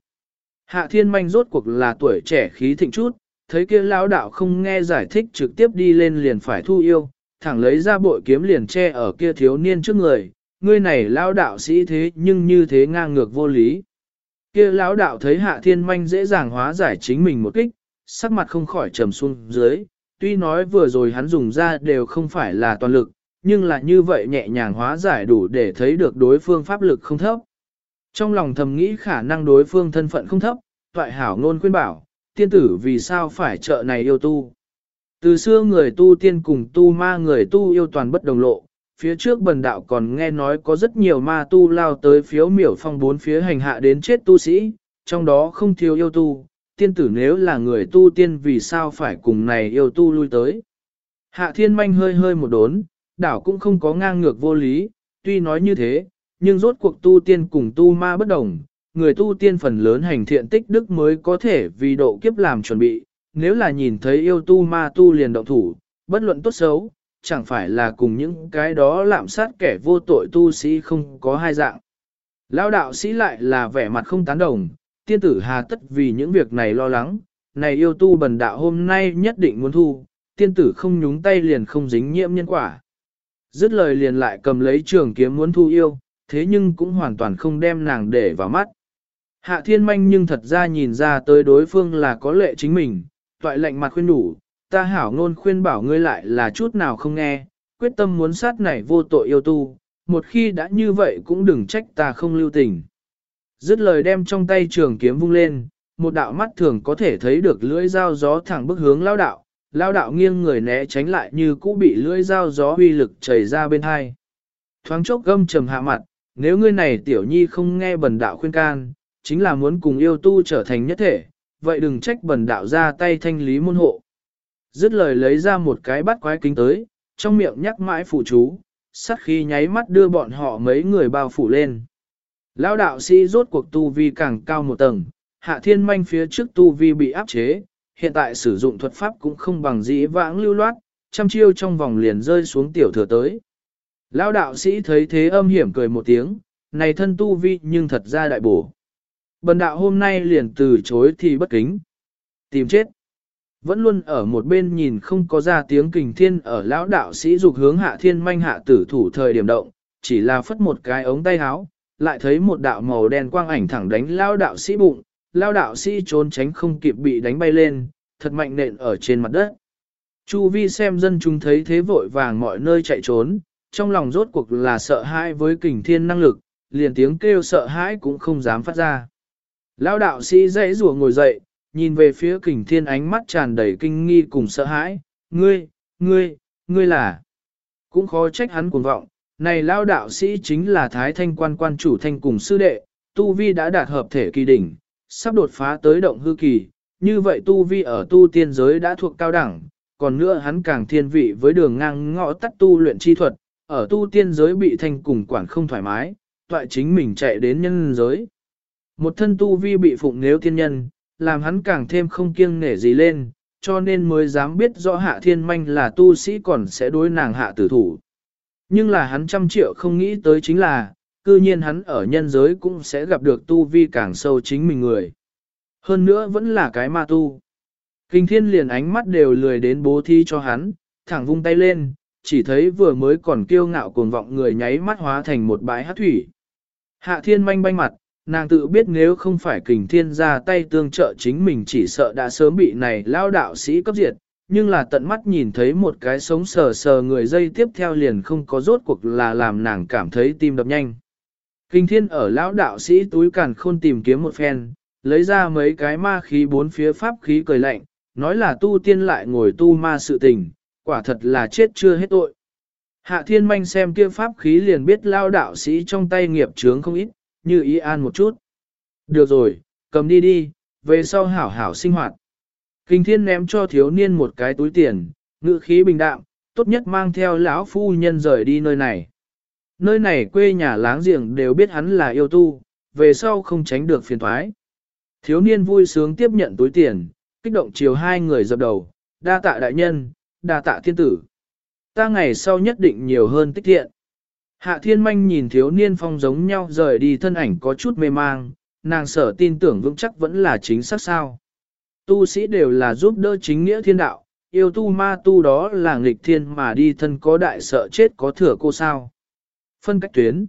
Hạ thiên manh rốt cuộc là tuổi trẻ khí thịnh chút, thấy kia lão đạo không nghe giải thích trực tiếp đi lên liền phải thu yêu, thẳng lấy ra bội kiếm liền che ở kia thiếu niên trước người, ngươi này lão đạo sĩ thế nhưng như thế ngang ngược vô lý. Kia lão đạo thấy hạ thiên manh dễ dàng hóa giải chính mình một kích, sắc mặt không khỏi trầm xuống dưới, tuy nói vừa rồi hắn dùng ra đều không phải là toàn lực, nhưng là như vậy nhẹ nhàng hóa giải đủ để thấy được đối phương pháp lực không thấp. Trong lòng thầm nghĩ khả năng đối phương thân phận không thấp, toại hảo ngôn khuyên bảo, tiên tử vì sao phải trợ này yêu tu. Từ xưa người tu tiên cùng tu ma người tu yêu toàn bất đồng lộ, phía trước bần đạo còn nghe nói có rất nhiều ma tu lao tới phiếu miểu phong bốn phía hành hạ đến chết tu sĩ, trong đó không thiếu yêu tu, tiên tử nếu là người tu tiên vì sao phải cùng này yêu tu lui tới. Hạ thiên manh hơi hơi một đốn, đảo cũng không có ngang ngược vô lý, tuy nói như thế, nhưng rốt cuộc tu tiên cùng tu ma bất đồng, người tu tiên phần lớn hành thiện tích đức mới có thể vì độ kiếp làm chuẩn bị, nếu là nhìn thấy yêu tu ma tu liền động thủ, bất luận tốt xấu, chẳng phải là cùng những cái đó lạm sát kẻ vô tội tu sĩ không có hai dạng. Lão đạo sĩ lại là vẻ mặt không tán đồng, tiên tử hà tất vì những việc này lo lắng, này yêu tu bần đạo hôm nay nhất định muốn thu, tiên tử không nhúng tay liền không dính nhiễm nhân quả. Dứt lời liền lại cầm lấy trường kiếm muốn thu yêu, thế nhưng cũng hoàn toàn không đem nàng để vào mắt. Hạ thiên manh nhưng thật ra nhìn ra tới đối phương là có lệ chính mình, toại lệnh mặt khuyên đủ, ta hảo ngôn khuyên bảo ngươi lại là chút nào không nghe, quyết tâm muốn sát này vô tội yêu tu, một khi đã như vậy cũng đừng trách ta không lưu tình. Dứt lời đem trong tay trường kiếm vung lên, một đạo mắt thường có thể thấy được lưỡi dao gió thẳng bức hướng lao đạo, lao đạo nghiêng người né tránh lại như cũ bị lưỡi dao gió huy lực chảy ra bên hai. Thoáng chốc gâm trầm hạ mặt, nếu ngươi này tiểu nhi không nghe bần đạo khuyên can, chính là muốn cùng yêu tu trở thành nhất thể, vậy đừng trách bần đạo ra tay thanh lý môn hộ. Dứt lời lấy ra một cái bắt quái kính tới, trong miệng nhắc mãi phụ chú, sát khi nháy mắt đưa bọn họ mấy người bao phủ lên. Lão đạo sĩ rốt cuộc tu vi càng cao một tầng, hạ thiên manh phía trước tu vi bị áp chế, hiện tại sử dụng thuật pháp cũng không bằng dĩ vãng lưu loát, trăm chiêu trong vòng liền rơi xuống tiểu thừa tới. Lão đạo sĩ thấy thế âm hiểm cười một tiếng, này thân tu vi nhưng thật ra đại bổ. Bần đạo hôm nay liền từ chối thì bất kính. Tìm chết. Vẫn luôn ở một bên nhìn không có ra tiếng kình thiên ở lão đạo sĩ dục hướng hạ thiên manh hạ tử thủ thời điểm động, chỉ là phất một cái ống tay háo, lại thấy một đạo màu đen quang ảnh thẳng đánh lão đạo sĩ bụng, lão đạo sĩ trốn tránh không kịp bị đánh bay lên, thật mạnh nện ở trên mặt đất. Chu vi xem dân chúng thấy thế vội vàng mọi nơi chạy trốn, trong lòng rốt cuộc là sợ hãi với kình thiên năng lực, liền tiếng kêu sợ hãi cũng không dám phát ra. Lão đạo sĩ dãy rùa ngồi dậy, nhìn về phía kình thiên ánh mắt tràn đầy kinh nghi cùng sợ hãi, ngươi, ngươi, ngươi là. Cũng khó trách hắn cuồng vọng, này lão đạo sĩ chính là Thái Thanh quan quan chủ thanh cùng sư đệ, Tu Vi đã đạt hợp thể kỳ đỉnh, sắp đột phá tới động hư kỳ, như vậy Tu Vi ở tu tiên giới đã thuộc cao đẳng, còn nữa hắn càng thiên vị với đường ngang ngõ tắt tu luyện chi thuật, ở tu tiên giới bị thanh cùng quản không thoải mái, toại chính mình chạy đến nhân giới. Một thân tu vi bị phụng nếu thiên nhân, làm hắn càng thêm không kiêng nể gì lên, cho nên mới dám biết rõ hạ thiên manh là tu sĩ còn sẽ đối nàng hạ tử thủ. Nhưng là hắn trăm triệu không nghĩ tới chính là, cư nhiên hắn ở nhân giới cũng sẽ gặp được tu vi càng sâu chính mình người. Hơn nữa vẫn là cái ma tu. Kinh thiên liền ánh mắt đều lười đến bố thí cho hắn, thẳng vung tay lên, chỉ thấy vừa mới còn kiêu ngạo cuồng vọng người nháy mắt hóa thành một bãi hát thủy. Hạ thiên manh banh mặt, nàng tự biết nếu không phải kình thiên ra tay tương trợ chính mình chỉ sợ đã sớm bị này lao đạo sĩ cấp diệt, nhưng là tận mắt nhìn thấy một cái sống sờ sờ người dây tiếp theo liền không có rốt cuộc là làm nàng cảm thấy tim đập nhanh. Kinh thiên ở lão đạo sĩ túi càn khôn tìm kiếm một phen, lấy ra mấy cái ma khí bốn phía pháp khí cười lạnh, nói là tu tiên lại ngồi tu ma sự tình, quả thật là chết chưa hết tội. Hạ thiên manh xem kia pháp khí liền biết lao đạo sĩ trong tay nghiệp chướng không ít, như ý an một chút. Được rồi, cầm đi đi, về sau hảo hảo sinh hoạt. Kinh thiên ném cho thiếu niên một cái túi tiền, ngự khí bình đạm, tốt nhất mang theo lão phu nhân rời đi nơi này. Nơi này quê nhà láng giềng đều biết hắn là yêu tu, về sau không tránh được phiền thoái. Thiếu niên vui sướng tiếp nhận túi tiền, kích động chiều hai người dập đầu, đa tạ đại nhân, đa tạ thiên tử. Ta ngày sau nhất định nhiều hơn tích thiện. Hạ thiên manh nhìn thiếu niên phong giống nhau rời đi thân ảnh có chút mê mang, nàng sở tin tưởng vững chắc vẫn là chính xác sao. Tu sĩ đều là giúp đỡ chính nghĩa thiên đạo, yêu tu ma tu đó là nghịch thiên mà đi thân có đại sợ chết có thừa cô sao. Phân cách tuyến.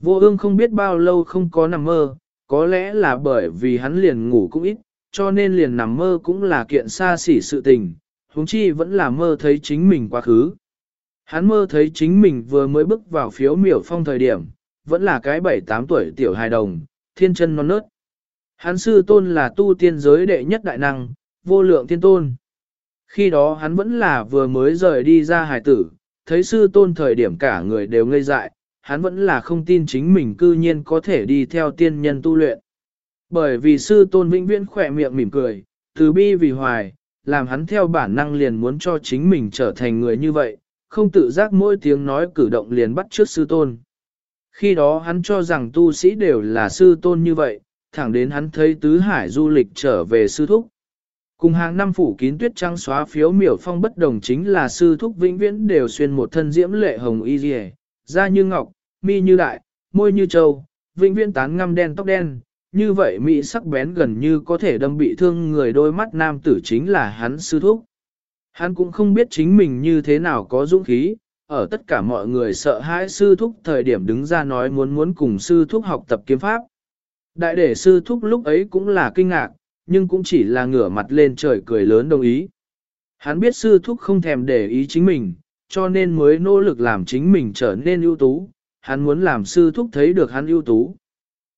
Vô ương không biết bao lâu không có nằm mơ, có lẽ là bởi vì hắn liền ngủ cũng ít, cho nên liền nằm mơ cũng là kiện xa xỉ sự tình, huống chi vẫn là mơ thấy chính mình quá khứ. Hắn mơ thấy chính mình vừa mới bước vào phiếu miểu phong thời điểm, vẫn là cái 7-8 tuổi tiểu hài đồng, thiên chân non nớt. Hắn sư tôn là tu tiên giới đệ nhất đại năng, vô lượng thiên tôn. Khi đó hắn vẫn là vừa mới rời đi ra hài tử, thấy sư tôn thời điểm cả người đều ngây dại, hắn vẫn là không tin chính mình cư nhiên có thể đi theo tiên nhân tu luyện. Bởi vì sư tôn vĩnh viễn khỏe miệng mỉm cười, từ bi vì hoài, làm hắn theo bản năng liền muốn cho chính mình trở thành người như vậy, không tự giác mỗi tiếng nói cử động liền bắt trước sư tôn. Khi đó hắn cho rằng tu sĩ đều là sư tôn như vậy, thẳng đến hắn thấy tứ hải du lịch trở về sư thúc. Cùng hàng năm phủ kín tuyết trăng xóa phiếu miểu phong bất đồng chính là sư thúc vĩnh viễn đều xuyên một thân diễm lệ hồng y dì da như ngọc, mi như đại, môi như trâu, vĩnh viễn tán ngăm đen tóc đen, như vậy mỹ sắc bén gần như có thể đâm bị thương người đôi mắt nam tử chính là hắn sư thúc. Hắn cũng không biết chính mình như thế nào có dũng khí, ở tất cả mọi người sợ hãi sư thúc thời điểm đứng ra nói muốn muốn cùng sư thúc học tập kiếm pháp. Đại đệ sư thúc lúc ấy cũng là kinh ngạc, nhưng cũng chỉ là ngửa mặt lên trời cười lớn đồng ý. Hắn biết sư thúc không thèm để ý chính mình, cho nên mới nỗ lực làm chính mình trở nên ưu tú, hắn muốn làm sư thúc thấy được hắn ưu tú.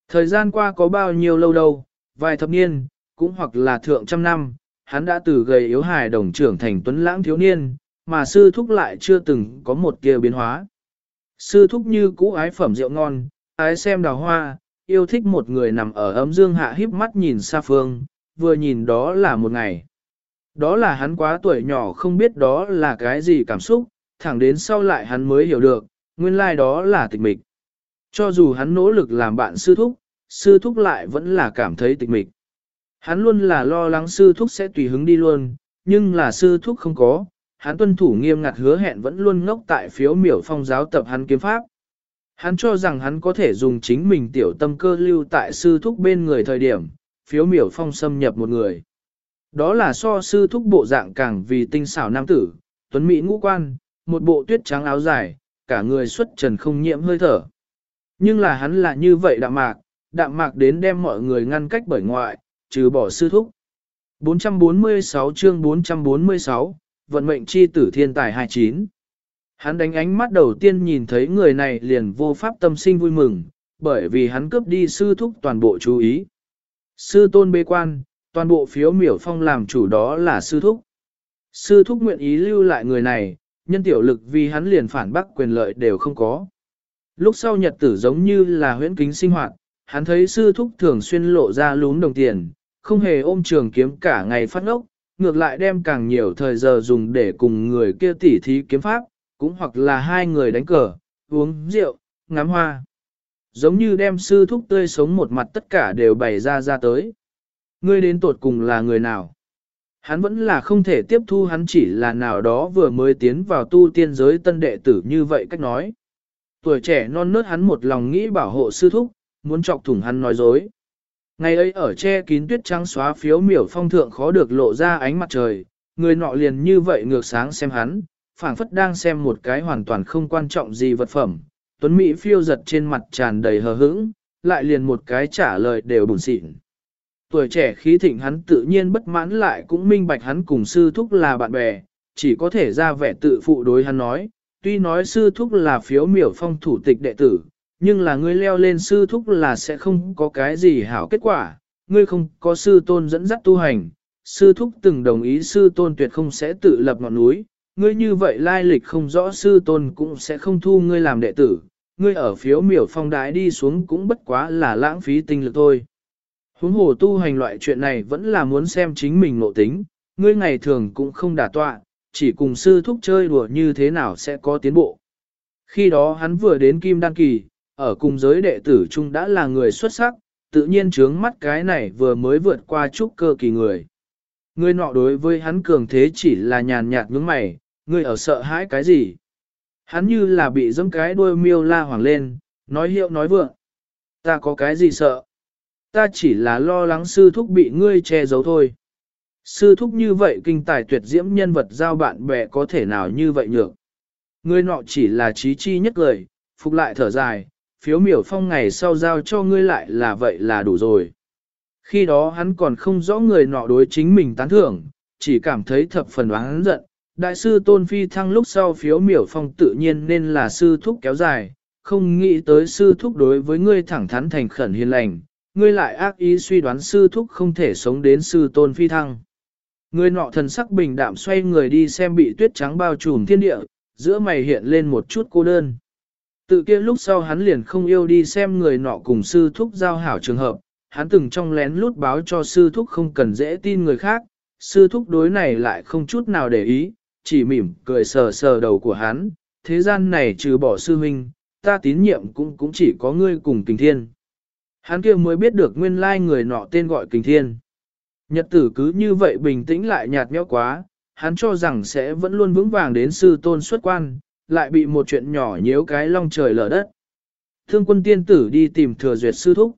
Thời gian qua có bao nhiêu lâu đâu, vài thập niên, cũng hoặc là thượng trăm năm, hắn đã từ gầy yếu hài đồng trưởng thành tuấn lãng thiếu niên, mà sư thúc lại chưa từng có một kia biến hóa. Sư thúc như cũ ái phẩm rượu ngon, ái xem đào hoa, yêu thích một người nằm ở ấm dương hạ híp mắt nhìn xa phương, vừa nhìn đó là một ngày. Đó là hắn quá tuổi nhỏ không biết đó là cái gì cảm xúc, thẳng đến sau lại hắn mới hiểu được, nguyên lai like đó là tịch mịch. Cho dù hắn nỗ lực làm bạn sư thúc, sư thúc lại vẫn là cảm thấy tịch mịch. Hắn luôn là lo lắng sư thúc sẽ tùy hứng đi luôn, nhưng là sư thúc không có, hắn tuân thủ nghiêm ngặt hứa hẹn vẫn luôn ngốc tại phiếu miểu phong giáo tập hắn kiếm pháp. Hắn cho rằng hắn có thể dùng chính mình tiểu tâm cơ lưu tại sư thúc bên người thời điểm, phiếu miểu phong xâm nhập một người. Đó là so sư thúc bộ dạng càng vì tinh xảo nam tử, tuấn mỹ ngũ quan, một bộ tuyết trắng áo dài, cả người xuất trần không nhiễm hơi thở. Nhưng là hắn là như vậy đạm mạc, đạm mạc đến đem mọi người ngăn cách bởi ngoại, trừ bỏ sư thúc. 446 chương 446, vận mệnh chi tử thiên tài 29. Hắn đánh ánh mắt đầu tiên nhìn thấy người này liền vô pháp tâm sinh vui mừng, bởi vì hắn cướp đi sư thúc toàn bộ chú ý. Sư tôn bê quan, toàn bộ phiếu miểu phong làm chủ đó là sư thúc. Sư thúc nguyện ý lưu lại người này, nhân tiểu lực vì hắn liền phản bác quyền lợi đều không có. Lúc sau nhật tử giống như là huyễn kính sinh hoạt, hắn thấy sư thúc thường xuyên lộ ra lún đồng tiền, không hề ôm trường kiếm cả ngày phát ngốc, ngược lại đem càng nhiều thời giờ dùng để cùng người kia tỉ thí kiếm pháp, cũng hoặc là hai người đánh cờ, uống rượu, ngắm hoa. Giống như đem sư thúc tươi sống một mặt tất cả đều bày ra ra tới. Ngươi đến tột cùng là người nào? Hắn vẫn là không thể tiếp thu hắn chỉ là nào đó vừa mới tiến vào tu tiên giới tân đệ tử như vậy cách nói. Tuổi trẻ non nớt hắn một lòng nghĩ bảo hộ sư thúc, muốn chọc thủng hắn nói dối. Ngày ấy ở che kín tuyết trắng xóa phiếu miểu phong thượng khó được lộ ra ánh mặt trời, người nọ liền như vậy ngược sáng xem hắn, phảng phất đang xem một cái hoàn toàn không quan trọng gì vật phẩm. Tuấn Mỹ phiêu giật trên mặt tràn đầy hờ hững, lại liền một cái trả lời đều bùn xịn. Tuổi trẻ khí thịnh hắn tự nhiên bất mãn lại cũng minh bạch hắn cùng sư thúc là bạn bè, chỉ có thể ra vẻ tự phụ đối hắn nói, tuy nói sư thúc là phiếu miểu phong thủ tịch đệ tử, nhưng là ngươi leo lên sư thúc là sẽ không có cái gì hảo kết quả, ngươi không có sư tôn dẫn dắt tu hành, sư thúc từng đồng ý sư tôn tuyệt không sẽ tự lập ngọn núi, ngươi như vậy lai lịch không rõ sư tôn cũng sẽ không thu ngươi làm đệ tử, ngươi ở phiếu miểu phong đái đi xuống cũng bất quá là lãng phí tinh lực thôi. Huống hồ tu hành loại chuyện này vẫn là muốn xem chính mình nội tính, ngươi ngày thường cũng không đả tọa, chỉ cùng sư thúc chơi đùa như thế nào sẽ có tiến bộ. Khi đó hắn vừa đến Kim Đan Kỳ, ở cùng giới đệ tử chung đã là người xuất sắc, tự nhiên trướng mắt cái này vừa mới vượt qua chút cơ kỳ người. Người nọ đối với hắn cường thế chỉ là nhàn nhạt nhướng mày, người ở sợ hãi cái gì? Hắn như là bị dẫm cái đuôi miêu la hoảng lên, nói hiệu nói vượng. Ta có cái gì sợ? Ta chỉ là lo lắng sư thúc bị ngươi che giấu thôi. Sư thúc như vậy kinh tài tuyệt diễm nhân vật giao bạn bè có thể nào như vậy nhược. Ngươi nọ chỉ là trí chi nhất lời, phục lại thở dài, phiếu miểu phong ngày sau giao cho ngươi lại là vậy là đủ rồi. Khi đó hắn còn không rõ người nọ đối chính mình tán thưởng, chỉ cảm thấy thập phần oán giận. Đại sư Tôn Phi thăng lúc sau phiếu miểu phong tự nhiên nên là sư thúc kéo dài, không nghĩ tới sư thúc đối với ngươi thẳng thắn thành khẩn hiền lành, ngươi lại ác ý suy đoán sư thúc không thể sống đến sư Tôn Phi thăng. Người nọ thần sắc bình đạm xoay người đi xem bị tuyết trắng bao trùm thiên địa, giữa mày hiện lên một chút cô đơn. Tự kia lúc sau hắn liền không yêu đi xem người nọ cùng sư thúc giao hảo trường hợp, hắn từng trong lén lút báo cho sư thúc không cần dễ tin người khác, sư thúc đối này lại không chút nào để ý, chỉ mỉm cười sờ sờ đầu của hắn, thế gian này trừ bỏ sư huynh, ta tín nhiệm cũng cũng chỉ có ngươi cùng kình thiên. Hắn kia mới biết được nguyên lai người nọ tên gọi kình thiên. Nhật tử cứ như vậy bình tĩnh lại nhạt nhẽo quá, hắn cho rằng sẽ vẫn luôn vững vàng đến sư tôn xuất quan, lại bị một chuyện nhỏ nhiễu cái long trời lở đất. Thương quân tiên tử đi tìm thừa duyệt sư thúc.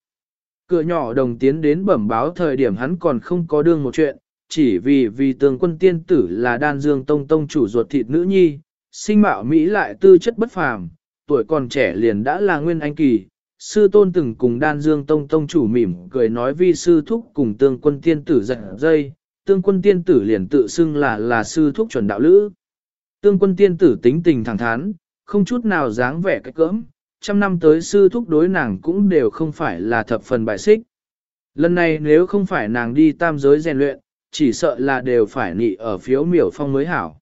Cửa nhỏ đồng tiến đến bẩm báo thời điểm hắn còn không có đương một chuyện, chỉ vì vì tường quân tiên tử là đan dương tông tông chủ ruột thịt nữ nhi, sinh mạo Mỹ lại tư chất bất phàm, tuổi còn trẻ liền đã là nguyên anh kỳ. Sư tôn từng cùng đan dương tông tông chủ mỉm cười nói vi sư thúc cùng tương quân tiên tử giật dây, tương quân tiên tử liền tự xưng là là sư thúc chuẩn đạo lữ. Tương quân tiên tử tính tình thẳng thắn, không chút nào dáng vẻ cách cỡm, trăm năm tới sư thúc đối nàng cũng đều không phải là thập phần bại xích. Lần này nếu không phải nàng đi tam giới rèn luyện, chỉ sợ là đều phải nị ở phiếu miểu phong mới hảo.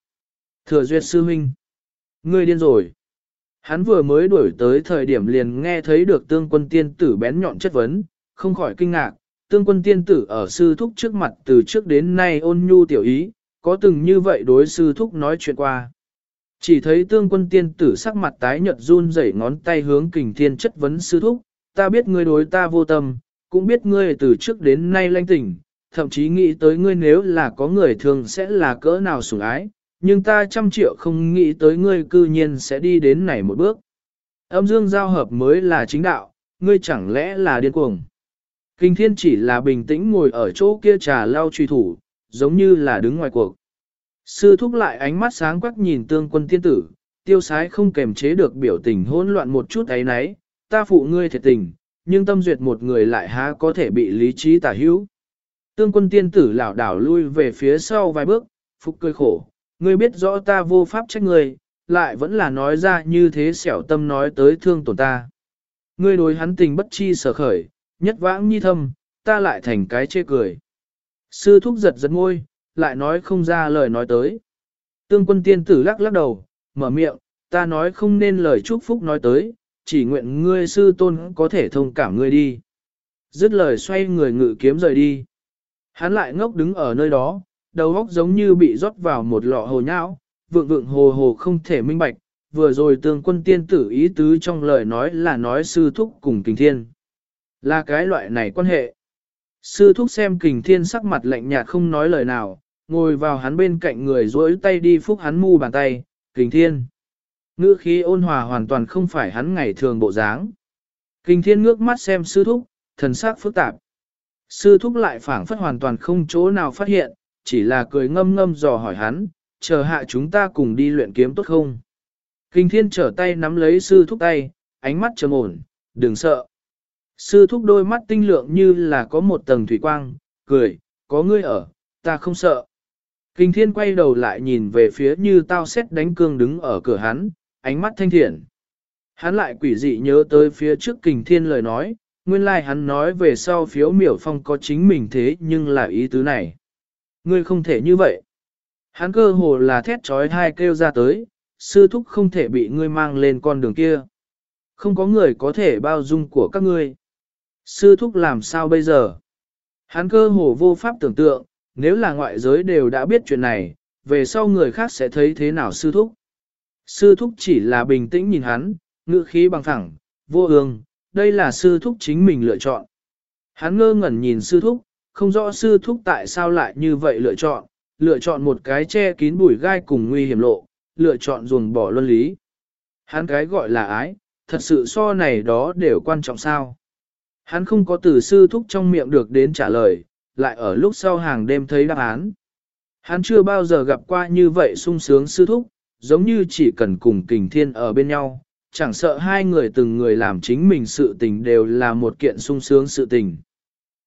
Thừa duyệt sư huynh. Ngươi điên rồi. Hắn vừa mới đuổi tới thời điểm liền nghe thấy được tương quân tiên tử bén nhọn chất vấn, không khỏi kinh ngạc. Tương quân tiên tử ở sư thúc trước mặt từ trước đến nay ôn nhu tiểu ý, có từng như vậy đối sư thúc nói chuyện qua. Chỉ thấy tương quân tiên tử sắc mặt tái nhợt run rẩy ngón tay hướng kình thiên chất vấn sư thúc, ta biết ngươi đối ta vô tâm, cũng biết ngươi từ trước đến nay lanh tỉnh, thậm chí nghĩ tới ngươi nếu là có người thường sẽ là cỡ nào sủng ái, nhưng ta trăm triệu không nghĩ tới ngươi cư nhiên sẽ đi đến này một bước. Âm dương giao hợp mới là chính đạo, ngươi chẳng lẽ là điên cuồng. Kinh thiên chỉ là bình tĩnh ngồi ở chỗ kia trà lau truy thủ, giống như là đứng ngoài cuộc. Sư thúc lại ánh mắt sáng quắc nhìn tương quân tiên tử, tiêu sái không kềm chế được biểu tình hỗn loạn một chút ấy nấy, ta phụ ngươi thiệt tình, nhưng tâm duyệt một người lại há có thể bị lý trí tả hữu. Tương quân tiên tử lảo đảo lui về phía sau vài bước, phục cười khổ, ngươi biết rõ ta vô pháp trách ngươi, lại vẫn là nói ra như thế xẻo tâm nói tới thương tổn ta. Ngươi đối hắn tình bất chi sở khởi, nhất vãng nhi thâm, ta lại thành cái chê cười. Sư thúc giật giật ngôi, lại nói không ra lời nói tới. Tương quân tiên tử lắc lắc đầu, mở miệng, ta nói không nên lời chúc phúc nói tới, chỉ nguyện ngươi sư tôn có thể thông cảm ngươi đi. Dứt lời xoay người ngự kiếm rời đi. Hắn lại ngốc đứng ở nơi đó, đầu óc giống như bị rót vào một lọ hồ nhão, vượng vượng hồ hồ không thể minh bạch, vừa rồi tương quân tiên tử ý tứ trong lời nói là nói sư thúc cùng kình thiên. Là cái loại này quan hệ. Sư thúc xem kình thiên sắc mặt lạnh nhạt không nói lời nào, ngồi vào hắn bên cạnh người duỗi tay đi phúc hắn mu bàn tay, kình thiên. Ngữ khí ôn hòa hoàn toàn không phải hắn ngày thường bộ dáng. Kình thiên ngước mắt xem sư thúc, thần sắc phức tạp. Sư thúc lại phảng phất hoàn toàn không chỗ nào phát hiện, chỉ là cười ngâm ngâm dò hỏi hắn, chờ hạ chúng ta cùng đi luyện kiếm tốt không? Kinh thiên trở tay nắm lấy sư thúc tay, ánh mắt trầm ổn, đừng sợ. Sư thúc đôi mắt tinh lượng như là có một tầng thủy quang, cười, có ngươi ở, ta không sợ. Kinh thiên quay đầu lại nhìn về phía như tao xét đánh cương đứng ở cửa hắn, ánh mắt thanh thiện. Hắn lại quỷ dị nhớ tới phía trước kình thiên lời nói, nguyên lai like hắn nói về sau phiếu miểu phong có chính mình thế nhưng là ý tứ này. Ngươi không thể như vậy. Hắn cơ hồ là thét trói thai kêu ra tới, sư thúc không thể bị ngươi mang lên con đường kia. Không có người có thể bao dung của các ngươi. Sư thúc làm sao bây giờ? Hắn cơ hồ vô pháp tưởng tượng, nếu là ngoại giới đều đã biết chuyện này, về sau người khác sẽ thấy thế nào sư thúc. Sư thúc chỉ là bình tĩnh nhìn hắn, ngữ khí bằng thẳng, vô ương, đây là sư thúc chính mình lựa chọn. Hắn ngơ ngẩn nhìn sư thúc, không rõ sư thúc tại sao lại như vậy lựa chọn, lựa chọn một cái che kín bụi gai cùng nguy hiểm lộ, lựa chọn ruồng bỏ luân lý. Hắn cái gọi là ái, thật sự so này đó đều quan trọng sao. Hắn không có từ sư thúc trong miệng được đến trả lời, lại ở lúc sau hàng đêm thấy đáp án. Hắn chưa bao giờ gặp qua như vậy sung sướng sư thúc, giống như chỉ cần cùng kình thiên ở bên nhau, chẳng sợ hai người từng người làm chính mình sự tình đều là một kiện sung sướng sự tình.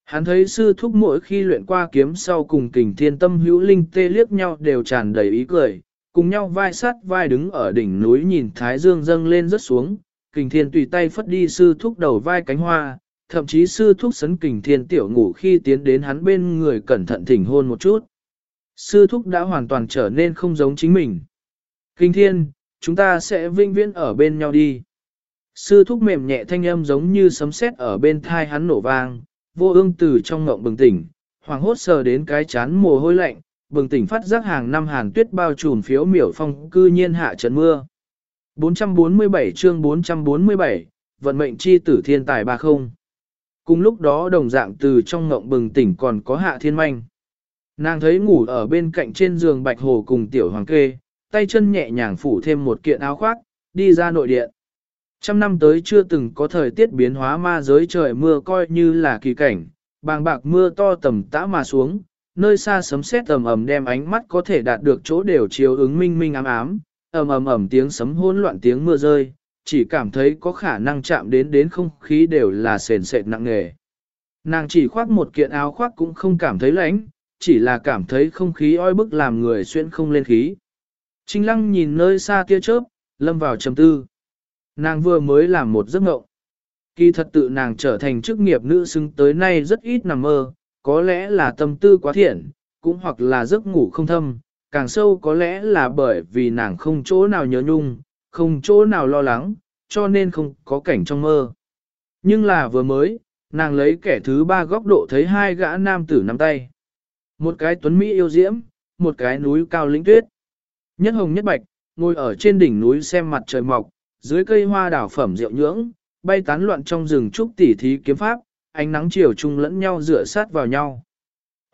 Hắn thấy sư thúc mỗi khi luyện qua kiếm sau cùng kình thiên tâm hữu linh tê liếc nhau đều tràn đầy ý cười, cùng nhau vai sát vai đứng ở đỉnh núi nhìn thái dương dâng lên rất xuống, kình thiên tùy tay phất đi sư thúc đầu vai cánh hoa, thậm chí sư thúc sấn kình thiên tiểu ngủ khi tiến đến hắn bên người cẩn thận thỉnh hôn một chút. Sư thúc đã hoàn toàn trở nên không giống chính mình. Kình thiên, chúng ta sẽ vinh viễn ở bên nhau đi. Sư thúc mềm nhẹ thanh âm giống như sấm sét ở bên thai hắn nổ vang, vô ương từ trong ngộng bừng tỉnh, hoàng hốt sờ đến cái chán mồ hôi lạnh, bừng tỉnh phát giác hàng năm hàn tuyết bao trùm phiếu miểu phong cư nhiên hạ trận mưa. 447 chương 447, vận mệnh chi tử thiên tài ba không. Cùng lúc đó đồng dạng từ trong ngộng bừng tỉnh còn có hạ thiên manh. Nàng thấy ngủ ở bên cạnh trên giường bạch hồ cùng tiểu hoàng kê, tay chân nhẹ nhàng phủ thêm một kiện áo khoác, đi ra nội điện. Trăm năm tới chưa từng có thời tiết biến hóa ma giới trời mưa coi như là kỳ cảnh, bàng bạc mưa to tầm tã mà xuống, nơi xa sấm sét ầm ầm đem ánh mắt có thể đạt được chỗ đều chiếu ứng minh minh ám ám, ầm ầm ầm tiếng sấm hỗn loạn tiếng mưa rơi, chỉ cảm thấy có khả năng chạm đến đến không khí đều là sền sệt nặng nề. Nàng chỉ khoác một kiện áo khoác cũng không cảm thấy lạnh, chỉ là cảm thấy không khí oi bức làm người xuyên không lên khí. Trinh lăng nhìn nơi xa tia chớp, lâm vào trầm tư. Nàng vừa mới làm một giấc mộng. Kỳ thật tự nàng trở thành chức nghiệp nữ xứng tới nay rất ít nằm mơ, có lẽ là tâm tư quá thiện, cũng hoặc là giấc ngủ không thâm, càng sâu có lẽ là bởi vì nàng không chỗ nào nhớ nhung, không chỗ nào lo lắng, cho nên không có cảnh trong mơ. Nhưng là vừa mới, nàng lấy kẻ thứ ba góc độ thấy hai gã nam tử nắm tay. Một cái tuấn Mỹ yêu diễm, một cái núi cao lĩnh tuyết. Nhất hồng nhất bạch, ngồi ở trên đỉnh núi xem mặt trời mọc, dưới cây hoa đảo phẩm rượu nhưỡng, bay tán loạn trong rừng trúc tỉ thí kiếm pháp, ánh nắng chiều chung lẫn nhau dựa sát vào nhau.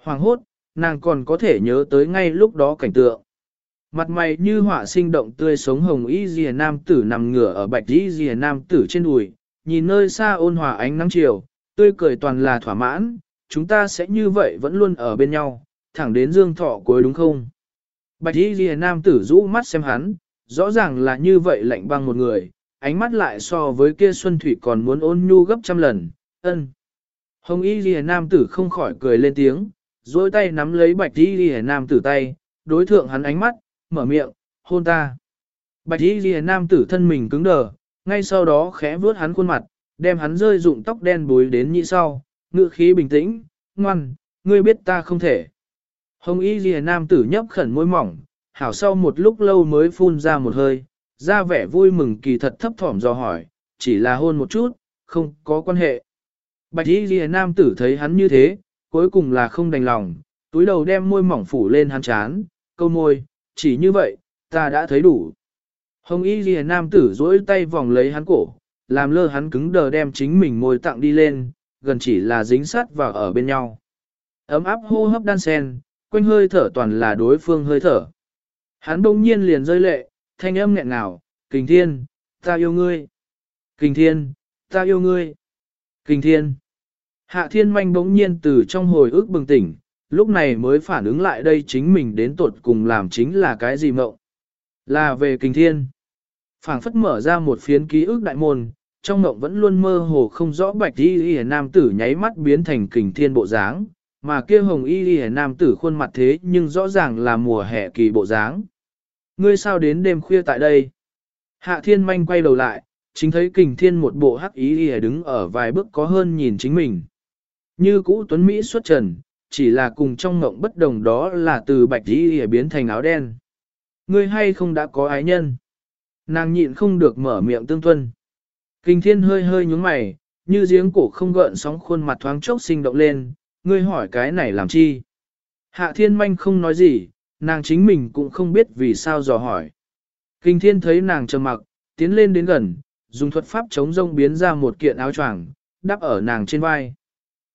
Hoàng hốt, nàng còn có thể nhớ tới ngay lúc đó cảnh tượng. Mặt mày như họa sinh động tươi sống hồng y dìa nam tử nằm ngửa ở bạch y dìa nam tử trên đùi, nhìn nơi xa ôn hòa ánh nắng chiều, tươi cười toàn là thỏa mãn, chúng ta sẽ như vậy vẫn luôn ở bên nhau, thẳng đến dương thọ cuối đúng không? Bạch y dìa nam tử rũ mắt xem hắn, rõ ràng là như vậy lạnh băng một người, ánh mắt lại so với kia xuân thủy còn muốn ôn nhu gấp trăm lần, ân. Hồng y ghi nam tử không khỏi cười lên tiếng, dôi tay nắm lấy bạch y ghi nam tử tay, đối thượng hắn ánh mắt, mở miệng, hôn ta. Bạch y ghi nam tử thân mình cứng đờ, ngay sau đó khẽ vuốt hắn khuôn mặt, đem hắn rơi rụng tóc đen búi đến nhị sau, ngựa khí bình tĩnh, ngoan, ngươi biết ta không thể. Hồng y ghi nam tử nhấp khẩn môi mỏng, hảo sau một lúc lâu mới phun ra một hơi, ra vẻ vui mừng kỳ thật thấp thỏm do hỏi, chỉ là hôn một chút, không có quan hệ. Bạch y ghi nam tử thấy hắn như thế, cuối cùng là không đành lòng, túi đầu đem môi mỏng phủ lên hắn chán, câu môi, chỉ như vậy, ta đã thấy đủ. Hồng y ghi nam tử dỗi tay vòng lấy hắn cổ, làm lơ hắn cứng đờ đem chính mình môi tặng đi lên, gần chỉ là dính sát vào ở bên nhau. Ấm áp hô hấp đan sen, quanh hơi thở toàn là đối phương hơi thở. Hắn đông nhiên liền rơi lệ, thanh âm nghẹn ngào, kình thiên, ta yêu ngươi. Kình thiên, ta yêu ngươi. Kình thiên. Hạ thiên manh bỗng nhiên từ trong hồi ức bừng tỉnh, lúc này mới phản ứng lại đây chính mình đến tột cùng làm chính là cái gì mộng. Là về kình thiên. phảng phất mở ra một phiến ký ức đại môn, trong mộng vẫn luôn mơ hồ không rõ bạch y y nam tử nháy mắt biến thành kình thiên bộ dáng, mà kia hồng y y nam tử khuôn mặt thế nhưng rõ ràng là mùa hè kỳ bộ dáng. Ngươi sao đến đêm khuya tại đây? Hạ thiên manh quay đầu lại, chính thấy kình thiên một bộ hắc y y đứng ở vài bước có hơn nhìn chính mình. Như cũ tuấn Mỹ xuất trần, chỉ là cùng trong ngộng bất đồng đó là từ bạch y y biến thành áo đen. Ngươi hay không đã có ái nhân? Nàng nhịn không được mở miệng tương tuân. Kình thiên hơi hơi nhúng mày, như giếng cổ không gợn sóng khuôn mặt thoáng chốc sinh động lên, ngươi hỏi cái này làm chi? Hạ thiên manh không nói gì, nàng chính mình cũng không biết vì sao dò hỏi. Kinh thiên thấy nàng trầm mặc, tiến lên đến gần, dùng thuật pháp chống rông biến ra một kiện áo choàng, đắp ở nàng trên vai.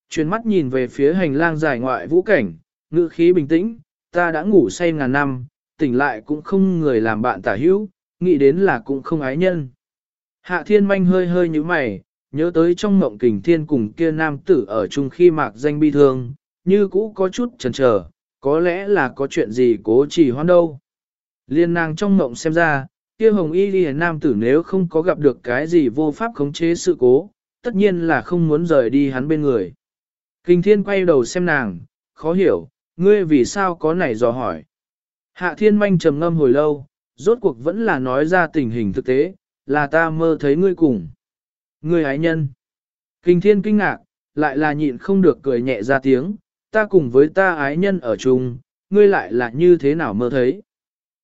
Chuyển mắt nhìn về phía hành lang dài ngoại vũ cảnh, ngữ khí bình tĩnh, ta đã ngủ say ngàn năm, tỉnh lại cũng không người làm bạn tả hữu, nghĩ đến là cũng không ái nhân. Hạ thiên manh hơi hơi như mày, nhớ tới trong mộng kình thiên cùng kia nam tử ở chung khi mạc danh bi thương, như cũ có chút chần chờ, có lẽ là có chuyện gì cố trì hoan đâu. Liên nàng trong mộng xem ra, kia hồng y ghi nam tử nếu không có gặp được cái gì vô pháp khống chế sự cố, tất nhiên là không muốn rời đi hắn bên người. Kình thiên quay đầu xem nàng, khó hiểu, ngươi vì sao có nảy dò hỏi. Hạ thiên manh trầm ngâm hồi lâu, rốt cuộc vẫn là nói ra tình hình thực tế, là ta mơ thấy ngươi cùng. Ngươi ái nhân. Kinh thiên kinh ngạc, lại là nhịn không được cười nhẹ ra tiếng, ta cùng với ta ái nhân ở chung, ngươi lại là như thế nào mơ thấy.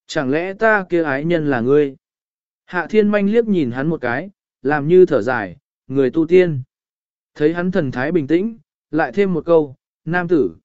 Chẳng lẽ ta kia ái nhân là ngươi? Hạ thiên manh liếc nhìn hắn một cái, làm như thở dài, người tu tiên. Thấy hắn thần thái bình tĩnh, lại thêm một câu, nam tử.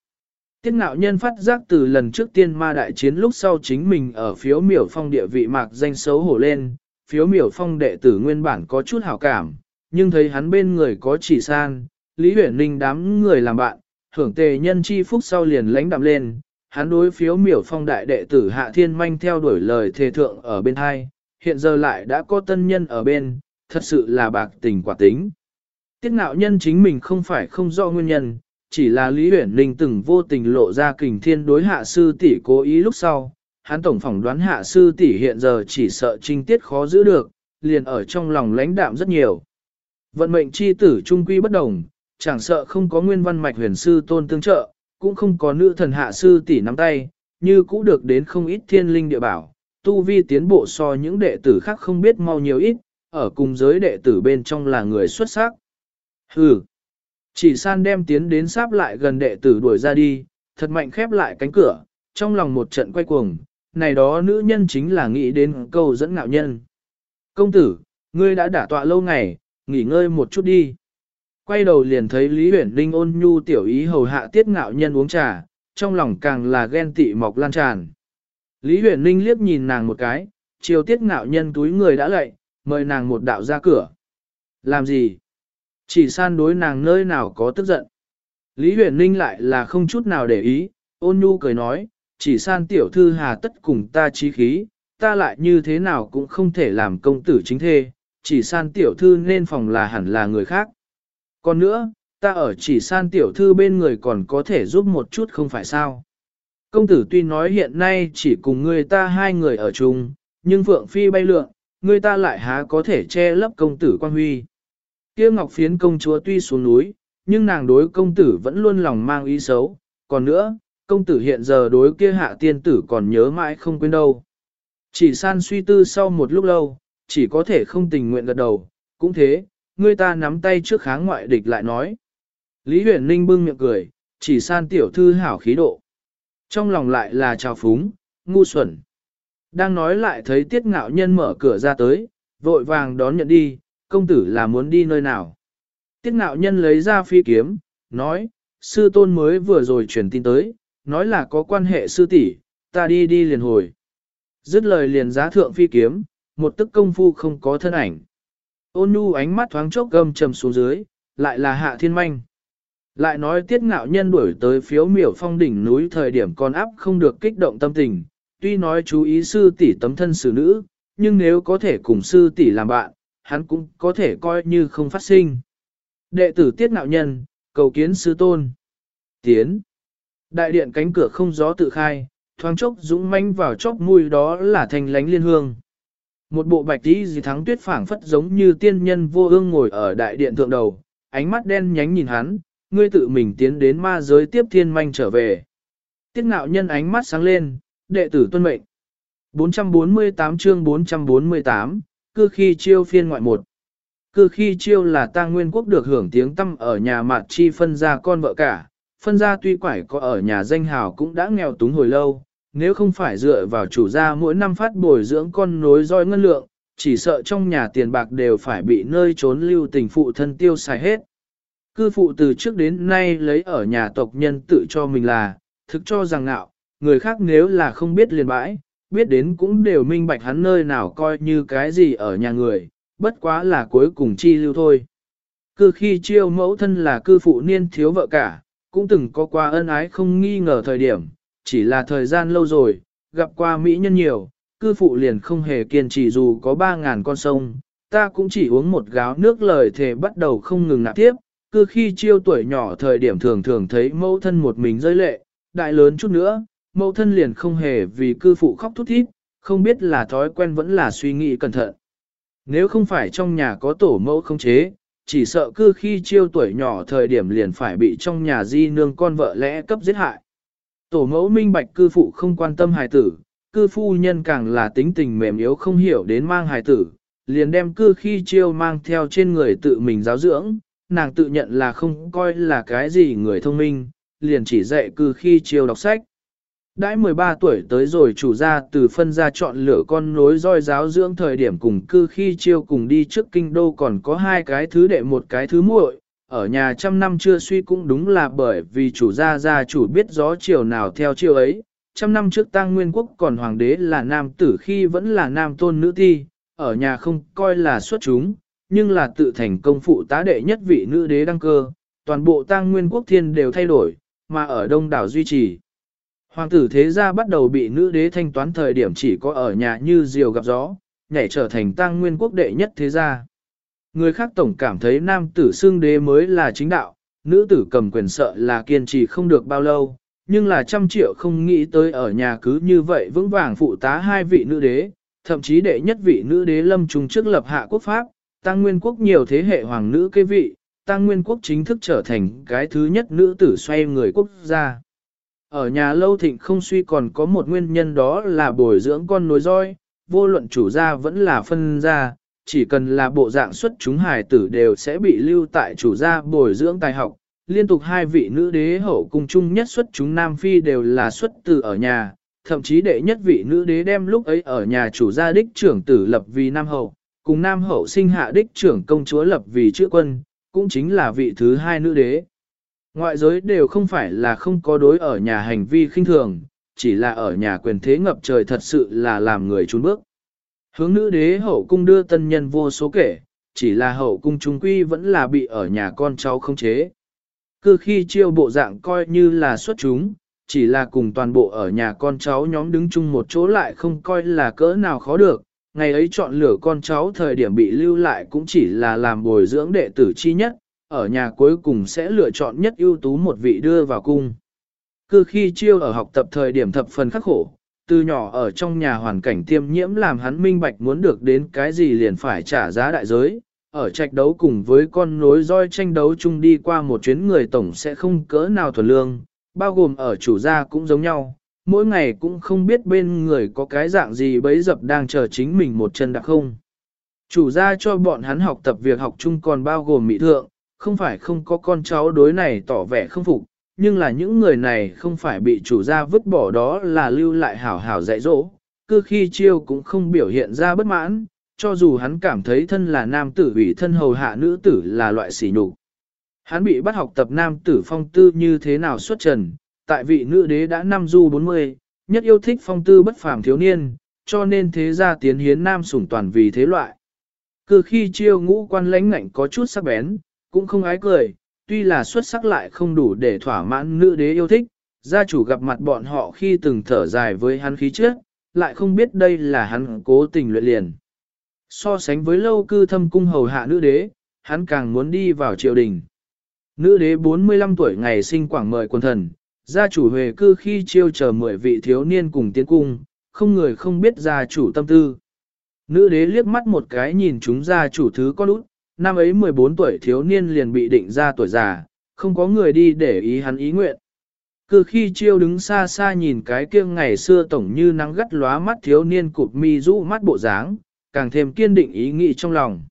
Tiết ngạo nhân phát giác từ lần trước tiên ma đại chiến lúc sau chính mình ở phiếu miểu phong địa vị mạc danh xấu hổ lên, phiếu miểu phong đệ tử nguyên bản có chút hảo cảm, nhưng thấy hắn bên người có chỉ san, Lý Huyển Ninh đám người làm bạn, hưởng tề nhân chi phúc sau liền lãnh đạm lên, hắn đối phiếu miểu phong đại đệ tử Hạ Thiên Manh theo đuổi lời thề thượng ở bên hai, hiện giờ lại đã có tân nhân ở bên, thật sự là bạc tình quả tính. Tiết ngạo nhân chính mình không phải không rõ nguyên nhân, chỉ là Lý Huyển Ninh từng vô tình lộ ra kình thiên đối hạ sư tỷ cố ý lúc sau, hắn tổng phỏng đoán hạ sư tỷ hiện giờ chỉ sợ trinh tiết khó giữ được, liền ở trong lòng lãnh đạm rất nhiều. Vận mệnh chi tử trung quy bất đồng, chẳng sợ không có nguyên văn mạch huyền sư tôn tương trợ, cũng không có nữ thần hạ sư tỷ nắm tay, như cũ được đến không ít thiên linh địa bảo, tu vi tiến bộ so những đệ tử khác không biết mau nhiều ít, ở cùng giới đệ tử bên trong là người xuất sắc. Hừ, chỉ san đem tiến đến sáp lại gần đệ tử đuổi ra đi, thật mạnh khép lại cánh cửa, trong lòng một trận quay cuồng, này đó nữ nhân chính là nghĩ đến câu dẫn ngạo nhân. Công tử, ngươi đã đả tọa lâu ngày, nghỉ ngơi một chút đi. Quay đầu liền thấy Lý Huyển Linh ôn nhu tiểu ý hầu hạ tiết ngạo nhân uống trà, trong lòng càng là ghen tị mọc lan tràn. Lý Huyền Linh liếc nhìn nàng một cái, chiều tiết ngạo nhân túi người đã lạy, mời nàng một đạo ra cửa. Làm gì? Chỉ san đối nàng nơi nào có tức giận. Lý Huyền Ninh lại là không chút nào để ý, ôn nhu cười nói, chỉ san tiểu thư hà tất cùng ta trí khí, ta lại như thế nào cũng không thể làm công tử chính thê, chỉ san tiểu thư nên phòng là hẳn là người khác. Còn nữa, ta ở chỉ san tiểu thư bên người còn có thể giúp một chút không phải sao. Công tử tuy nói hiện nay chỉ cùng người ta hai người ở chung, nhưng vượng phi bay lượn, người ta lại há có thể che lấp công tử quan huy. Kia ngọc phiến công chúa tuy xuống núi, nhưng nàng đối công tử vẫn luôn lòng mang ý xấu, còn nữa, công tử hiện giờ đối kia hạ tiên tử còn nhớ mãi không quên đâu. Chỉ san suy tư sau một lúc lâu, chỉ có thể không tình nguyện gật đầu, cũng thế, Ngươi ta nắm tay trước kháng ngoại địch lại nói. Lý huyền ninh bưng miệng cười, chỉ san tiểu thư hảo khí độ. Trong lòng lại là trào phúng, ngu xuẩn. Đang nói lại thấy tiết ngạo nhân mở cửa ra tới, vội vàng đón nhận đi, công tử là muốn đi nơi nào. Tiết ngạo nhân lấy ra phi kiếm, nói, sư tôn mới vừa rồi truyền tin tới, nói là có quan hệ sư tỷ, ta đi đi liền hồi. Dứt lời liền giá thượng phi kiếm, một tức công phu không có thân ảnh. Ôn nhu ánh mắt thoáng chốc gầm trầm xuống dưới, lại là hạ thiên manh. Lại nói tiết ngạo nhân đuổi tới phiếu miểu phong đỉnh núi thời điểm con áp không được kích động tâm tình, tuy nói chú ý sư tỷ tấm thân xử nữ, nhưng nếu có thể cùng sư tỷ làm bạn, hắn cũng có thể coi như không phát sinh. Đệ tử tiết ngạo nhân, cầu kiến sư tôn. Tiến. Đại điện cánh cửa không gió tự khai, thoáng chốc dũng manh vào chốc mùi đó là thành lánh liên hương. Một bộ bạch tí gì thắng tuyết phảng phất giống như tiên nhân vô ương ngồi ở đại điện thượng đầu, ánh mắt đen nhánh nhìn hắn, ngươi tự mình tiến đến ma giới tiếp thiên manh trở về. Tiết ngạo nhân ánh mắt sáng lên, đệ tử tuân mệnh. 448 chương 448, cư khi chiêu phiên ngoại một. Cư khi chiêu là ta nguyên quốc được hưởng tiếng tâm ở nhà mạt chi phân ra con vợ cả, phân ra tuy quải có ở nhà danh hào cũng đã nghèo túng hồi lâu, nếu không phải dựa vào chủ gia mỗi năm phát bồi dưỡng con nối roi ngân lượng, chỉ sợ trong nhà tiền bạc đều phải bị nơi trốn lưu tình phụ thân tiêu xài hết. Cư phụ từ trước đến nay lấy ở nhà tộc nhân tự cho mình là, thực cho rằng nạo, người khác nếu là không biết liền bãi, biết đến cũng đều minh bạch hắn nơi nào coi như cái gì ở nhà người, bất quá là cuối cùng chi lưu thôi. Cư khi chiêu mẫu thân là cư phụ niên thiếu vợ cả, cũng từng có qua ân ái không nghi ngờ thời điểm, chỉ là thời gian lâu rồi, gặp qua mỹ nhân nhiều, cư phụ liền không hề kiên trì dù có ba ngàn con sông, ta cũng chỉ uống một gáo nước lời thề bắt đầu không ngừng nạp tiếp, cứ khi chiêu tuổi nhỏ thời điểm thường thường thấy mẫu thân một mình rơi lệ, đại lớn chút nữa, mẫu thân liền không hề vì cư phụ khóc thút thít, không biết là thói quen vẫn là suy nghĩ cẩn thận. Nếu không phải trong nhà có tổ mẫu không chế, chỉ sợ cư khi chiêu tuổi nhỏ thời điểm liền phải bị trong nhà di nương con vợ lẽ cấp giết hại. Tổ mẫu minh bạch cư phụ không quan tâm hài tử, cư phu nhân càng là tính tình mềm yếu không hiểu đến mang hài tử, liền đem cư khi chiêu mang theo trên người tự mình giáo dưỡng, nàng tự nhận là không coi là cái gì người thông minh, liền chỉ dạy cư khi chiêu đọc sách. Đãi 13 tuổi tới rồi chủ gia từ phân gia chọn lựa con nối roi giáo dưỡng thời điểm cùng cư khi chiêu cùng đi trước kinh đô còn có hai cái thứ đệ một cái thứ muội, ở nhà trăm năm chưa suy cũng đúng là bởi vì chủ gia gia chủ biết gió chiều nào theo chiều ấy. Trăm năm trước Tang nguyên quốc còn hoàng đế là nam tử khi vẫn là nam tôn nữ thi, ở nhà không coi là xuất chúng, nhưng là tự thành công phụ tá đệ nhất vị nữ đế đăng cơ, toàn bộ Tang nguyên quốc thiên đều thay đổi, mà ở đông đảo duy trì. Hoàng tử thế gia bắt đầu bị nữ đế thanh toán thời điểm chỉ có ở nhà như diều gặp gió, nhảy trở thành Tang nguyên quốc đệ nhất thế gia. Người khác tổng cảm thấy nam tử xương đế mới là chính đạo, nữ tử cầm quyền sợ là kiên trì không được bao lâu, nhưng là trăm triệu không nghĩ tới ở nhà cứ như vậy vững vàng phụ tá hai vị nữ đế, thậm chí đệ nhất vị nữ đế lâm trung trước lập hạ quốc pháp, tăng nguyên quốc nhiều thế hệ hoàng nữ kế vị, tăng nguyên quốc chính thức trở thành cái thứ nhất nữ tử xoay người quốc gia. Ở nhà lâu thịnh không suy còn có một nguyên nhân đó là bồi dưỡng con nối roi, vô luận chủ gia vẫn là phân gia, chỉ cần là bộ dạng xuất chúng hài tử đều sẽ bị lưu tại chủ gia bồi dưỡng tài học. Liên tục hai vị nữ đế hậu cung chung nhất xuất chúng Nam Phi đều là xuất từ ở nhà, thậm chí đệ nhất vị nữ đế đem lúc ấy ở nhà chủ gia đích trưởng tử lập vì Nam Hậu, cùng Nam Hậu sinh hạ đích trưởng công chúa lập vì chữ quân, cũng chính là vị thứ hai nữ đế. Ngoại giới đều không phải là không có đối ở nhà hành vi khinh thường, chỉ là ở nhà quyền thế ngập trời thật sự là làm người trốn bước. Hướng nữ đế hậu cung đưa tân nhân vô số kể, chỉ là hậu cung trung quy vẫn là bị ở nhà con cháu không chế. Cứ khi chiêu bộ dạng coi như là xuất chúng, chỉ là cùng toàn bộ ở nhà con cháu nhóm đứng chung một chỗ lại không coi là cỡ nào khó được. Ngày ấy chọn lựa con cháu thời điểm bị lưu lại cũng chỉ là làm bồi dưỡng đệ tử chi nhất, ở nhà cuối cùng sẽ lựa chọn nhất ưu tú một vị đưa vào cung. Cứ khi chiêu ở học tập thời điểm thập phần khắc khổ, từ nhỏ ở trong nhà hoàn cảnh tiêm nhiễm làm hắn minh bạch muốn được đến cái gì liền phải trả giá đại giới. Ở trạch đấu cùng với con nối roi tranh đấu chung đi qua một chuyến người tổng sẽ không cỡ nào thuần lương, bao gồm ở chủ gia cũng giống nhau, mỗi ngày cũng không biết bên người có cái dạng gì bấy dập đang chờ chính mình một chân đặc không. Chủ gia cho bọn hắn học tập việc học chung còn bao gồm mỹ thượng, không phải không có con cháu đối này tỏ vẻ không phục, nhưng là những người này không phải bị chủ gia vứt bỏ đó là lưu lại hảo hảo dạy dỗ, cứ khi chiêu cũng không biểu hiện ra bất mãn, cho dù hắn cảm thấy thân là nam tử ủy thân hầu hạ nữ tử là loại sỉ nhục. Hắn bị bắt học tập nam tử phong tư như thế nào xuất trần, tại vị nữ đế đã năm du 40, nhất yêu thích phong tư bất phàm thiếu niên, cho nên thế gia tiến hiến nam sủng toàn vì thế loại. Cứ khi chiêu ngũ quan lãnh ngạnh có chút sắc bén, cũng không ái cười, tuy là xuất sắc lại không đủ để thỏa mãn nữ đế yêu thích, gia chủ gặp mặt bọn họ khi từng thở dài với hắn khí trước, lại không biết đây là hắn cố tình luyện liền. So sánh với lâu cư thâm cung hầu hạ nữ đế, hắn càng muốn đi vào triều đình. Nữ đế 45 tuổi ngày sinh quảng mời quân thần, gia chủ huề cư khi chiêu chờ 10 vị thiếu niên cùng tiến cung, không người không biết gia chủ tâm tư. Nữ đế liếc mắt một cái nhìn chúng gia chủ thứ con út, năm ấy 14 tuổi thiếu niên liền bị định ra tuổi già, không có người đi để ý hắn ý nguyện. Cứ khi chiêu đứng xa xa nhìn cái kia ngày xưa tổng như nắng gắt lóa mắt thiếu niên cụp mi rũ mắt bộ dáng, càng thêm kiên định ý nghĩ trong lòng.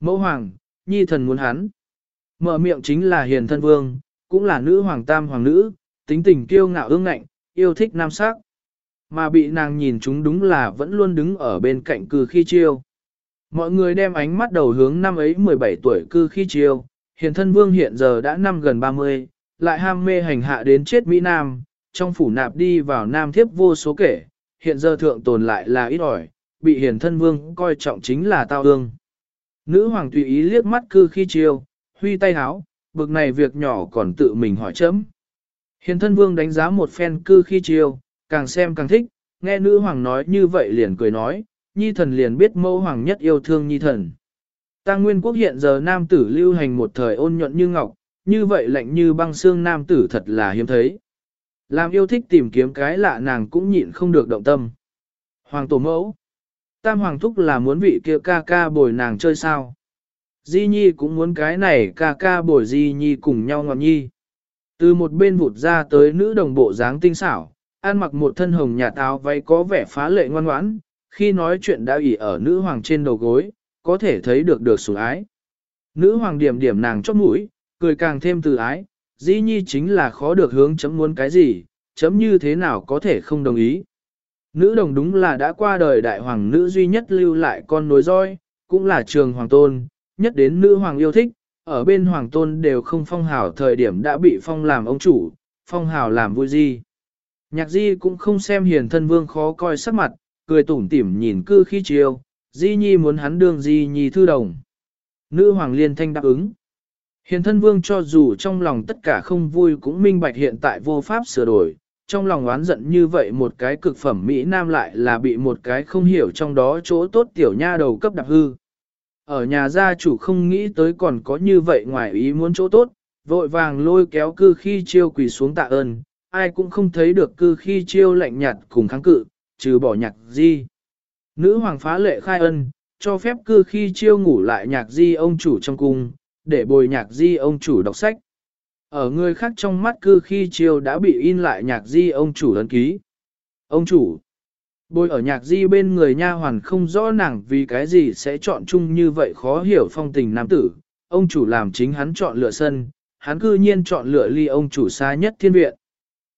Mẫu hoàng, nhi thần muốn hắn. Mở miệng chính là hiền thân vương, cũng là nữ hoàng tam hoàng nữ, tính tình kiêu ngạo ương ngạnh, yêu thích nam sắc. Mà bị nàng nhìn chúng đúng là vẫn luôn đứng ở bên cạnh cư khi chiêu. Mọi người đem ánh mắt đầu hướng năm ấy 17 tuổi cư khi chiêu, hiền thân vương hiện giờ đã năm gần 30, lại ham mê hành hạ đến chết Mỹ Nam, trong phủ nạp đi vào Nam thiếp vô số kể, hiện giờ thượng tồn lại là ít ỏi, bị hiền thân vương coi trọng chính là tao ương. Nữ hoàng tùy ý liếc mắt cư khi chiêu, huy tay háo, bực này việc nhỏ còn tự mình hỏi chấm. Hiền thân vương đánh giá một phen cư khi chiêu, càng xem càng thích, nghe nữ hoàng nói như vậy liền cười nói, nhi thần liền biết mẫu hoàng nhất yêu thương nhi thần. Ta nguyên quốc hiện giờ nam tử lưu hành một thời ôn nhuận như ngọc, như vậy lạnh như băng xương nam tử thật là hiếm thấy. Làm yêu thích tìm kiếm cái lạ nàng cũng nhịn không được động tâm. Hoàng tổ mẫu. Tam hoàng thúc là muốn vị kia ca ca bồi nàng chơi sao. Di Nhi cũng muốn cái này ca ca bồi Di Nhi cùng nhau ngọt nhi. Từ một bên vụt ra tới nữ đồng bộ dáng tinh xảo, ăn mặc một thân hồng nhà táo váy có vẻ phá lệ ngoan ngoãn, khi nói chuyện đã ỉ ở nữ hoàng trên đầu gối, có thể thấy được được sủng ái. Nữ hoàng điểm điểm nàng chót mũi, cười càng thêm từ ái, dĩ nhi chính là khó được hướng chấm muốn cái gì, chấm như thế nào có thể không đồng ý. Nữ đồng đúng là đã qua đời đại hoàng nữ duy nhất lưu lại con nối roi, cũng là trường hoàng tôn, nhất đến nữ hoàng yêu thích, ở bên hoàng tôn đều không phong hào thời điểm đã bị phong làm ông chủ, phong hào làm vui di. Nhạc di cũng không xem hiền thân vương khó coi sắc mặt, cười tủm tỉm nhìn cư khi chiêu, di nhi muốn hắn đương di nhi thư đồng. Nữ hoàng liên thanh đáp ứng. Hiền thân vương cho dù trong lòng tất cả không vui cũng minh bạch hiện tại vô pháp sửa đổi, trong lòng oán giận như vậy một cái cực phẩm Mỹ Nam lại là bị một cái không hiểu trong đó chỗ tốt tiểu nha đầu cấp đặc hư. Ở nhà gia chủ không nghĩ tới còn có như vậy ngoài ý muốn chỗ tốt, vội vàng lôi kéo cư khi chiêu quỳ xuống tạ ơn, ai cũng không thấy được cư khi chiêu lạnh nhạt cùng kháng cự, trừ bỏ nhạc di. Nữ hoàng phá lệ khai ân, cho phép cư khi chiêu ngủ lại nhạc di ông chủ trong cung, để bồi nhạc di ông chủ đọc sách. Ở người khác trong mắt cư khi chiêu đã bị in lại nhạc di ông chủ ấn ký. Ông chủ, bồi ở nhạc di bên người nha hoàn không rõ nàng vì cái gì sẽ chọn chung như vậy khó hiểu phong tình nam tử. Ông chủ làm chính hắn chọn lựa sân, hắn cư nhiên chọn lựa ly ông chủ xa nhất thiên viện.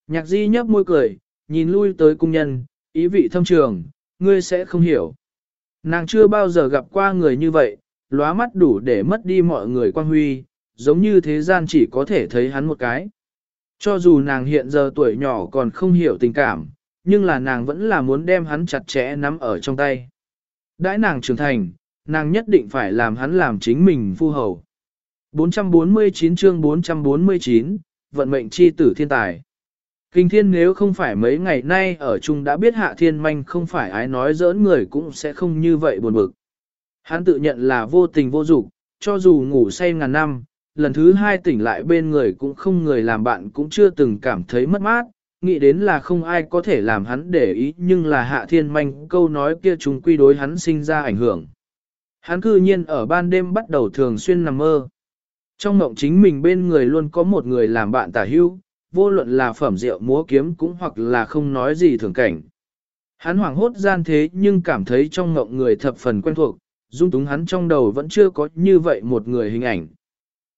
Nhạc di nhấp môi cười, nhìn lui tới cung nhân, ý vị thâm trường, ngươi sẽ không hiểu. Nàng chưa bao giờ gặp qua người như vậy, lóa mắt đủ để mất đi mọi người quan huy, giống như thế gian chỉ có thể thấy hắn một cái. Cho dù nàng hiện giờ tuổi nhỏ còn không hiểu tình cảm, nhưng là nàng vẫn là muốn đem hắn chặt chẽ nắm ở trong tay. Đãi nàng trưởng thành, nàng nhất định phải làm hắn làm chính mình phu hầu. 449 chương 449, vận mệnh chi tử thiên tài. Kinh thiên nếu không phải mấy ngày nay ở chung đã biết hạ thiên manh không phải ái nói giỡn người cũng sẽ không như vậy buồn bực. Hắn tự nhận là vô tình vô dục, cho dù ngủ say ngàn năm, lần thứ hai tỉnh lại bên người cũng không người làm bạn cũng chưa từng cảm thấy mất mát, nghĩ đến là không ai có thể làm hắn để ý nhưng là hạ thiên manh câu nói kia chúng quy đối hắn sinh ra ảnh hưởng. Hắn cư nhiên ở ban đêm bắt đầu thường xuyên nằm mơ. Trong mộng chính mình bên người luôn có một người làm bạn tả hưu, vô luận là phẩm rượu múa kiếm cũng hoặc là không nói gì thường cảnh. Hắn hoảng hốt gian thế nhưng cảm thấy trong ngộng người thập phần quen thuộc, dung túng hắn trong đầu vẫn chưa có như vậy một người hình ảnh.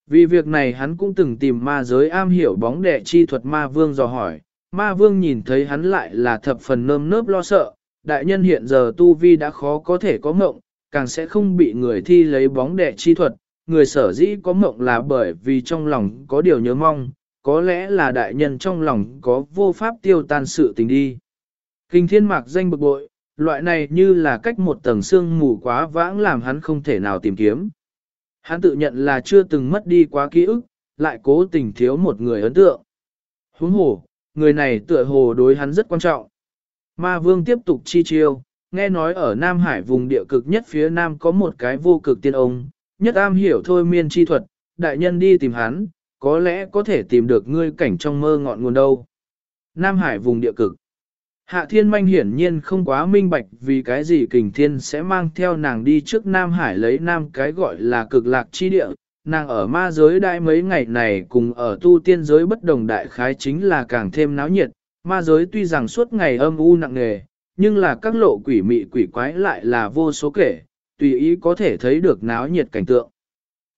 Vì việc này hắn cũng từng tìm ma giới am hiểu bóng đệ chi thuật ma vương dò hỏi, ma vương nhìn thấy hắn lại là thập phần nơm nớp lo sợ, đại nhân hiện giờ tu vi đã khó có thể có mộng, càng sẽ không bị người thi lấy bóng đệ chi thuật, người sở dĩ có mộng là bởi vì trong lòng có điều nhớ mong, có lẽ là đại nhân trong lòng có vô pháp tiêu tan sự tình đi. Kinh thiên mạc danh bực bội, loại này như là cách một tầng xương mù quá vãng làm hắn không thể nào tìm kiếm. Hắn tự nhận là chưa từng mất đi quá ký ức, lại cố tình thiếu một người ấn tượng. Huống hồ, người này tựa hồ đối hắn rất quan trọng. Ma vương tiếp tục chi chiêu, nghe nói ở Nam Hải vùng địa cực nhất phía Nam có một cái vô cực tiên ông, nhất am hiểu thôi miên chi thuật, đại nhân đi tìm hắn, có lẽ có thể tìm được ngươi cảnh trong mơ ngọn nguồn đâu. Nam Hải vùng địa cực. Hạ thiên manh hiển nhiên không quá minh bạch vì cái gì kình thiên sẽ mang theo nàng đi trước Nam Hải lấy Nam cái gọi là cực lạc chi địa. Nàng ở ma giới đại mấy ngày này cùng ở tu tiên giới bất đồng đại khái chính là càng thêm náo nhiệt. Ma giới tuy rằng suốt ngày âm u nặng nề, nhưng là các lộ quỷ mị quỷ quái lại là vô số kể, tùy ý có thể thấy được náo nhiệt cảnh tượng.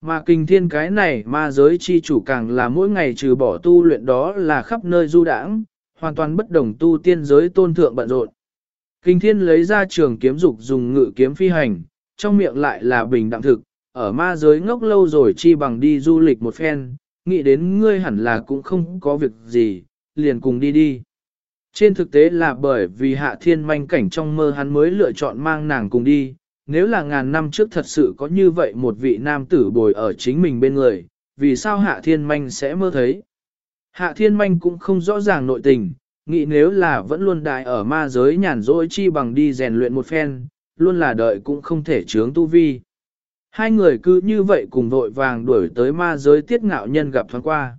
Mà kinh thiên cái này ma giới chi chủ càng là mỗi ngày trừ bỏ tu luyện đó là khắp nơi du đãng, hoàn toàn bất đồng tu tiên giới tôn thượng bận rộn. Kinh thiên lấy ra trường kiếm dục dùng ngự kiếm phi hành, trong miệng lại là bình đẳng thực, ở ma giới ngốc lâu rồi chi bằng đi du lịch một phen, nghĩ đến ngươi hẳn là cũng không có việc gì, liền cùng đi đi. Trên thực tế là bởi vì hạ thiên manh cảnh trong mơ hắn mới lựa chọn mang nàng cùng đi, nếu là ngàn năm trước thật sự có như vậy một vị nam tử bồi ở chính mình bên người, vì sao hạ thiên manh sẽ mơ thấy? Hạ thiên manh cũng không rõ ràng nội tình, nghĩ nếu là vẫn luôn đại ở ma giới nhàn rỗi chi bằng đi rèn luyện một phen, luôn là đợi cũng không thể chướng tu vi. Hai người cứ như vậy cùng vội vàng đuổi tới ma giới tiết ngạo nhân gặp thoáng qua.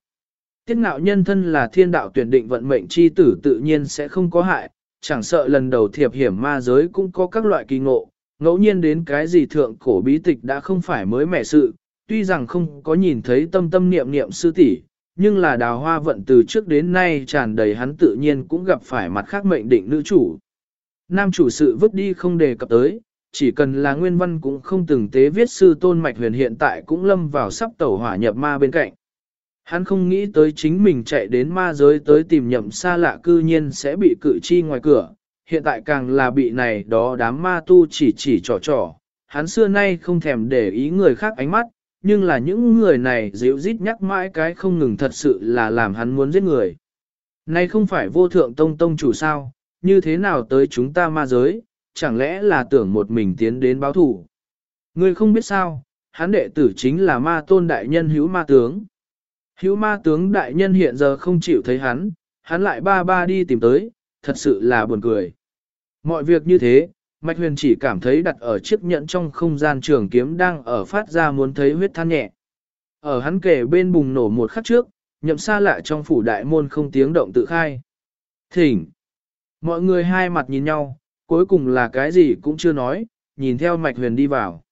Tiết ngạo nhân thân là thiên đạo tuyển định vận mệnh chi tử tự nhiên sẽ không có hại, chẳng sợ lần đầu thiệp hiểm ma giới cũng có các loại kỳ ngộ, ngẫu nhiên đến cái gì thượng cổ bí tịch đã không phải mới mẻ sự, tuy rằng không có nhìn thấy tâm tâm niệm niệm sư tỷ, nhưng là đào hoa vận từ trước đến nay tràn đầy hắn tự nhiên cũng gặp phải mặt khác mệnh định nữ chủ. Nam chủ sự vứt đi không đề cập tới, chỉ cần là nguyên văn cũng không từng tế viết sư tôn mạch huyền hiện tại cũng lâm vào sắp tẩu hỏa nhập ma bên cạnh. Hắn không nghĩ tới chính mình chạy đến ma giới tới tìm nhậm xa lạ cư nhiên sẽ bị cự chi ngoài cửa, hiện tại càng là bị này đó đám ma tu chỉ chỉ trò trò, hắn xưa nay không thèm để ý người khác ánh mắt, nhưng là những người này dịu rít nhắc mãi cái không ngừng thật sự là làm hắn muốn giết người. Này không phải vô thượng tông tông chủ sao, như thế nào tới chúng ta ma giới, chẳng lẽ là tưởng một mình tiến đến báo thủ. Ngươi không biết sao, hắn đệ tử chính là ma tôn đại nhân hữu ma tướng. Hữu ma tướng đại nhân hiện giờ không chịu thấy hắn, hắn lại ba ba đi tìm tới, thật sự là buồn cười. Mọi việc như thế, Mạch Huyền chỉ cảm thấy đặt ở chiếc nhẫn trong không gian trường kiếm đang ở phát ra muốn thấy huyết than nhẹ. Ở hắn kể bên bùng nổ một khắc trước, nhậm xa lạ trong phủ đại môn không tiếng động tự khai. Thỉnh! Mọi người hai mặt nhìn nhau, cuối cùng là cái gì cũng chưa nói, nhìn theo Mạch Huyền đi vào.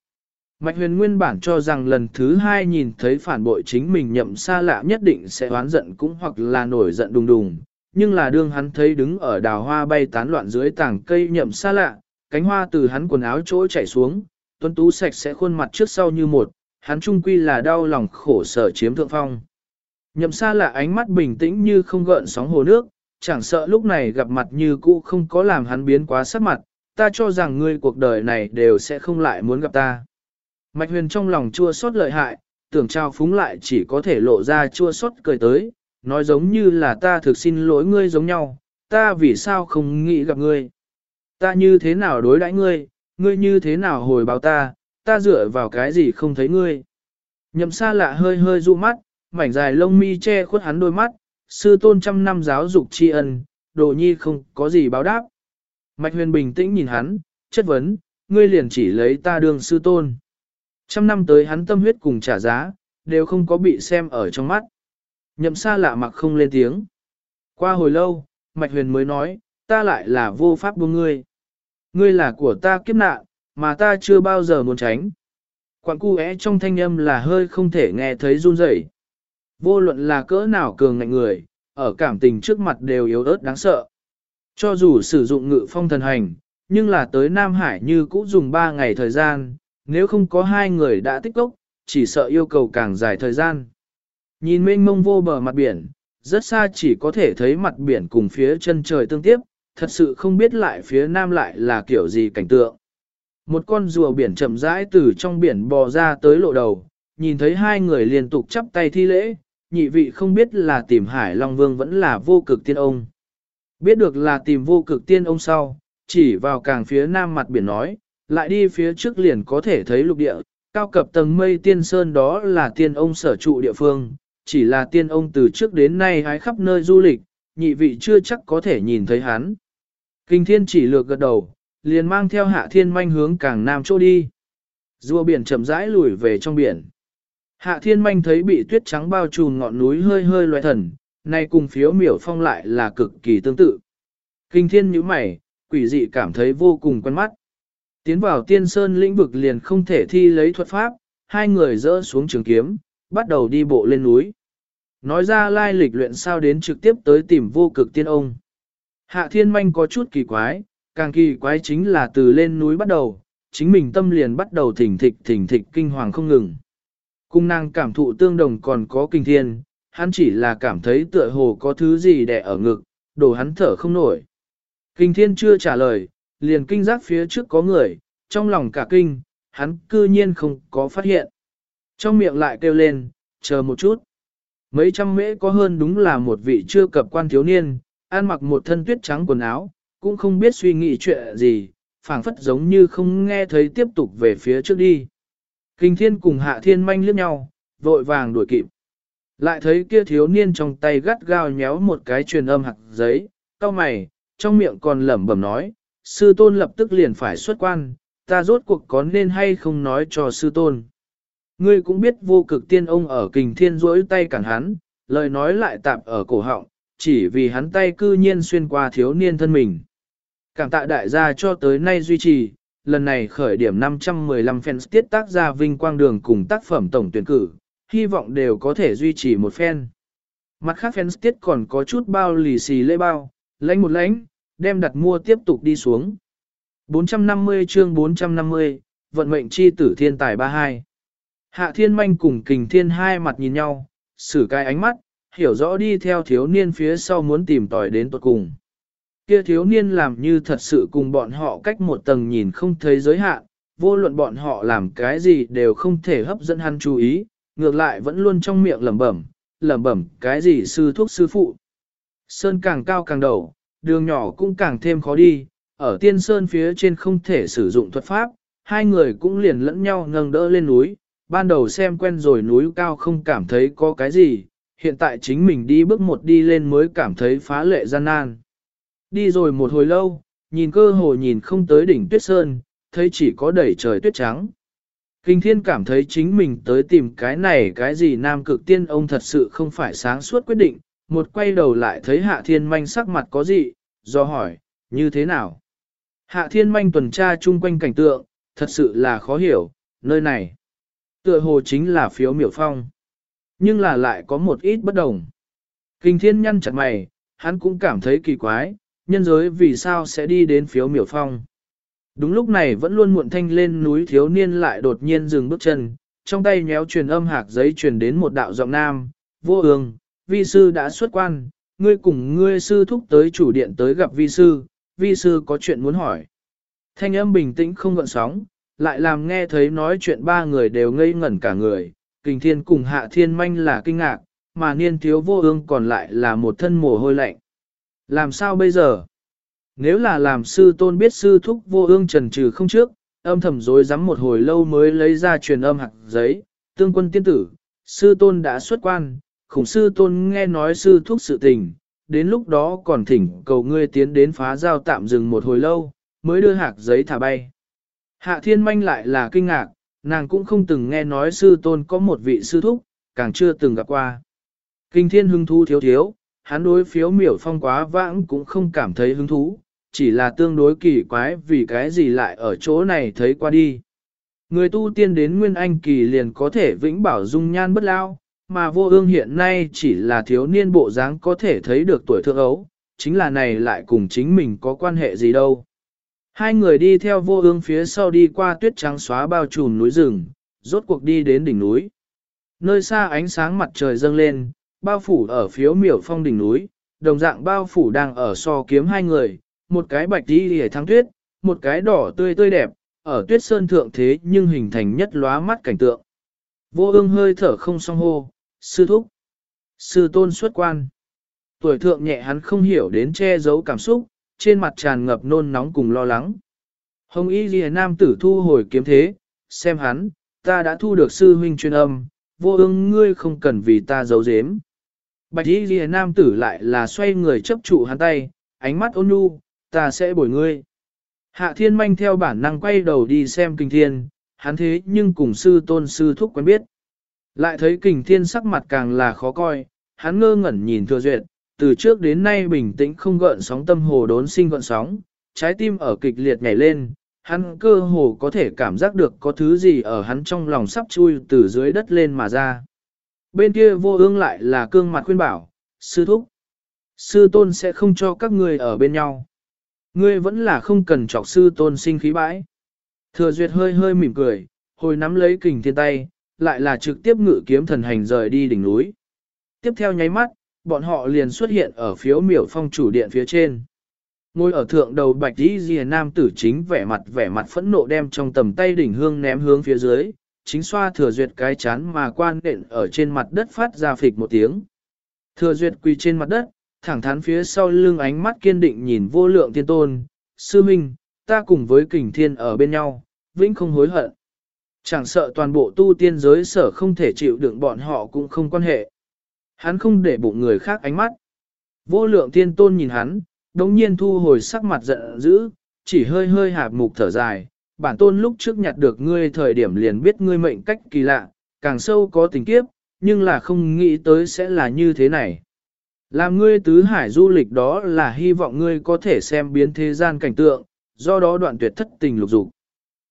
Mạch Huyền nguyên bản cho rằng lần thứ hai nhìn thấy phản bội chính mình nhậm xa lạ nhất định sẽ oán giận cũng hoặc là nổi giận đùng đùng, nhưng là đương hắn thấy đứng ở đào hoa bay tán loạn dưới tảng cây nhậm xa lạ, cánh hoa từ hắn quần áo chỗ chảy xuống, tuấn tú sạch sẽ khuôn mặt trước sau như một, hắn trung quy là đau lòng khổ sở chiếm thượng phong. Nhậm xa lạ ánh mắt bình tĩnh như không gợn sóng hồ nước, chẳng sợ lúc này gặp mặt như cũ không có làm hắn biến quá sắc mặt, ta cho rằng ngươi cuộc đời này đều sẽ không lại muốn gặp ta. Mạch huyền trong lòng chua xót lợi hại, tưởng trao phúng lại chỉ có thể lộ ra chua xót cười tới, nói giống như là ta thực xin lỗi ngươi giống nhau, ta vì sao không nghĩ gặp ngươi. Ta như thế nào đối đãi ngươi, ngươi như thế nào hồi báo ta, ta dựa vào cái gì không thấy ngươi. Nhậm xa lạ hơi hơi dụ mắt, mảnh dài lông mi che khuất hắn đôi mắt, sư tôn trăm năm giáo dục tri ân, đồ nhi không có gì báo đáp. Mạch huyền bình tĩnh nhìn hắn, chất vấn, ngươi liền chỉ lấy ta đương sư tôn. Trăm năm tới hắn tâm huyết cùng trả giá, đều không có bị xem ở trong mắt. Nhậm xa lạ mặc không lên tiếng. Qua hồi lâu, Mạch huyền mới nói, ta lại là vô pháp buông ngươi. Ngươi là của ta kiếp nạn, mà ta chưa bao giờ muốn tránh. Quảng cu é trong thanh âm là hơi không thể nghe thấy run rẩy. Vô luận là cỡ nào cường ngạnh người, ở cảm tình trước mặt đều yếu ớt đáng sợ. Cho dù sử dụng ngự phong thần hành, nhưng là tới Nam Hải như cũ dùng 3 ngày thời gian, nếu không có hai người đã tích cốc, chỉ sợ yêu cầu càng dài thời gian. Nhìn mênh mông vô bờ mặt biển, rất xa chỉ có thể thấy mặt biển cùng phía chân trời tương tiếp, thật sự không biết lại phía nam lại là kiểu gì cảnh tượng. Một con rùa biển chậm rãi từ trong biển bò ra tới lộ đầu, nhìn thấy hai người liên tục chắp tay thi lễ, nhị vị không biết là tìm Hải Long Vương vẫn là vô cực tiên ông. Biết được là tìm vô cực tiên ông sau, chỉ vào càng phía nam mặt biển nói, lại đi phía trước liền có thể thấy lục địa, cao cập tầng mây tiên sơn đó là tiên ông sở trụ địa phương, chỉ là tiên ông từ trước đến nay hái khắp nơi du lịch, nhị vị chưa chắc có thể nhìn thấy hắn. Kinh thiên chỉ lược gật đầu, liền mang theo hạ thiên manh hướng càng nam chỗ đi. Rùa biển chậm rãi lùi về trong biển. Hạ thiên manh thấy bị tuyết trắng bao trùm ngọn núi hơi hơi loại thần, nay cùng phiếu miểu phong lại là cực kỳ tương tự. Kinh thiên nhíu mày, quỷ dị cảm thấy vô cùng quen mắt. Tiến vào tiên sơn lĩnh vực liền không thể thi lấy thuật pháp, hai người dỡ xuống trường kiếm, bắt đầu đi bộ lên núi. Nói ra lai lịch luyện sao đến trực tiếp tới tìm vô cực tiên ông. Hạ thiên manh có chút kỳ quái, càng kỳ quái chính là từ lên núi bắt đầu, chính mình tâm liền bắt đầu thỉnh thịch thỉnh thịch kinh hoàng không ngừng. Cung nàng cảm thụ tương đồng còn có kinh thiên, hắn chỉ là cảm thấy tựa hồ có thứ gì đè ở ngực, đồ hắn thở không nổi. Kinh thiên chưa trả lời, liền kinh giác phía trước có người, trong lòng cả kinh, hắn cư nhiên không có phát hiện. Trong miệng lại kêu lên, chờ một chút. Mấy trăm mễ có hơn đúng là một vị chưa cập quan thiếu niên, ăn mặc một thân tuyết trắng quần áo, cũng không biết suy nghĩ chuyện gì, phảng phất giống như không nghe thấy tiếp tục về phía trước đi. Kinh thiên cùng hạ thiên manh liếc nhau, vội vàng đuổi kịp. Lại thấy kia thiếu niên trong tay gắt gao nhéo một cái truyền âm hạt giấy, cao mày, trong miệng còn lẩm bẩm nói, sư tôn lập tức liền phải xuất quan, ta rốt cuộc có nên hay không nói cho sư tôn. Ngươi cũng biết vô cực tiên ông ở kình thiên rỗi tay cản hắn, lời nói lại tạp ở cổ họng, chỉ vì hắn tay cư nhiên xuyên qua thiếu niên thân mình. Cảm tạ đại gia cho tới nay duy trì, lần này khởi điểm 515 fans tiết tác ra vinh quang đường cùng tác phẩm tổng tuyển cử, hy vọng đều có thể duy trì một fan. Mặt khác fans tiết còn có chút bao lì xì lễ bao, lãnh một lãnh, đem đặt mua tiếp tục đi xuống. 450 chương 450, vận mệnh chi tử thiên tài 32. Hạ thiên manh cùng kình thiên hai mặt nhìn nhau, xử cái ánh mắt, hiểu rõ đi theo thiếu niên phía sau muốn tìm tòi đến tuột cùng. Kia thiếu niên làm như thật sự cùng bọn họ cách một tầng nhìn không thấy giới hạn, vô luận bọn họ làm cái gì đều không thể hấp dẫn hắn chú ý, ngược lại vẫn luôn trong miệng lẩm bẩm, lẩm bẩm cái gì sư thuốc sư phụ. Sơn càng cao càng đầu, đường nhỏ cũng càng thêm khó đi, ở tiên sơn phía trên không thể sử dụng thuật pháp, hai người cũng liền lẫn nhau nâng đỡ lên núi, ban đầu xem quen rồi núi cao không cảm thấy có cái gì, hiện tại chính mình đi bước một đi lên mới cảm thấy phá lệ gian nan. Đi rồi một hồi lâu, nhìn cơ hồ nhìn không tới đỉnh tuyết sơn, thấy chỉ có đầy trời tuyết trắng. Kinh thiên cảm thấy chính mình tới tìm cái này cái gì nam cực tiên ông thật sự không phải sáng suốt quyết định, một quay đầu lại thấy hạ thiên manh sắc mặt có gì, do hỏi, như thế nào? Hạ thiên manh tuần tra chung quanh cảnh tượng, thật sự là khó hiểu, nơi này. Tựa hồ chính là phiếu miểu phong. Nhưng là lại có một ít bất đồng. Kinh thiên nhăn chặt mày, hắn cũng cảm thấy kỳ quái, nhân giới vì sao sẽ đi đến phiếu miểu phong. Đúng lúc này vẫn luôn muộn thanh lên núi thiếu niên lại đột nhiên dừng bước chân, trong tay nhéo truyền âm hạc giấy truyền đến một đạo giọng nam, vô ương, vi sư đã xuất quan, ngươi cùng ngươi sư thúc tới chủ điện tới gặp vi sư, vi sư có chuyện muốn hỏi. Thanh âm bình tĩnh không gợn sóng, lại làm nghe thấy nói chuyện ba người đều ngây ngẩn cả người, kình thiên cùng hạ thiên manh là kinh ngạc, mà niên thiếu vô ương còn lại là một thân mồ hôi lạnh. Làm sao bây giờ? Nếu là làm sư tôn biết sư thúc vô ương trần trừ không trước, âm thầm dối rắm một hồi lâu mới lấy ra truyền âm hạt giấy, tương quân tiên tử, sư tôn đã xuất quan, khủng sư tôn nghe nói sư thúc sự tình, đến lúc đó còn thỉnh cầu ngươi tiến đến phá giao tạm dừng một hồi lâu, mới đưa hạt giấy thả bay. Hạ thiên manh lại là kinh ngạc, nàng cũng không từng nghe nói sư tôn có một vị sư thúc, càng chưa từng gặp qua. Kinh thiên hưng thú thiếu thiếu, hắn đối phiếu miểu phong quá vãng cũng không cảm thấy hứng thú, chỉ là tương đối kỳ quái vì cái gì lại ở chỗ này thấy qua đi. Người tu tiên đến Nguyên Anh kỳ liền có thể vĩnh bảo dung nhan bất lao, mà vô ương hiện nay chỉ là thiếu niên bộ dáng có thể thấy được tuổi thượng ấu, chính là này lại cùng chính mình có quan hệ gì đâu. Hai người đi theo vô ương phía sau đi qua tuyết trắng xóa bao trùm núi rừng, rốt cuộc đi đến đỉnh núi. Nơi xa ánh sáng mặt trời dâng lên, bao phủ ở phía miểu phong đỉnh núi, đồng dạng bao phủ đang ở so kiếm hai người, một cái bạch đi hề thắng tuyết, một cái đỏ tươi tươi đẹp, ở tuyết sơn thượng thế nhưng hình thành nhất lóa mắt cảnh tượng. Vô ương hơi thở không song hô, sư thúc, sư tôn xuất quan. Tuổi thượng nhẹ hắn không hiểu đến che giấu cảm xúc, trên mặt tràn ngập nôn nóng cùng lo lắng. Hồng y ghi nam tử thu hồi kiếm thế, xem hắn, ta đã thu được sư huynh chuyên âm, vô ương ngươi không cần vì ta giấu giếm. Bạch y ghi nam tử lại là xoay người chấp trụ hắn tay, ánh mắt ôn nhu, ta sẽ bồi ngươi. Hạ thiên manh theo bản năng quay đầu đi xem kinh thiên, hắn thế nhưng cùng sư tôn sư thúc quen biết. Lại thấy kình thiên sắc mặt càng là khó coi, hắn ngơ ngẩn nhìn thừa duyệt, từ trước đến nay bình tĩnh không gợn sóng tâm hồ đốn sinh gợn sóng, trái tim ở kịch liệt nhảy lên, hắn cơ hồ có thể cảm giác được có thứ gì ở hắn trong lòng sắp chui từ dưới đất lên mà ra. Bên kia vô ương lại là cương mặt khuyên bảo, sư thúc. Sư tôn sẽ không cho các người ở bên nhau. Ngươi vẫn là không cần chọc sư tôn sinh khí bãi. Thừa duyệt hơi hơi mỉm cười, hồi nắm lấy kình thiên tay, lại là trực tiếp ngự kiếm thần hành rời đi đỉnh núi. Tiếp theo nháy mắt, bọn họ liền xuất hiện ở phiếu miểu phong chủ điện phía trên. Ngồi ở thượng đầu bạch đi dìa nam tử chính vẻ mặt vẻ mặt phẫn nộ đem trong tầm tay đỉnh hương ném hướng phía dưới, chính xoa thừa duyệt cái chán mà quan nện ở trên mặt đất phát ra phịch một tiếng. Thừa duyệt quỳ trên mặt đất, thẳng thắn phía sau lưng ánh mắt kiên định nhìn vô lượng thiên tôn, sư minh, ta cùng với kình thiên ở bên nhau, vĩnh không hối hận. Chẳng sợ toàn bộ tu tiên giới sở không thể chịu đựng bọn họ cũng không quan hệ. Hắn không để bụng người khác ánh mắt. Vô lượng tiên tôn nhìn hắn, đống nhiên thu hồi sắc mặt giận dữ, chỉ hơi hơi hạp mục thở dài. Bản tôn lúc trước nhặt được ngươi thời điểm liền biết ngươi mệnh cách kỳ lạ, càng sâu có tình kiếp, nhưng là không nghĩ tới sẽ là như thế này. Làm ngươi tứ hải du lịch đó là hy vọng ngươi có thể xem biến thế gian cảnh tượng, do đó đoạn tuyệt thất tình lục dục.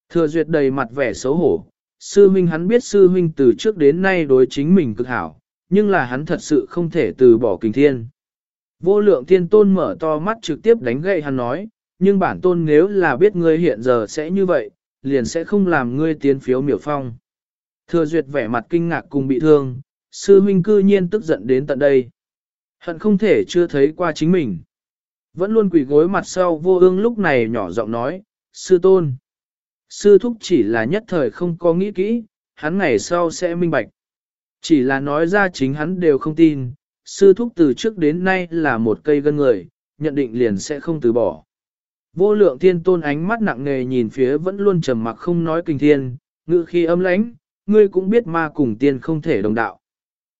Thừa duyệt đầy mặt vẻ xấu hổ, sư huynh hắn biết sư huynh từ trước đến nay đối chính mình cực hảo, nhưng là hắn thật sự không thể từ bỏ kình thiên. Vô lượng thiên tôn mở to mắt trực tiếp đánh gậy hắn nói, nhưng bản tôn nếu là biết ngươi hiện giờ sẽ như vậy, liền sẽ không làm ngươi tiến phiếu miểu phong. Thừa duyệt vẻ mặt kinh ngạc cùng bị thương, sư huynh cư nhiên tức giận đến tận đây. Hận không thể chưa thấy qua chính mình. Vẫn luôn quỳ gối mặt sau vô ương lúc này nhỏ giọng nói, sư tôn. Sư thúc chỉ là nhất thời không có nghĩ kỹ, hắn ngày sau sẽ minh bạch. Chỉ là nói ra chính hắn đều không tin, sư thúc từ trước đến nay là một cây gân người, nhận định liền sẽ không từ bỏ. Vô lượng thiên tôn ánh mắt nặng nề nhìn phía vẫn luôn trầm mặc không nói kinh thiên, ngự khi âm lãnh, ngươi cũng biết ma cùng tiên không thể đồng đạo.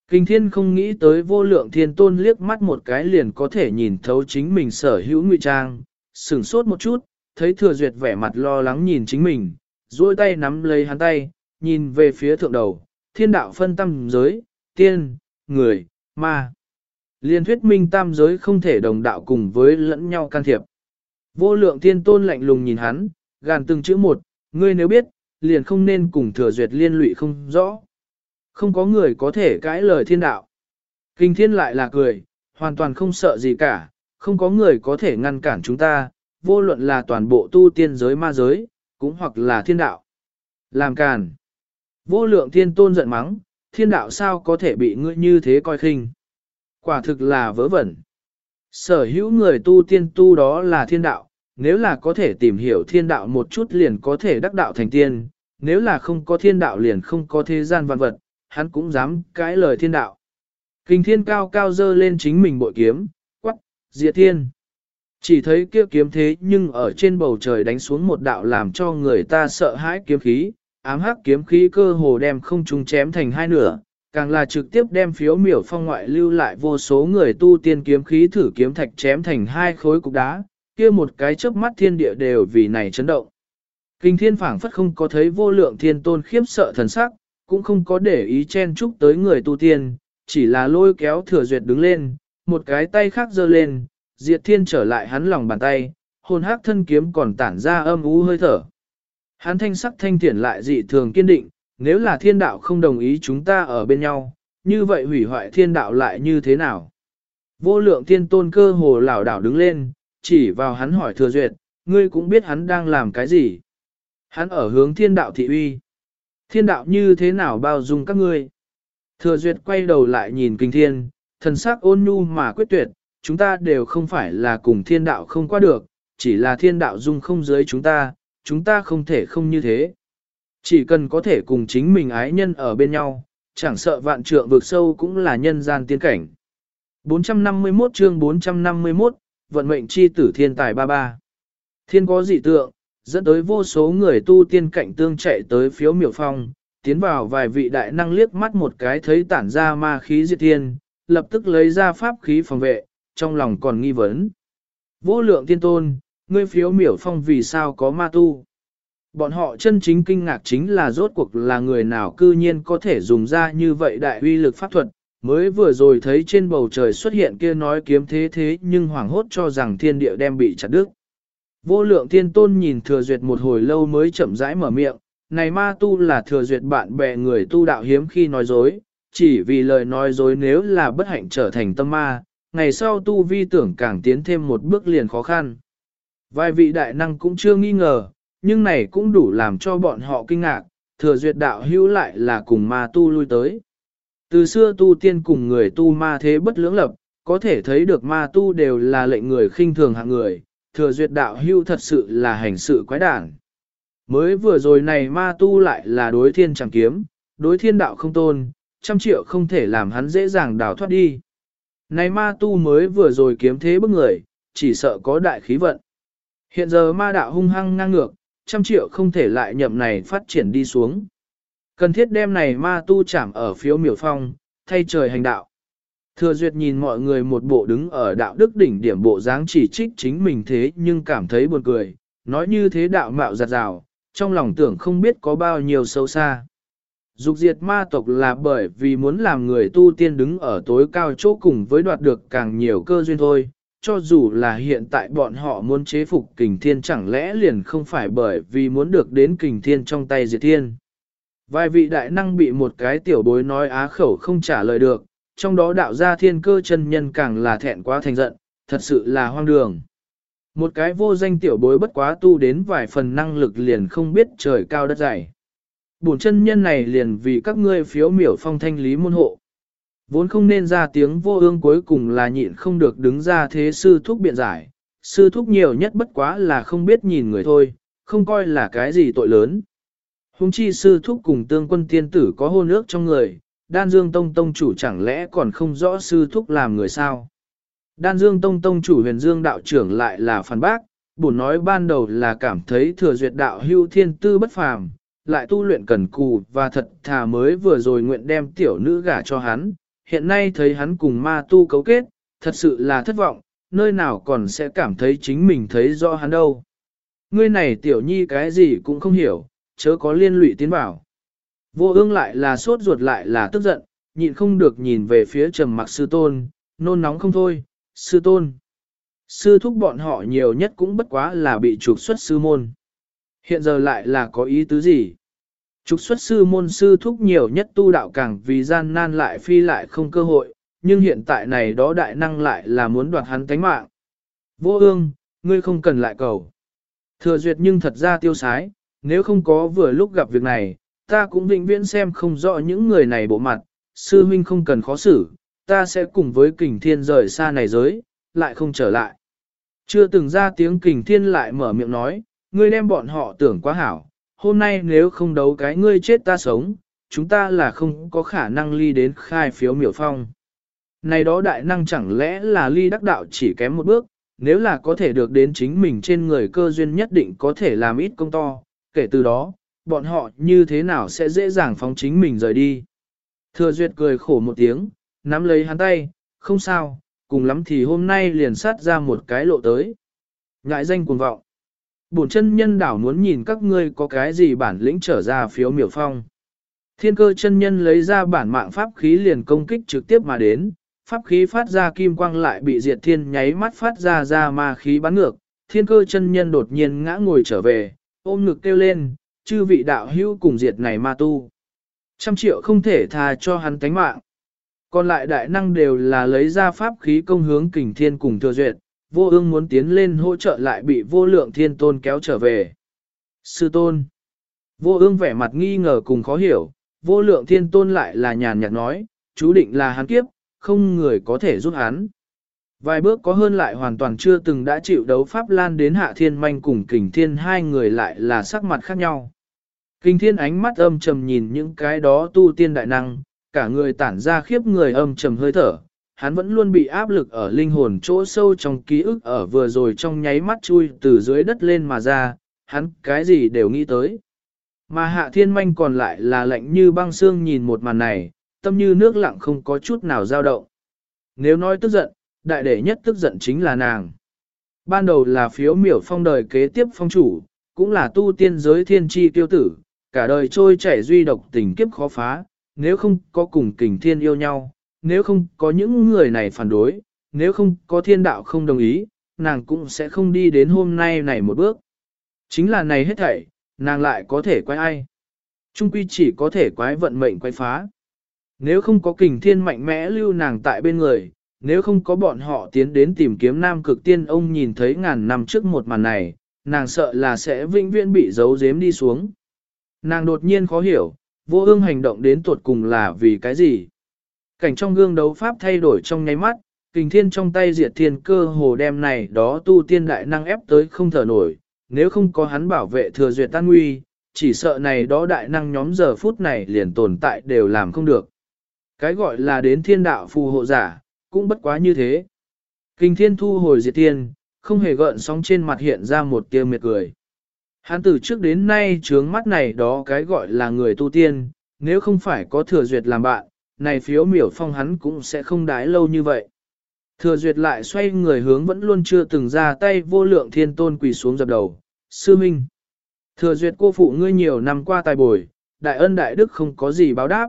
Kinh thiên không nghĩ tới vô lượng thiên tôn liếc mắt một cái liền có thể nhìn thấu chính mình sở hữu ngụy trang, sửng sốt một chút, thấy thừa duyệt vẻ mặt lo lắng nhìn chính mình, duỗi tay nắm lấy hắn tay, nhìn về phía thượng đầu, thiên đạo phân tam giới, tiên, người, ma. Liên thuyết minh tam giới không thể đồng đạo cùng với lẫn nhau can thiệp. Vô lượng thiên tôn lạnh lùng nhìn hắn, gàn từng chữ một, ngươi nếu biết, liền không nên cùng thừa duyệt liên lụy không rõ. Không có người có thể cãi lời thiên đạo. Kinh thiên lại là cười, hoàn toàn không sợ gì cả, không có người có thể ngăn cản chúng ta, vô luận là toàn bộ tu tiên giới ma giới, cũng hoặc là thiên đạo. Làm càn. Vô lượng thiên tôn giận mắng, thiên đạo sao có thể bị ngươi như thế coi khinh. Quả thực là vớ vẩn. Sở hữu người tu tiên tu đó là thiên đạo, nếu là có thể tìm hiểu thiên đạo một chút liền có thể đắc đạo thành tiên, nếu là không có thiên đạo liền không có thế gian văn vật, hắn cũng dám cãi lời thiên đạo. Kinh thiên cao cao dơ lên chính mình bội kiếm, quắc, diệt thiên. Chỉ thấy kia kiếm thế nhưng ở trên bầu trời đánh xuống một đạo làm cho người ta sợ hãi kiếm khí, ám hắc kiếm khí cơ hồ đem không trung chém thành hai nửa, càng là trực tiếp đem phiếu miểu phong ngoại lưu lại vô số người tu tiên kiếm khí thử kiếm thạch chém thành hai khối cục đá, kia một cái chớp mắt thiên địa đều vì này chấn động. Kinh thiên phảng phất không có thấy vô lượng thiên tôn khiếp sợ thần sắc, cũng không có để ý chen chúc tới người tu tiên, chỉ là lôi kéo thừa duyệt đứng lên, một cái tay khác giơ lên, diệt thiên trở lại hắn lòng bàn tay, hồn hắc thân kiếm còn tản ra âm u hơi thở. Hắn thanh sắc thanh thiện lại dị thường kiên định, nếu là thiên đạo không đồng ý chúng ta ở bên nhau, như vậy hủy hoại thiên đạo lại như thế nào? Vô lượng thiên tôn cơ hồ lảo đảo đứng lên, chỉ vào hắn hỏi thừa duyệt, ngươi cũng biết hắn đang làm cái gì. Hắn ở hướng thiên đạo thị uy. Thiên đạo như thế nào bao dung các ngươi? Thừa duyệt quay đầu lại nhìn kinh thiên, thần sắc ôn nhu mà quyết tuyệt, chúng ta đều không phải là cùng thiên đạo không qua được, chỉ là thiên đạo dung không dưới chúng ta, chúng ta không thể không như thế. Chỉ cần có thể cùng chính mình ái nhân ở bên nhau, chẳng sợ vạn trượng vượt sâu cũng là nhân gian tiên cảnh. 451 chương 451, vận mệnh chi tử thiên tài ba ba. Thiên có dị tượng, dẫn tới vô số người tu tiên cảnh tương chạy tới phiếu miểu phong, tiến vào vài vị đại năng liếc mắt một cái thấy tản ra ma khí diệt thiên, lập tức lấy ra pháp khí phòng vệ, trong lòng còn nghi vấn. Vô lượng tiên tôn, ngươi phiếu miểu phong vì sao có ma tu? Bọn họ chân chính kinh ngạc chính là rốt cuộc là người nào cư nhiên có thể dùng ra như vậy đại uy lực pháp thuật, mới vừa rồi thấy trên bầu trời xuất hiện kia nói kiếm thế thế nhưng hoảng hốt cho rằng thiên địa đem bị chặt đứt. Vô lượng thiên tôn nhìn thừa duyệt một hồi lâu mới chậm rãi mở miệng, này ma tu là thừa duyệt bạn bè người tu đạo hiếm khi nói dối, chỉ vì lời nói dối nếu là bất hạnh trở thành tâm ma, ngày sau tu vi tưởng càng tiến thêm một bước liền khó khăn. Vài vị đại năng cũng chưa nghi ngờ, nhưng này cũng đủ làm cho bọn họ kinh ngạc, thừa duyệt đạo hữu lại là cùng ma tu lui tới. Từ xưa tu tiên cùng người tu ma thế bất lưỡng lập, có thể thấy được ma tu đều là lệnh người khinh thường hạng người, thừa duyệt đạo hữu thật sự là hành sự quái đản. Mới vừa rồi này ma tu lại là đối thiên chẳng kiếm, đối thiên đạo không tôn, trăm triệu không thể làm hắn dễ dàng đào thoát đi. Này ma tu mới vừa rồi kiếm thế bức người, chỉ sợ có đại khí vận. Hiện giờ ma đạo hung hăng ngang ngược, trăm triệu không thể lại nhậm này phát triển đi xuống. Cần thiết đem này ma tu chảm ở phiếu miểu phong, thay trời hành đạo. Thừa duyệt nhìn mọi người một bộ đứng ở đạo đức đỉnh điểm bộ dáng chỉ trích chính mình thế nhưng cảm thấy buồn cười, nói như thế đạo mạo giặt rào, trong lòng tưởng không biết có bao nhiêu sâu xa. Dục diệt ma tộc là bởi vì muốn làm người tu tiên đứng ở tối cao chỗ cùng với đoạt được càng nhiều cơ duyên thôi, cho dù là hiện tại bọn họ muốn chế phục kình thiên chẳng lẽ liền không phải bởi vì muốn được đến kình thiên trong tay diệt thiên. Vài vị đại năng bị một cái tiểu bối nói á khẩu không trả lời được, trong đó đạo gia thiên cơ chân nhân càng là thẹn quá thành giận, thật sự là hoang đường. Một cái vô danh tiểu bối bất quá tu đến vài phần năng lực liền không biết trời cao đất dày. Bổn chân nhân này liền vì các ngươi phiếu miểu phong thanh lý môn hộ. Vốn không nên ra tiếng vô ương cuối cùng là nhịn không được đứng ra thế sư thúc biện giải. Sư thúc nhiều nhất bất quá là không biết nhìn người thôi, không coi là cái gì tội lớn. Hùng chi sư thúc cùng tương quân tiên tử có hôn ước trong người, đan dương tông tông chủ chẳng lẽ còn không rõ sư thúc làm người sao. Đan dương tông tông chủ huyền dương đạo trưởng lại là phản bác, bổn nói ban đầu là cảm thấy thừa duyệt đạo hưu thiên tư bất phàm, lại tu luyện cần cù và thật thà mới vừa rồi nguyện đem tiểu nữ gả cho hắn, hiện nay thấy hắn cùng ma tu cấu kết, thật sự là thất vọng, nơi nào còn sẽ cảm thấy chính mình thấy rõ hắn đâu. Ngươi này tiểu nhi cái gì cũng không hiểu, chớ có liên lụy tiến bảo. Vô ương lại là sốt ruột lại là tức giận, nhịn không được nhìn về phía trầm mặc sư tôn, nôn nóng không thôi, sư tôn. Sư thúc bọn họ nhiều nhất cũng bất quá là bị trục xuất sư môn. Hiện giờ lại là có ý tứ gì? Trục xuất sư môn sư thúc nhiều nhất tu đạo càng vì gian nan lại phi lại không cơ hội, nhưng hiện tại này đó đại năng lại là muốn đoạt hắn tánh mạng. Vô ương, ngươi không cần lại cầu. Thừa duyệt nhưng thật ra tiêu sái, nếu không có vừa lúc gặp việc này, ta cũng vĩnh viễn xem không rõ những người này bộ mặt, sư huynh không cần khó xử, ta sẽ cùng với kình thiên rời xa này giới, lại không trở lại. Chưa từng ra tiếng kình thiên lại mở miệng nói, ngươi đem bọn họ tưởng quá hảo, hôm nay nếu không đấu cái ngươi chết ta sống, chúng ta là không có khả năng ly đến khai phiếu miểu phong. Này đó đại năng chẳng lẽ là ly đắc đạo chỉ kém một bước, nếu là có thể được đến chính mình trên người cơ duyên nhất định có thể làm ít công to, kể từ đó, bọn họ như thế nào sẽ dễ dàng phóng chính mình rời đi. Thừa duyệt cười khổ một tiếng, nắm lấy hắn tay, không sao, cùng lắm thì hôm nay liền sát ra một cái lộ tới. Ngại danh cuồng vọng. Bổn chân nhân đảo muốn nhìn các ngươi có cái gì bản lĩnh trở ra phiếu miểu phong. Thiên cơ chân nhân lấy ra bản mạng pháp khí liền công kích trực tiếp mà đến, pháp khí phát ra kim quang lại bị diệt thiên nháy mắt phát ra ra ma khí bắn ngược, thiên cơ chân nhân đột nhiên ngã ngồi trở về, ôm ngực kêu lên, chư vị đạo hữu cùng diệt này ma tu. Trăm triệu không thể tha cho hắn tánh mạng. Còn lại đại năng đều là lấy ra pháp khí công hướng kình thiên cùng thừa duyệt, vô ương muốn tiến lên hỗ trợ lại bị vô lượng thiên tôn kéo trở về. Sư tôn. Vô ương vẻ mặt nghi ngờ cùng khó hiểu, vô lượng thiên tôn lại là nhàn nhạt nói, chú định là hắn kiếp, không người có thể giúp hắn. Vài bước có hơn lại hoàn toàn chưa từng đã chịu đấu pháp lan đến hạ thiên manh cùng kình thiên hai người lại là sắc mặt khác nhau. Kình thiên ánh mắt âm trầm nhìn những cái đó tu tiên đại năng, cả người tản ra khiếp người âm trầm hơi thở, hắn vẫn luôn bị áp lực ở linh hồn chỗ sâu trong ký ức ở vừa rồi trong nháy mắt chui từ dưới đất lên mà ra, hắn cái gì đều nghĩ tới. Mà hạ thiên manh còn lại là lạnh như băng xương nhìn một màn này, tâm như nước lặng không có chút nào dao động. Nếu nói tức giận, đại đệ nhất tức giận chính là nàng. Ban đầu là phiếu miểu phong đời kế tiếp phong chủ, cũng là tu tiên giới thiên tri tiêu tử, cả đời trôi chảy duy độc tình kiếp khó phá, nếu không có cùng kình thiên yêu nhau, nếu không có những người này phản đối, nếu không có thiên đạo không đồng ý, nàng cũng sẽ không đi đến hôm nay này một bước. Chính là này hết thảy, nàng lại có thể quay ai. Trung quy chỉ có thể quái vận mệnh quay phá. Nếu không có kình thiên mạnh mẽ lưu nàng tại bên người, nếu không có bọn họ tiến đến tìm kiếm nam cực tiên ông nhìn thấy ngàn năm trước một màn này, nàng sợ là sẽ vĩnh viễn bị giấu giếm đi xuống. Nàng đột nhiên khó hiểu, vô ương hành động đến tuột cùng là vì cái gì? Cảnh trong gương đấu pháp thay đổi trong nháy mắt, kình thiên trong tay diệt thiên cơ hồ đem này đó tu tiên đại năng ép tới không thở nổi, nếu không có hắn bảo vệ thừa duyệt tan nguy, chỉ sợ này đó đại năng nhóm giờ phút này liền tồn tại đều làm không được. Cái gọi là đến thiên đạo phù hộ giả, cũng bất quá như thế. kình thiên thu hồi diệt thiên, không hề gợn sóng trên mặt hiện ra một tia miệt cười. Hắn từ trước đến nay trướng mắt này đó cái gọi là người tu tiên, nếu không phải có thừa duyệt làm bạn, này phiếu miểu phong hắn cũng sẽ không đái lâu như vậy. Thừa duyệt lại xoay người hướng vẫn luôn chưa từng ra tay vô lượng thiên tôn quỳ xuống dập đầu. Sư Minh. Thừa duyệt cô phụ ngươi nhiều năm qua tài bồi, đại ân đại đức không có gì báo đáp.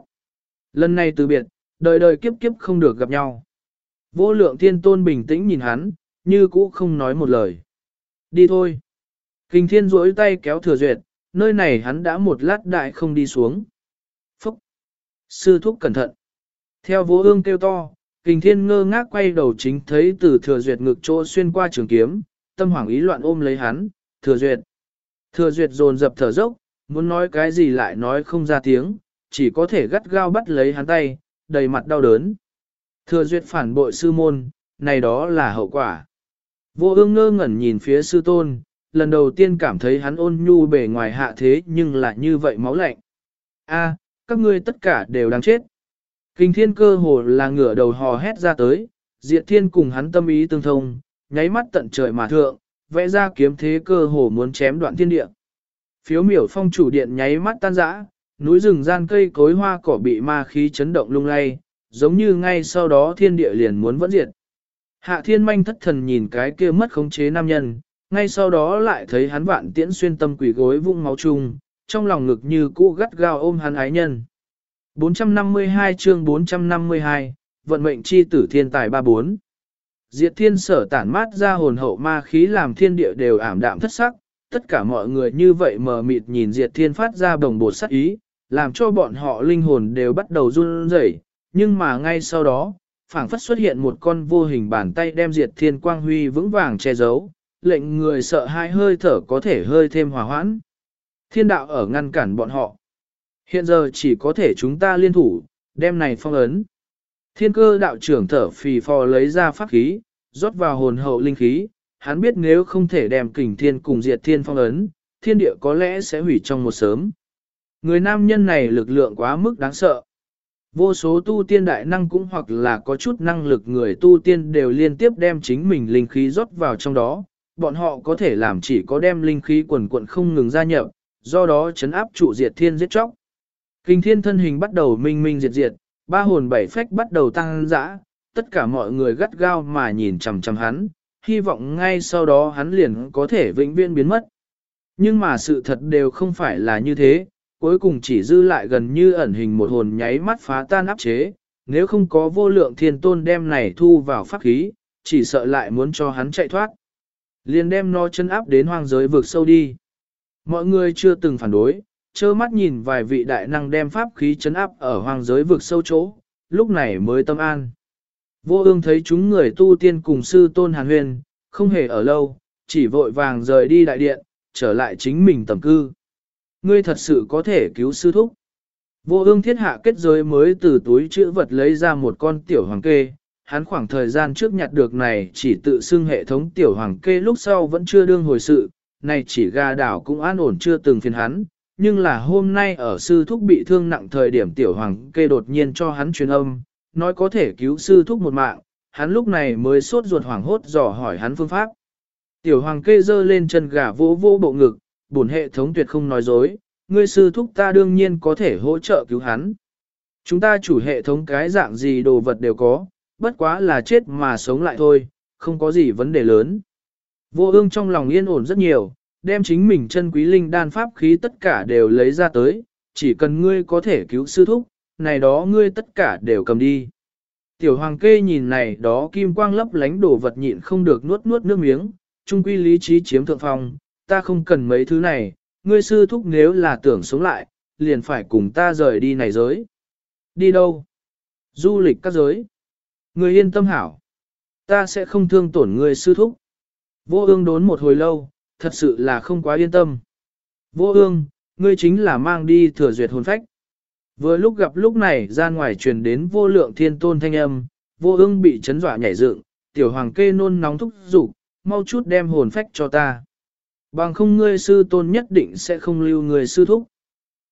Lần này từ biệt, đời đời kiếp kiếp không được gặp nhau. Vô lượng thiên tôn bình tĩnh nhìn hắn, như cũ không nói một lời. Đi thôi. Kinh thiên duỗi tay kéo thừa duyệt, nơi này hắn đã một lát đại không đi xuống. Phúc. Sư thúc cẩn thận. Theo vô ương kêu to, kình thiên ngơ ngác quay đầu chính thấy từ thừa duyệt ngực chỗ xuyên qua trường kiếm, tâm hoảng ý loạn ôm lấy hắn, thừa duyệt. Thừa duyệt dồn dập thở dốc, muốn nói cái gì lại nói không ra tiếng, chỉ có thể gắt gao bắt lấy hắn tay, đầy mặt đau đớn. Thừa duyệt phản bội sư môn, này đó là hậu quả. Vô ương ngơ ngẩn nhìn phía sư tôn, lần đầu tiên cảm thấy hắn ôn nhu bề ngoài hạ thế nhưng lại như vậy máu lạnh. A, các ngươi tất cả đều đang chết. Kinh thiên cơ hồ là ngửa đầu hò hét ra tới, diệt thiên cùng hắn tâm ý tương thông, nháy mắt tận trời mà thượng, vẽ ra kiếm thế cơ hồ muốn chém đoạn thiên địa. Phiếu miểu phong chủ điện nháy mắt tan rã, núi rừng gian cây cối hoa cỏ bị ma khí chấn động lung lay, giống như ngay sau đó thiên địa liền muốn vẫn diệt. Hạ thiên manh thất thần nhìn cái kia mất khống chế nam nhân, ngay sau đó lại thấy hắn vạn tiễn xuyên tâm quỷ gối vung máu chung, trong lòng ngực như cũ gắt gao ôm hắn ái nhân. 452 chương 452, vận mệnh chi tử thiên tài 34. Diệt thiên sở tản mát ra hồn hậu ma khí làm thiên địa đều ảm đạm thất sắc, tất cả mọi người như vậy mờ mịt nhìn diệt thiên phát ra bồng bột sắc ý, làm cho bọn họ linh hồn đều bắt đầu run rẩy. nhưng mà ngay sau đó, phảng phất xuất hiện một con vô hình bàn tay đem diệt thiên quang huy vững vàng che giấu, lệnh người sợ hai hơi thở có thể hơi thêm hòa hoãn. Thiên đạo ở ngăn cản bọn họ. Hiện giờ chỉ có thể chúng ta liên thủ, đem này phong ấn. Thiên cơ đạo trưởng thở phì phò lấy ra pháp khí, rót vào hồn hậu linh khí, hắn biết nếu không thể đem kình thiên cùng diệt thiên phong ấn, thiên địa có lẽ sẽ hủy trong một sớm. Người nam nhân này lực lượng quá mức đáng sợ. Vô số tu tiên đại năng cũng hoặc là có chút năng lực người tu tiên đều liên tiếp đem chính mình linh khí rót vào trong đó, bọn họ có thể làm chỉ có đem linh khí quần quận không ngừng gia nhập, do đó chấn áp trụ diệt thiên giết chóc. Kinh thiên thân hình bắt đầu minh minh diệt diệt, ba hồn bảy phách bắt đầu tăng dã, tất cả mọi người gắt gao mà nhìn chằm chằm hắn, hy vọng ngay sau đó hắn liền có thể vĩnh viễn biến mất. Nhưng mà sự thật đều không phải là như thế, cuối cùng chỉ dư lại gần như ẩn hình một hồn nháy mắt phá tan áp chế, nếu không có vô lượng thiên tôn đem này thu vào pháp khí, chỉ sợ lại muốn cho hắn chạy thoát. Liền đem nó chân áp đến hoang giới vực sâu đi. Mọi người chưa từng phản đối, trơ mắt nhìn vài vị đại năng đem pháp khí chấn áp ở hoang giới vực sâu chỗ, lúc này mới tâm an. Vô ương thấy chúng người tu tiên cùng sư tôn hàn huyền, không hề ở lâu, chỉ vội vàng rời đi đại điện, trở lại chính mình tầm cư. Ngươi thật sự có thể cứu sư thúc. Vô ương thiết hạ kết giới mới từ túi chữ vật lấy ra một con tiểu hoàng kê, hắn khoảng thời gian trước nhặt được này chỉ tự xưng hệ thống tiểu hoàng kê lúc sau vẫn chưa đương hồi sự, này chỉ gà đảo cũng an ổn chưa từng phiền hắn, nhưng là hôm nay ở sư thúc bị thương nặng thời điểm tiểu hoàng kê đột nhiên cho hắn truyền âm, nói có thể cứu sư thúc một mạng, hắn lúc này mới sốt ruột hoảng hốt dò hỏi hắn phương pháp. Tiểu hoàng kê giơ lên chân gà vô vô bộ ngực, bổn hệ thống tuyệt không nói dối, ngươi sư thúc ta đương nhiên có thể hỗ trợ cứu hắn. Chúng ta chủ hệ thống cái dạng gì đồ vật đều có, bất quá là chết mà sống lại thôi, không có gì vấn đề lớn. Vô ương trong lòng yên ổn rất nhiều, đem chính mình chân quý linh đan pháp khí tất cả đều lấy ra tới, chỉ cần ngươi có thể cứu sư thúc, này đó ngươi tất cả đều cầm đi. Tiểu hoàng kê nhìn này đó kim quang lấp lánh đồ vật nhịn không được nuốt nuốt nước miếng, trung quy lý trí chiếm thượng phong, ta không cần mấy thứ này, ngươi sư thúc nếu là tưởng sống lại, liền phải cùng ta rời đi này giới. Đi đâu? Du lịch các giới. Ngươi yên tâm hảo. Ta sẽ không thương tổn ngươi sư thúc. Vô ương đốn một hồi lâu, thật sự là không quá yên tâm. Vô ương, ngươi chính là mang đi thừa duyệt hồn phách. Vừa lúc gặp lúc này ra ngoài truyền đến vô lượng thiên tôn thanh âm, vô ương bị chấn dọa nhảy dựng, tiểu hoàng kê nôn nóng thúc giục, mau chút đem hồn phách cho ta. Bằng không ngươi sư tôn nhất định sẽ không lưu người sư thúc.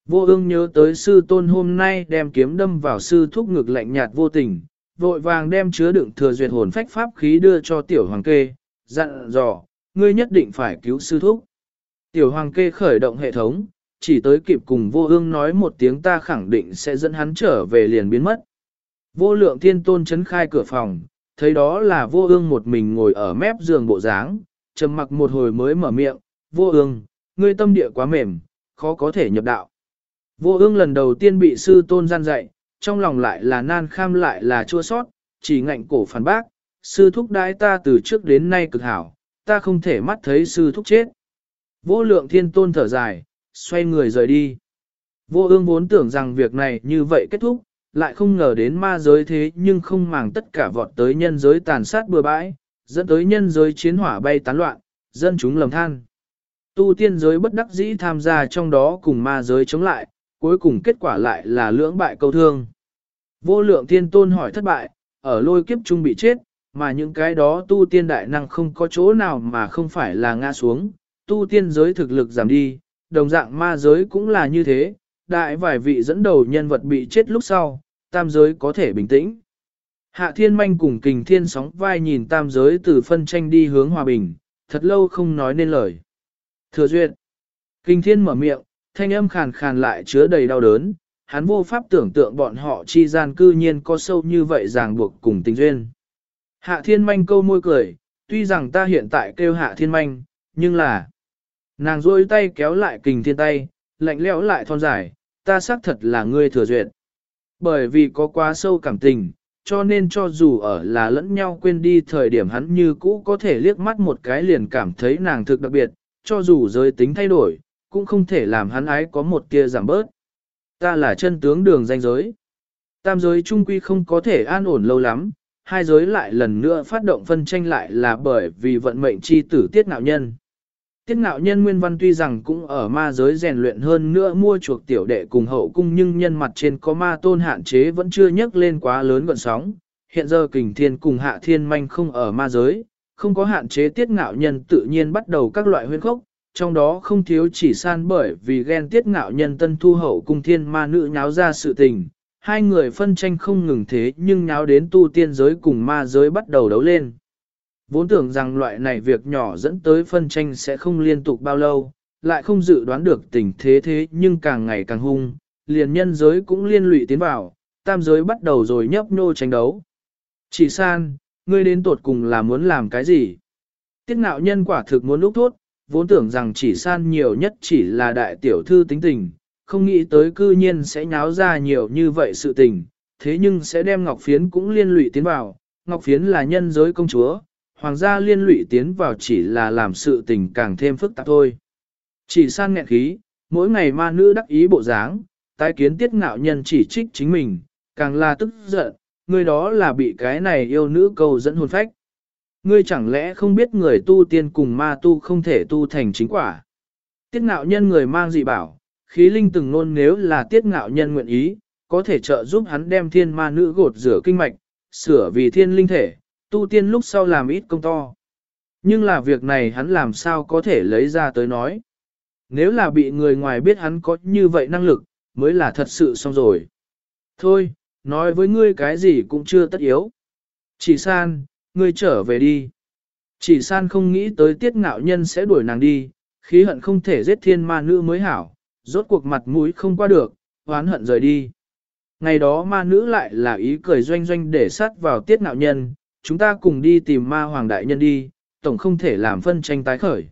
Vô ương nhớ tới sư tôn hôm nay đem kiếm đâm vào sư thúc ngực lạnh nhạt vô tình, vội vàng đem chứa đựng thừa duyệt hồn phách pháp khí đưa cho tiểu hoàng kê, dặn dò, ngươi nhất định phải cứu sư thúc. Tiểu hoàng kê khởi động hệ thống, chỉ tới kịp cùng vô ương nói một tiếng ta khẳng định sẽ dẫn hắn trở về liền biến mất. Vô lượng thiên tôn chấn khai cửa phòng, thấy đó là vô ương một mình ngồi ở mép giường bộ dáng, trầm mặc một hồi mới mở miệng, vô ương, ngươi tâm địa quá mềm, khó có thể nhập đạo. Vô ương lần đầu tiên bị sư tôn gian dạy, trong lòng lại là nan kham lại là chua sót, chỉ ngạnh cổ phản bác, sư thúc đái ta từ trước đến nay cực hảo, ta không thể mắt thấy sư thúc chết. Vô lượng thiên tôn thở dài, xoay người rời đi. Vô ương vốn tưởng rằng việc này như vậy kết thúc, lại không ngờ đến ma giới thế nhưng không màng tất cả vọt tới nhân giới tàn sát bừa bãi, dẫn tới nhân giới chiến hỏa bay tán loạn, dân chúng lầm than. Tu tiên giới bất đắc dĩ tham gia trong đó cùng ma giới chống lại, cuối cùng kết quả lại là lưỡng bại câu thương. Vô lượng thiên tôn hỏi thất bại, ở lôi kiếp trung bị chết, mà những cái đó tu tiên đại năng không có chỗ nào mà không phải là ngã xuống, tu tiên giới thực lực giảm đi, đồng dạng ma giới cũng là như thế, đại vài vị dẫn đầu nhân vật bị chết lúc sau, tam giới có thể bình tĩnh. Hạ thiên manh cùng kình thiên sóng vai nhìn tam giới từ phân tranh đi hướng hòa bình, thật lâu không nói nên lời. Thừa duyệt, kình thiên mở miệng, thanh âm khàn khàn lại chứa đầy đau đớn, hắn vô pháp tưởng tượng bọn họ chi gian cư nhiên có sâu như vậy ràng buộc cùng tình duyên. Hạ thiên manh câu môi cười, tuy rằng ta hiện tại kêu hạ thiên manh, nhưng là... Nàng rôi tay kéo lại kình thiên tay, lạnh lẽo lại thon dài, ta xác thật là ngươi thừa duyệt. Bởi vì có quá sâu cảm tình, cho nên cho dù ở là lẫn nhau quên đi thời điểm hắn như cũ có thể liếc mắt một cái liền cảm thấy nàng thực đặc biệt, cho dù giới tính thay đổi, cũng không thể làm hắn ái có một kia giảm bớt. Ta là chân tướng đường danh giới. Tam giới trung quy không có thể an ổn lâu lắm, hai giới lại lần nữa phát động phân tranh lại là bởi vì vận mệnh chi tử tiết ngạo nhân. Tiết ngạo nhân nguyên văn tuy rằng cũng ở ma giới rèn luyện hơn nữa mua chuộc tiểu đệ cùng hậu cung nhưng nhân mặt trên có ma tôn hạn chế vẫn chưa nhấc lên quá lớn gọn sóng. Hiện giờ kình thiên cùng hạ thiên manh không ở ma giới, không có hạn chế tiết ngạo nhân tự nhiên bắt đầu các loại huyên khốc, trong đó không thiếu chỉ san bởi vì ghen tiết ngạo nhân tân thu hậu cung thiên ma nữ nháo ra sự tình. Hai người phân tranh không ngừng thế nhưng nháo đến tu tiên giới cùng ma giới bắt đầu đấu lên. Vốn tưởng rằng loại này việc nhỏ dẫn tới phân tranh sẽ không liên tục bao lâu, lại không dự đoán được tình thế thế nhưng càng ngày càng hung, liền nhân giới cũng liên lụy tiến vào, tam giới bắt đầu rồi nhấp nhô tranh đấu. Chỉ san, ngươi đến tột cùng là muốn làm cái gì? Tiết Nạo nhân quả thực muốn lúc thốt, vốn tưởng rằng chỉ san nhiều nhất chỉ là đại tiểu thư tính tình, không nghĩ tới cư nhiên sẽ nháo ra nhiều như vậy sự tình, thế nhưng sẽ đem Ngọc Phiến cũng liên lụy tiến vào, Ngọc Phiến là nhân giới công chúa, hoàng gia liên lụy tiến vào chỉ là làm sự tình càng thêm phức tạp thôi. Chỉ san nghẹn khí, mỗi ngày ma nữ đắc ý bộ dáng, tái kiến tiết ngạo nhân chỉ trích chính mình, càng là tức giận, người đó là bị cái này yêu nữ cầu dẫn hồn phách. Ngươi chẳng lẽ không biết người tu tiên cùng ma tu không thể tu thành chính quả. Tiết ngạo nhân người mang dị bảo, khí linh từng nôn nếu là tiết ngạo nhân nguyện ý, có thể trợ giúp hắn đem thiên ma nữ gột rửa kinh mạch, sửa vì thiên linh thể, tu tiên lúc sau làm ít công to. Nhưng là việc này hắn làm sao có thể lấy ra tới nói. Nếu là bị người ngoài biết hắn có như vậy năng lực, mới là thật sự xong rồi. Thôi, nói với ngươi cái gì cũng chưa tất yếu. Chỉ san, ngươi trở về đi. Chỉ san không nghĩ tới tiết ngạo nhân sẽ đuổi nàng đi, khí hận không thể giết thiên ma nữ mới hảo, rốt cuộc mặt mũi không qua được, hoán hận rời đi. Ngày đó ma nữ lại là ý cười doanh doanh để sát vào tiết nạo nhân, chúng ta cùng đi tìm ma hoàng đại nhân đi, tổng không thể làm phân tranh tái khởi.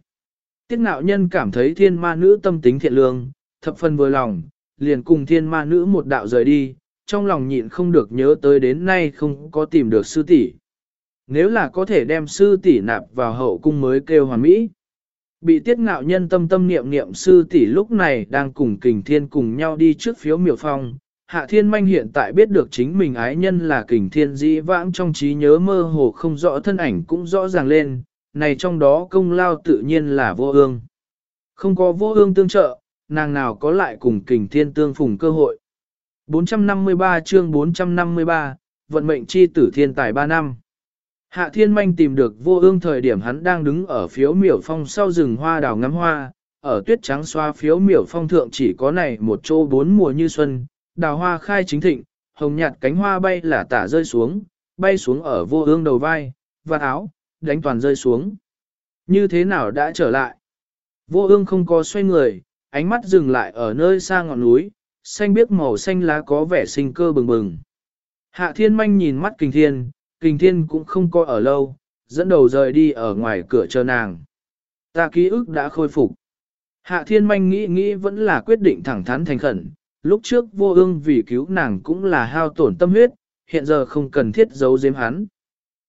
Tiết nạo nhân cảm thấy thiên ma nữ tâm tính thiện lương, thập phân vừa lòng, liền cùng thiên ma nữ một đạo rời đi, trong lòng nhịn không được nhớ tới đến nay không có tìm được sư tỷ. Nếu là có thể đem sư tỷ nạp vào hậu cung mới kêu hoàn mỹ. Bị tiết ngạo nhân tâm tâm niệm niệm sư tỷ lúc này đang cùng kình thiên cùng nhau đi trước phiếu miểu phong, Hạ Thiên Manh hiện tại biết được chính mình ái nhân là kình thiên dĩ vãng trong trí nhớ mơ hồ không rõ thân ảnh cũng rõ ràng lên, này trong đó công lao tự nhiên là vô ương. Không có vô ương tương trợ, nàng nào có lại cùng kình thiên tương phùng cơ hội. 453 chương 453, vận mệnh chi tử thiên tài 3 năm. Hạ Thiên Manh tìm được vô ương thời điểm hắn đang đứng ở phiếu miểu phong sau rừng hoa đào ngắm hoa, ở tuyết trắng xoa phiếu miểu phong thượng chỉ có này một chỗ bốn mùa như xuân, đào hoa khai chính thịnh, hồng nhạt cánh hoa bay là tả rơi xuống, bay xuống ở vô ương đầu vai, và áo, đánh toàn rơi xuống. Như thế nào đã trở lại? Vô ương không có xoay người, ánh mắt dừng lại ở nơi xa ngọn núi, xanh biếc màu xanh lá có vẻ sinh cơ bừng bừng. Hạ thiên manh nhìn mắt kình thiên, kình thiên cũng không coi ở lâu, dẫn đầu rời đi ở ngoài cửa chờ nàng. Ta ký ức đã khôi phục. Hạ thiên manh nghĩ nghĩ vẫn là quyết định thẳng thắn thành khẩn, lúc trước vô ương vì cứu nàng cũng là hao tổn tâm huyết, hiện giờ không cần thiết giấu giếm hắn.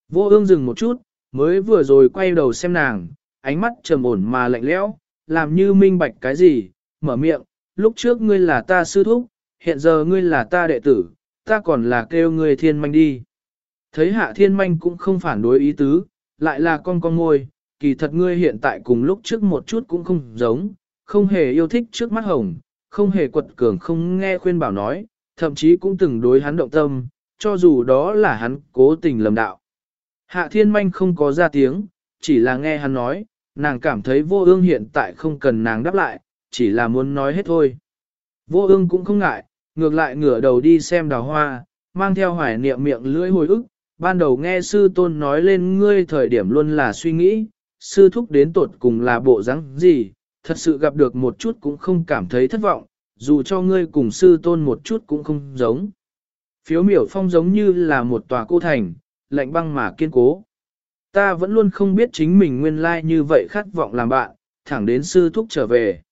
Vô ương dừng một chút, mới vừa rồi quay đầu xem nàng, ánh mắt trầm ổn mà lạnh lẽo, làm như minh bạch cái gì, mở miệng, lúc trước ngươi là ta sư thúc, hiện giờ ngươi là ta đệ tử, ta còn là kêu ngươi thiên manh đi. Thấy hạ thiên manh cũng không phản đối ý tứ, lại là con con ngôi, kỳ thật ngươi hiện tại cùng lúc trước một chút cũng không giống, không hề yêu thích trước mắt hồng, không hề quật cường không nghe khuyên bảo nói, thậm chí cũng từng đối hắn động tâm, cho dù đó là hắn cố tình lầm đạo. Hạ thiên manh không có ra tiếng, chỉ là nghe hắn nói, nàng cảm thấy vô ương hiện tại không cần nàng đáp lại, chỉ là muốn nói hết thôi. Vô ương cũng không ngại, ngược lại ngửa đầu đi xem đào hoa, mang theo hoài niệm miệng lưỡi hồi ức, ban đầu nghe sư tôn nói lên ngươi thời điểm luôn là suy nghĩ, sư thúc đến tột cùng là bộ dáng gì, thật sự gặp được một chút cũng không cảm thấy thất vọng, dù cho ngươi cùng sư tôn một chút cũng không giống. Phiếu miểu phong giống như là một tòa cô thành, lạnh băng mà kiên cố. Ta vẫn luôn không biết chính mình nguyên lai như vậy khát vọng làm bạn, thẳng đến sư thúc trở về.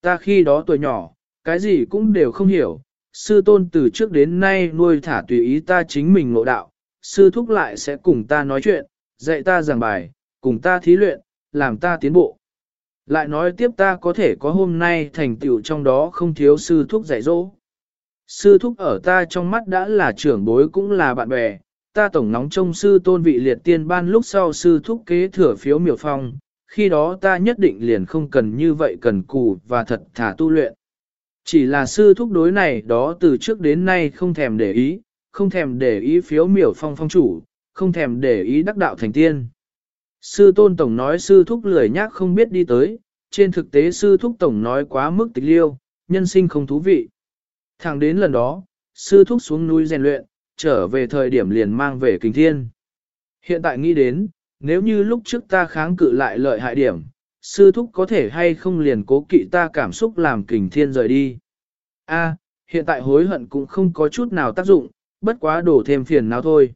Ta khi đó tuổi nhỏ, cái gì cũng đều không hiểu, sư tôn từ trước đến nay nuôi thả tùy ý ta chính mình ngộ đạo, sư thúc lại sẽ cùng ta nói chuyện, dạy ta giảng bài, cùng ta thí luyện, làm ta tiến bộ. Lại nói tiếp ta có thể có hôm nay thành tựu trong đó không thiếu sư thúc dạy dỗ. Sư thúc ở ta trong mắt đã là trưởng bối cũng là bạn bè, ta tổng nóng trông sư tôn vị liệt tiên ban lúc sau sư thúc kế thừa phiếu miểu phong, khi đó ta nhất định liền không cần như vậy cần cù và thật thả tu luyện. Chỉ là sư thúc đối này đó từ trước đến nay không thèm để ý, không thèm để ý phiếu miểu phong phong chủ, không thèm để ý đắc đạo thành tiên. Sư tôn tổng nói sư thúc lười nhác không biết đi tới, trên thực tế sư thúc tổng nói quá mức tịch liêu, nhân sinh không thú vị. Thẳng đến lần đó, sư thúc xuống núi rèn luyện, trở về thời điểm liền mang về kinh thiên. Hiện tại nghĩ đến, nếu như lúc trước ta kháng cự lại lợi hại điểm, sư thúc có thể hay không liền cố kỵ ta cảm xúc làm kình thiên rời đi. A, hiện tại hối hận cũng không có chút nào tác dụng, bất quá đổ thêm phiền nào thôi.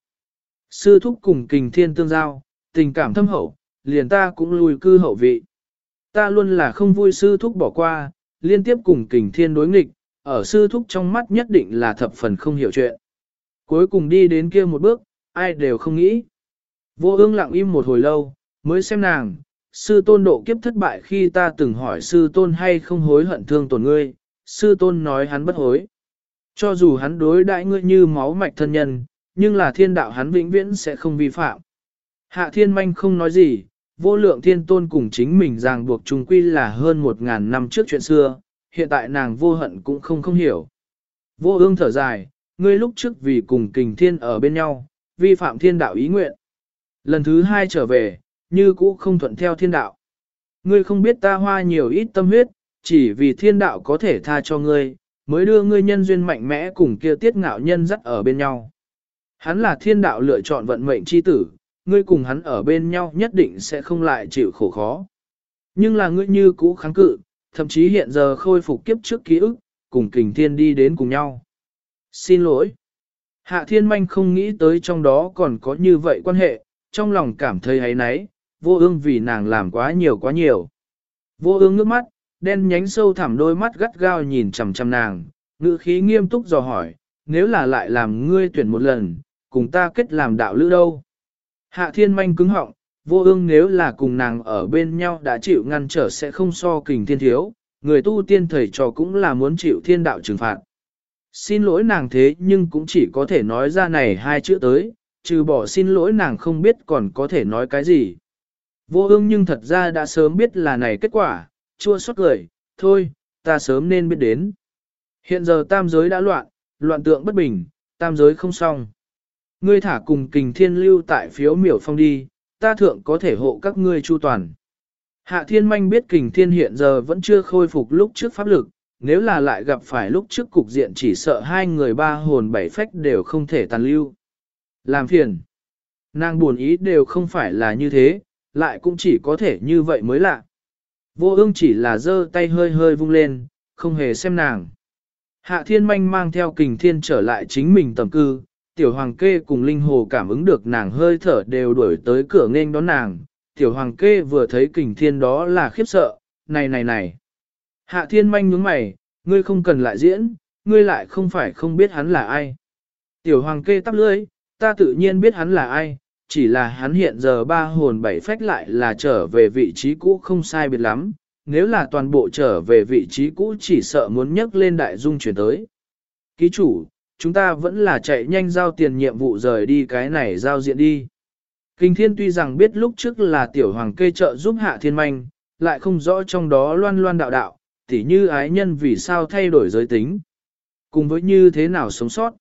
Sư thúc cùng kình thiên tương giao, tình cảm thâm hậu, liền ta cũng lùi cư hậu vị. Ta luôn là không vui sư thúc bỏ qua, liên tiếp cùng kình thiên đối nghịch, ở sư thúc trong mắt nhất định là thập phần không hiểu chuyện. Cuối cùng đi đến kia một bước, ai đều không nghĩ. Vô ương lặng im một hồi lâu, mới xem nàng, sư tôn độ kiếp thất bại khi ta từng hỏi sư tôn hay không hối hận thương tổn ngươi, sư tôn nói hắn bất hối. Cho dù hắn đối đãi ngươi như máu mạch thân nhân, nhưng là thiên đạo hắn vĩnh viễn sẽ không vi phạm. Hạ thiên manh không nói gì, vô lượng thiên tôn cùng chính mình ràng buộc trùng quy là hơn một ngàn năm trước chuyện xưa, hiện tại nàng vô hận cũng không không hiểu. Vô ương thở dài, ngươi lúc trước vì cùng kình thiên ở bên nhau, vi phạm thiên đạo ý nguyện. Lần thứ hai trở về, như cũ không thuận theo thiên đạo. Ngươi không biết ta hoa nhiều ít tâm huyết, chỉ vì thiên đạo có thể tha cho ngươi, mới đưa ngươi nhân duyên mạnh mẽ cùng kia tiết ngạo nhân dắt ở bên nhau. Hắn là thiên đạo lựa chọn vận mệnh chi tử, ngươi cùng hắn ở bên nhau nhất định sẽ không lại chịu khổ khó. Nhưng là ngươi như cũ kháng cự, thậm chí hiện giờ khôi phục kiếp trước ký ức, cùng kình thiên đi đến cùng nhau. Xin lỗi. Hạ thiên manh không nghĩ tới trong đó còn có như vậy quan hệ, trong lòng cảm thấy ấy náy, vô ương vì nàng làm quá nhiều quá nhiều. Vô ương nước mắt, đen nhánh sâu thẳm đôi mắt gắt gao nhìn chằm chằm nàng, ngữ khí nghiêm túc dò hỏi, nếu là lại làm ngươi tuyển một lần, cùng ta kết làm đạo lữ đâu. Hạ thiên manh cứng họng, vô ương nếu là cùng nàng ở bên nhau đã chịu ngăn trở sẽ không so kình thiên thiếu, người tu tiên thầy trò cũng là muốn chịu thiên đạo trừng phạt. Xin lỗi nàng thế nhưng cũng chỉ có thể nói ra này hai chữ tới, trừ bỏ xin lỗi nàng không biết còn có thể nói cái gì. Vô ương nhưng thật ra đã sớm biết là này kết quả, chua xót cười, thôi, ta sớm nên biết đến. Hiện giờ tam giới đã loạn, loạn tượng bất bình, tam giới không xong. Ngươi thả cùng kình thiên lưu tại phiếu miểu phong đi, ta thượng có thể hộ các ngươi chu toàn. Hạ thiên manh biết kình thiên hiện giờ vẫn chưa khôi phục lúc trước pháp lực, nếu là lại gặp phải lúc trước cục diện chỉ sợ hai người ba hồn bảy phách đều không thể tàn lưu. Làm phiền. Nàng buồn ý đều không phải là như thế, lại cũng chỉ có thể như vậy mới lạ. Vô ương chỉ là giơ tay hơi hơi vung lên, không hề xem nàng. Hạ thiên manh mang theo kình thiên trở lại chính mình tầm cư, tiểu hoàng kê cùng linh hồ cảm ứng được nàng hơi thở đều đuổi tới cửa nghênh đón nàng. Tiểu hoàng kê vừa thấy kình thiên đó là khiếp sợ, này này này. Hạ thiên manh nhướng mày, ngươi không cần lại diễn, ngươi lại không phải không biết hắn là ai. Tiểu hoàng kê tắp lưỡi, ta tự nhiên biết hắn là ai, chỉ là hắn hiện giờ ba hồn bảy phách lại là trở về vị trí cũ không sai biệt lắm, nếu là toàn bộ trở về vị trí cũ chỉ sợ muốn nhấc lên đại dung chuyển tới. Ký chủ, chúng ta vẫn là chạy nhanh giao tiền nhiệm vụ rời đi cái này giao diện đi. Kinh thiên tuy rằng biết lúc trước là tiểu hoàng kê trợ giúp hạ thiên manh, lại không rõ trong đó loan loan đạo đạo, tỉ như ái nhân vì sao thay đổi giới tính, cùng với như thế nào sống sót.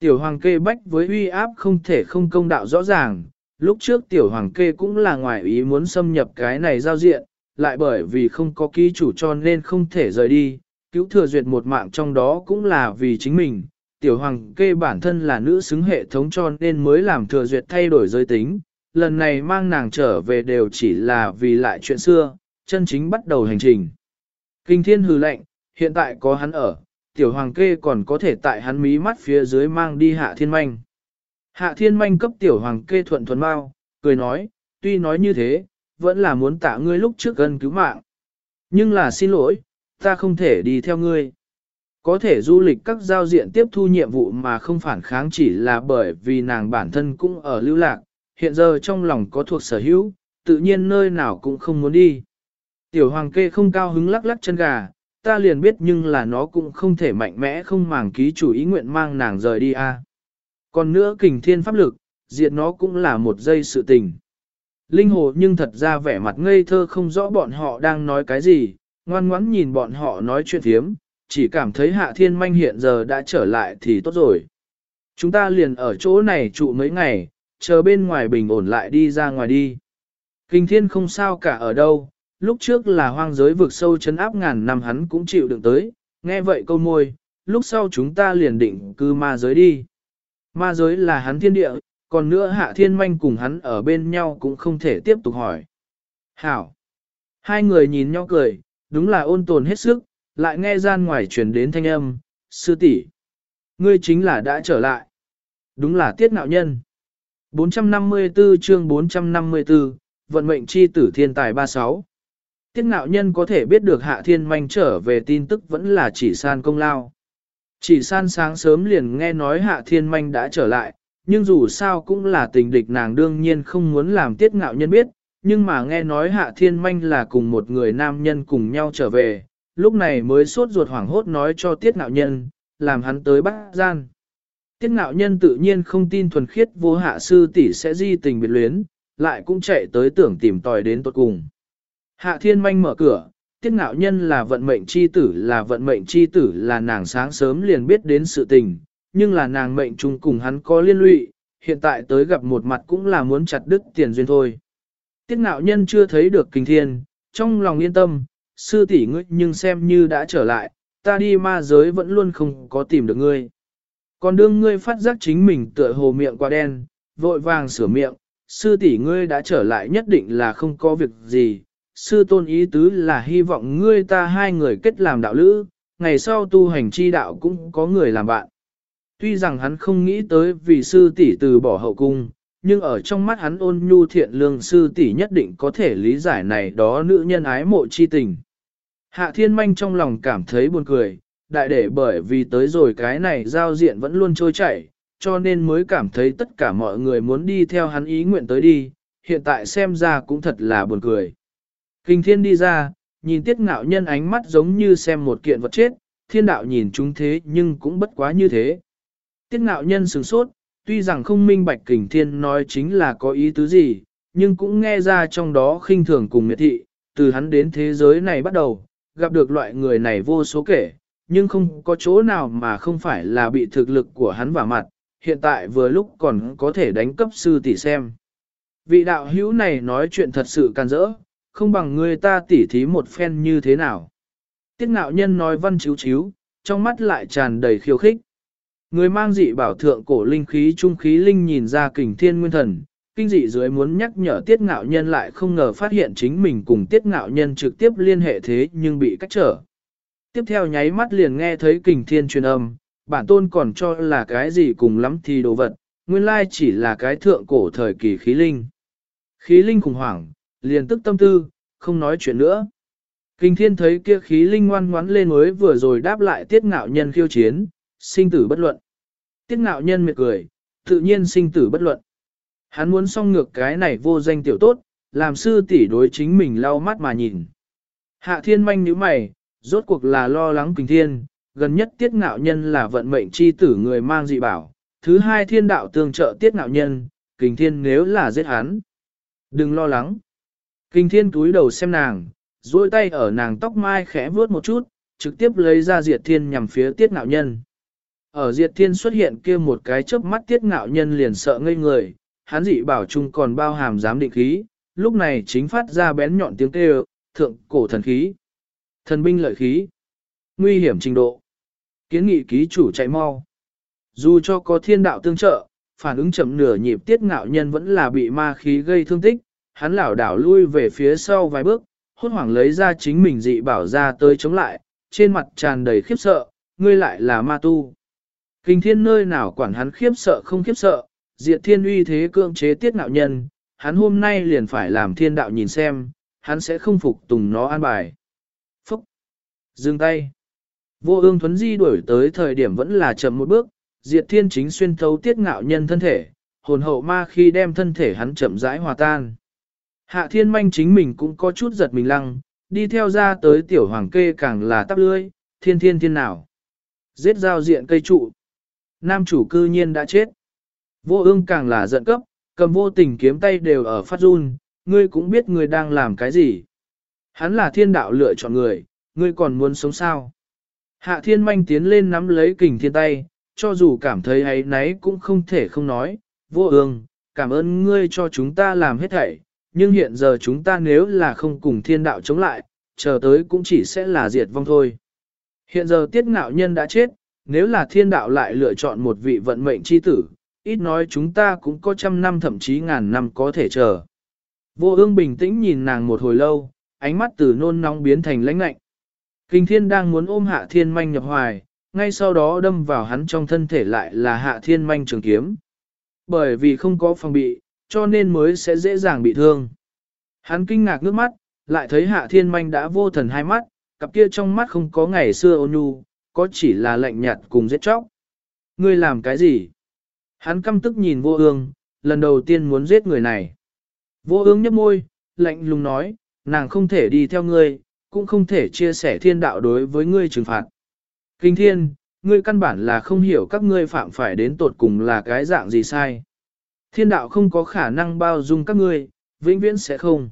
Tiểu hoàng kê bách với uy áp không thể không công đạo rõ ràng, lúc trước tiểu hoàng kê cũng là ngoài ý muốn xâm nhập cái này giao diện, lại bởi vì không có ký chủ cho nên không thể rời đi, cứu thừa duyệt một mạng trong đó cũng là vì chính mình. Tiểu hoàng kê bản thân là nữ xứng hệ thống cho nên mới làm thừa duyệt thay đổi giới tính, lần này mang nàng trở về đều chỉ là vì lại chuyện xưa, chân chính bắt đầu hành trình. Kinh thiên hư lệnh, hiện tại có hắn ở, tiểu hoàng kê còn có thể tại hắn mí mắt phía dưới mang đi hạ thiên manh. Hạ thiên manh cấp tiểu hoàng kê thuận thuần bao, cười nói, tuy nói như thế, vẫn là muốn tạ ngươi lúc trước gần cứu mạng. Nhưng là xin lỗi, ta không thể đi theo ngươi. Có thể du lịch các giao diện tiếp thu nhiệm vụ mà không phản kháng chỉ là bởi vì nàng bản thân cũng ở lưu lạc, hiện giờ trong lòng có thuộc sở hữu, tự nhiên nơi nào cũng không muốn đi. Tiểu hoàng kê không cao hứng lắc lắc chân gà, ta liền biết nhưng là nó cũng không thể mạnh mẽ không màng ký chủ ý nguyện mang nàng rời đi a. Còn nữa kình thiên pháp lực, diệt nó cũng là một giây sự tình. Linh hồ nhưng thật ra vẻ mặt ngây thơ không rõ bọn họ đang nói cái gì, ngoan ngoãn nhìn bọn họ nói chuyện thiếm, chỉ cảm thấy hạ thiên manh hiện giờ đã trở lại thì tốt rồi. Chúng ta liền ở chỗ này trụ mấy ngày, chờ bên ngoài bình ổn lại đi ra ngoài đi. Kinh thiên không sao cả ở đâu, lúc trước là hoang giới vực sâu chấn áp ngàn năm hắn cũng chịu đựng tới, nghe vậy câu môi, lúc sau chúng ta liền định cư ma giới đi. Ma giới là hắn thiên địa, còn nữa hạ thiên manh cùng hắn ở bên nhau cũng không thể tiếp tục hỏi. Hảo! Hai người nhìn nhau cười, đúng là ôn tồn hết sức, lại nghe gian ngoài truyền đến thanh âm, sư tỷ, Ngươi chính là đã trở lại. Đúng là tiết nạo nhân. 454 chương 454, vận mệnh chi tử thiên tài 36. Tiết ngạo nhân có thể biết được hạ thiên manh trở về tin tức vẫn là chỉ san công lao. Chỉ san sáng sớm liền nghe nói hạ thiên manh đã trở lại, nhưng dù sao cũng là tình địch nàng đương nhiên không muốn làm tiết ngạo nhân biết, nhưng mà nghe nói hạ thiên manh là cùng một người nam nhân cùng nhau trở về, lúc này mới sốt ruột hoảng hốt nói cho tiết ngạo nhân, làm hắn tới bắt gian. Tiết ngạo nhân tự nhiên không tin thuần khiết vô hạ sư tỷ sẽ di tình biệt luyến, lại cũng chạy tới tưởng tìm tòi đến tốt cùng. Hạ thiên manh mở cửa, tiết ngạo nhân là vận mệnh chi tử là vận mệnh chi tử là nàng sáng sớm liền biết đến sự tình, nhưng là nàng mệnh chung cùng hắn có liên lụy, hiện tại tới gặp một mặt cũng là muốn chặt đứt tiền duyên thôi. Tiết ngạo nhân chưa thấy được kinh thiên, trong lòng yên tâm, sư tỷ ngươi nhưng xem như đã trở lại, ta đi ma giới vẫn luôn không có tìm được ngươi. Còn đương ngươi phát giác chính mình tựa hồ miệng qua đen, vội vàng sửa miệng, sư tỷ ngươi đã trở lại nhất định là không có việc gì. Sư tôn ý tứ là hy vọng ngươi ta hai người kết làm đạo lữ, ngày sau tu hành chi đạo cũng có người làm bạn. Tuy rằng hắn không nghĩ tới vì sư tỷ từ bỏ hậu cung, nhưng ở trong mắt hắn ôn nhu thiện lương sư tỷ nhất định có thể lý giải này đó nữ nhân ái mộ chi tình. Hạ thiên manh trong lòng cảm thấy buồn cười, đại để bởi vì tới rồi cái này giao diện vẫn luôn trôi chảy, cho nên mới cảm thấy tất cả mọi người muốn đi theo hắn ý nguyện tới đi, hiện tại xem ra cũng thật là buồn cười. Kinh thiên đi ra, nhìn tiết ngạo nhân ánh mắt giống như xem một kiện vật chết, thiên đạo nhìn chúng thế nhưng cũng bất quá như thế. Tiết ngạo nhân sửng sốt, tuy rằng không minh bạch kình thiên nói chính là có ý tứ gì, nhưng cũng nghe ra trong đó khinh thường cùng miệt thị, từ hắn đến thế giới này bắt đầu, gặp được loại người này vô số kể, nhưng không có chỗ nào mà không phải là bị thực lực của hắn vả mặt, hiện tại vừa lúc còn có thể đánh cấp sư tỷ xem. Vị đạo hữu này nói chuyện thật sự can dỡ, không bằng người ta tỉ thí một phen như thế nào. Tiết ngạo nhân nói văn chiếu chiếu, trong mắt lại tràn đầy khiêu khích. Người mang dị bảo thượng cổ linh khí trung khí linh nhìn ra kình thiên nguyên thần, kinh dị dưới muốn nhắc nhở tiết ngạo nhân lại không ngờ phát hiện chính mình cùng tiết ngạo nhân trực tiếp liên hệ thế nhưng bị cách trở. Tiếp theo nháy mắt liền nghe thấy kình thiên truyền âm, bản tôn còn cho là cái gì cùng lắm thì đồ vật, nguyên lai chỉ là cái thượng cổ thời kỳ khí linh. Khí linh khủng hoảng, liền tức tâm tư, không nói chuyện nữa. Kinh thiên thấy kia khí linh ngoan ngoắn lên mới vừa rồi đáp lại tiết ngạo nhân khiêu chiến, sinh tử bất luận. Tiết ngạo nhân miệt cười, tự nhiên sinh tử bất luận. Hắn muốn xong ngược cái này vô danh tiểu tốt, làm sư tỷ đối chính mình lau mắt mà nhìn. Hạ thiên manh nhíu mày, rốt cuộc là lo lắng kinh thiên, gần nhất tiết ngạo nhân là vận mệnh chi tử người mang dị bảo, thứ hai thiên đạo tương trợ tiết ngạo nhân, kinh thiên nếu là giết hắn. Đừng lo lắng. Kinh thiên túi đầu xem nàng, duỗi tay ở nàng tóc mai khẽ vuốt một chút, trực tiếp lấy ra diệt thiên nhằm phía tiết ngạo nhân. Ở diệt thiên xuất hiện kia một cái chớp mắt tiết ngạo nhân liền sợ ngây người, hắn dị bảo chung còn bao hàm giám định khí, lúc này chính phát ra bén nhọn tiếng kêu, thượng cổ thần khí, thần binh lợi khí, nguy hiểm trình độ. Kiến nghị ký chủ chạy mau. Dù cho có thiên đạo tương trợ, phản ứng chậm nửa nhịp tiết ngạo nhân vẫn là bị ma khí gây thương tích, hắn lảo đảo lui về phía sau vài bước, hốt hoảng lấy ra chính mình dị bảo ra tới chống lại, trên mặt tràn đầy khiếp sợ, ngươi lại là ma tu. Kinh thiên nơi nào quản hắn khiếp sợ không khiếp sợ, diệt thiên uy thế cưỡng chế tiết ngạo nhân, hắn hôm nay liền phải làm thiên đạo nhìn xem, hắn sẽ không phục tùng nó an bài. Phúc! Dừng tay! Vô ương thuấn di đuổi tới thời điểm vẫn là chậm một bước, diệt thiên chính xuyên thấu tiết ngạo nhân thân thể, hồn hậu ma khi đem thân thể hắn chậm rãi hòa tan. Hạ thiên manh chính mình cũng có chút giật mình lăng, đi theo ra tới tiểu hoàng kê càng là tắp lươi, thiên thiên thiên nào. Giết giao diện cây trụ. Nam chủ cư nhiên đã chết. Vô ương càng là giận cấp, cầm vô tình kiếm tay đều ở phát run, ngươi cũng biết ngươi đang làm cái gì. Hắn là thiên đạo lựa chọn người, ngươi còn muốn sống sao. Hạ thiên manh tiến lên nắm lấy kình thiên tay, cho dù cảm thấy ấy nấy cũng không thể không nói, vô ương, cảm ơn ngươi cho chúng ta làm hết thảy, nhưng hiện giờ chúng ta nếu là không cùng thiên đạo chống lại, chờ tới cũng chỉ sẽ là diệt vong thôi. Hiện giờ tiết ngạo nhân đã chết, nếu là thiên đạo lại lựa chọn một vị vận mệnh chi tử, ít nói chúng ta cũng có trăm năm thậm chí ngàn năm có thể chờ. Vô ương bình tĩnh nhìn nàng một hồi lâu, ánh mắt từ nôn nóng biến thành lãnh lạnh. Kinh thiên đang muốn ôm hạ thiên manh nhập hoài, ngay sau đó đâm vào hắn trong thân thể lại là hạ thiên manh trường kiếm. Bởi vì không có phòng bị, cho nên mới sẽ dễ dàng bị thương. Hắn kinh ngạc nước mắt, lại thấy hạ thiên manh đã vô thần hai mắt, cặp kia trong mắt không có ngày xưa ôn nhu, có chỉ là lạnh nhạt cùng giết chóc. Ngươi làm cái gì? Hắn căm tức nhìn vô ương, lần đầu tiên muốn giết người này. Vô ương nhấp môi, lạnh lùng nói, nàng không thể đi theo ngươi, cũng không thể chia sẻ thiên đạo đối với ngươi trừng phạt. Kinh thiên, ngươi căn bản là không hiểu các ngươi phạm phải đến tột cùng là cái dạng gì sai. Thiên đạo không có khả năng bao dung các ngươi, vĩnh viễn sẽ không.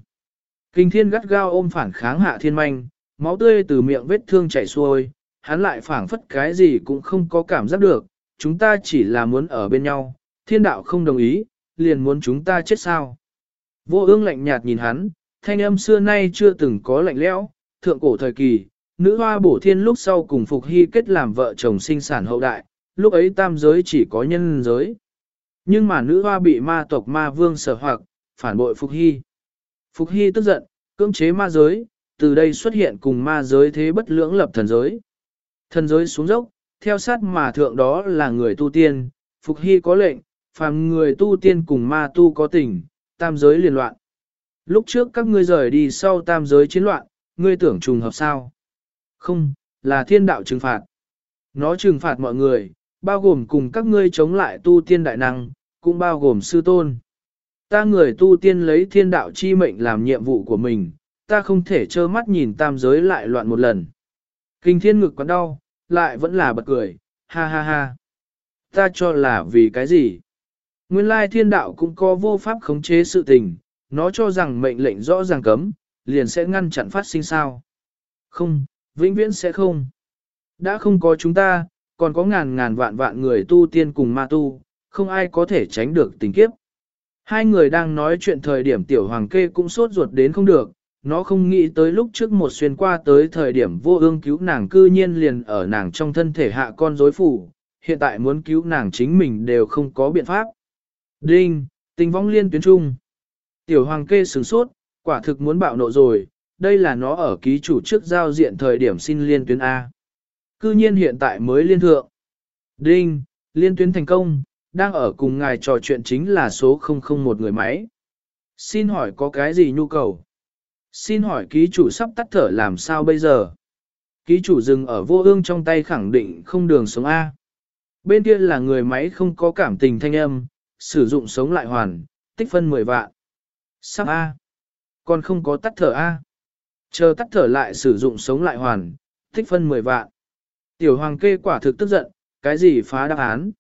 Kinh thiên gắt gao ôm phản kháng hạ thiên manh, máu tươi từ miệng vết thương chảy xuôi, hắn lại phảng phất cái gì cũng không có cảm giác được, chúng ta chỉ là muốn ở bên nhau, thiên đạo không đồng ý, liền muốn chúng ta chết sao. Vô ương lạnh nhạt nhìn hắn, thanh âm xưa nay chưa từng có lạnh lẽo, thượng cổ thời kỳ, nữ hoa bổ thiên lúc sau cùng Phục Hy kết làm vợ chồng sinh sản hậu đại, lúc ấy tam giới chỉ có nhân giới. Nhưng mà nữ hoa bị ma tộc ma vương sở hoặc, phản bội Phục Hy. Phục Hy tức giận, cưỡng chế ma giới, từ đây xuất hiện cùng ma giới thế bất lưỡng lập thần giới. Thần giới xuống dốc, theo sát mà thượng đó là người tu tiên, Phục Hy có lệnh, phàm người tu tiên cùng ma tu có tình, tam giới liên loạn. Lúc trước các ngươi rời đi sau tam giới chiến loạn, ngươi tưởng trùng hợp sao? Không, là thiên đạo trừng phạt. Nó trừng phạt mọi người, bao gồm cùng các ngươi chống lại tu tiên đại năng, cũng bao gồm sư tôn. Ta người tu tiên lấy thiên đạo chi mệnh làm nhiệm vụ của mình, ta không thể trơ mắt nhìn tam giới lại loạn một lần. Kinh thiên ngực còn đau, lại vẫn là bật cười, ha ha ha. Ta cho là vì cái gì? Nguyên lai thiên đạo cũng có vô pháp khống chế sự tình, nó cho rằng mệnh lệnh rõ ràng cấm, liền sẽ ngăn chặn phát sinh sao. Không, vĩnh viễn sẽ không. Đã không có chúng ta, còn có ngàn ngàn vạn vạn người tu tiên cùng ma tu, không ai có thể tránh được tình kiếp. Hai người đang nói chuyện thời điểm tiểu hoàng kê cũng sốt ruột đến không được, nó không nghĩ tới lúc trước một xuyên qua tới thời điểm vô ương cứu nàng cư nhiên liền ở nàng trong thân thể hạ con rối phủ, hiện tại muốn cứu nàng chính mình đều không có biện pháp. Đinh, tình vong liên tuyến trung. Tiểu hoàng kê sửng sốt, quả thực muốn bạo nộ rồi, đây là nó ở ký chủ trước giao diện thời điểm xin liên tuyến A. Cư nhiên hiện tại mới liên thượng. Đinh, liên tuyến thành công, đang ở cùng ngài trò chuyện chính là số 001 người máy. Xin hỏi có cái gì nhu cầu? Xin hỏi ký chủ sắp tắt thở làm sao bây giờ? Ký chủ dừng ở vô ương trong tay khẳng định không đường sống A. Bên kia là người máy không có cảm tình thanh âm, sử dụng sống lại hoàn, tích phân 10 vạn. Sắp A. Còn không có tắt thở A. Chờ tắt thở lại sử dụng sống lại hoàn, tích phân 10 vạn. Tiểu hoàng kê quả thực tức giận, cái gì phá đáp án?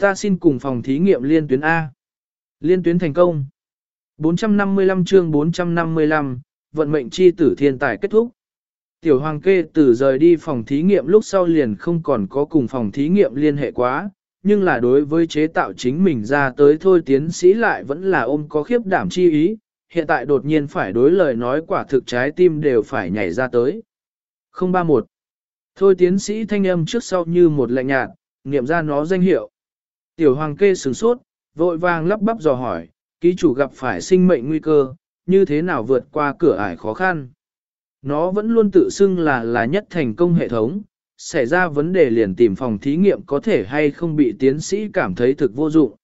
Ta xin cùng phòng thí nghiệm liên tuyến A. Liên tuyến thành công. 455 chương 455, vận mệnh chi tử thiên tài kết thúc. Tiểu hoàng kê từ rời đi phòng thí nghiệm lúc sau liền không còn có cùng phòng thí nghiệm liên hệ quá, nhưng là đối với chế tạo chính mình ra tới thôi tiến sĩ lại vẫn là ôm có khiếp đảm chi ý, hiện tại đột nhiên phải đối lời nói quả thực trái tim đều phải nhảy ra tới. 031 Thôi tiến sĩ thanh âm trước sau như một lạnh nhạt, niệm ra nó danh hiệu. Tiểu hoàng kê sửng sốt, vội vàng lắp bắp dò hỏi, ký chủ gặp phải sinh mệnh nguy cơ, như thế nào vượt qua cửa ải khó khăn. Nó vẫn luôn tự xưng là là nhất thành công hệ thống, xảy ra vấn đề liền tìm phòng thí nghiệm có thể hay không bị tiến sĩ cảm thấy thực vô dụng.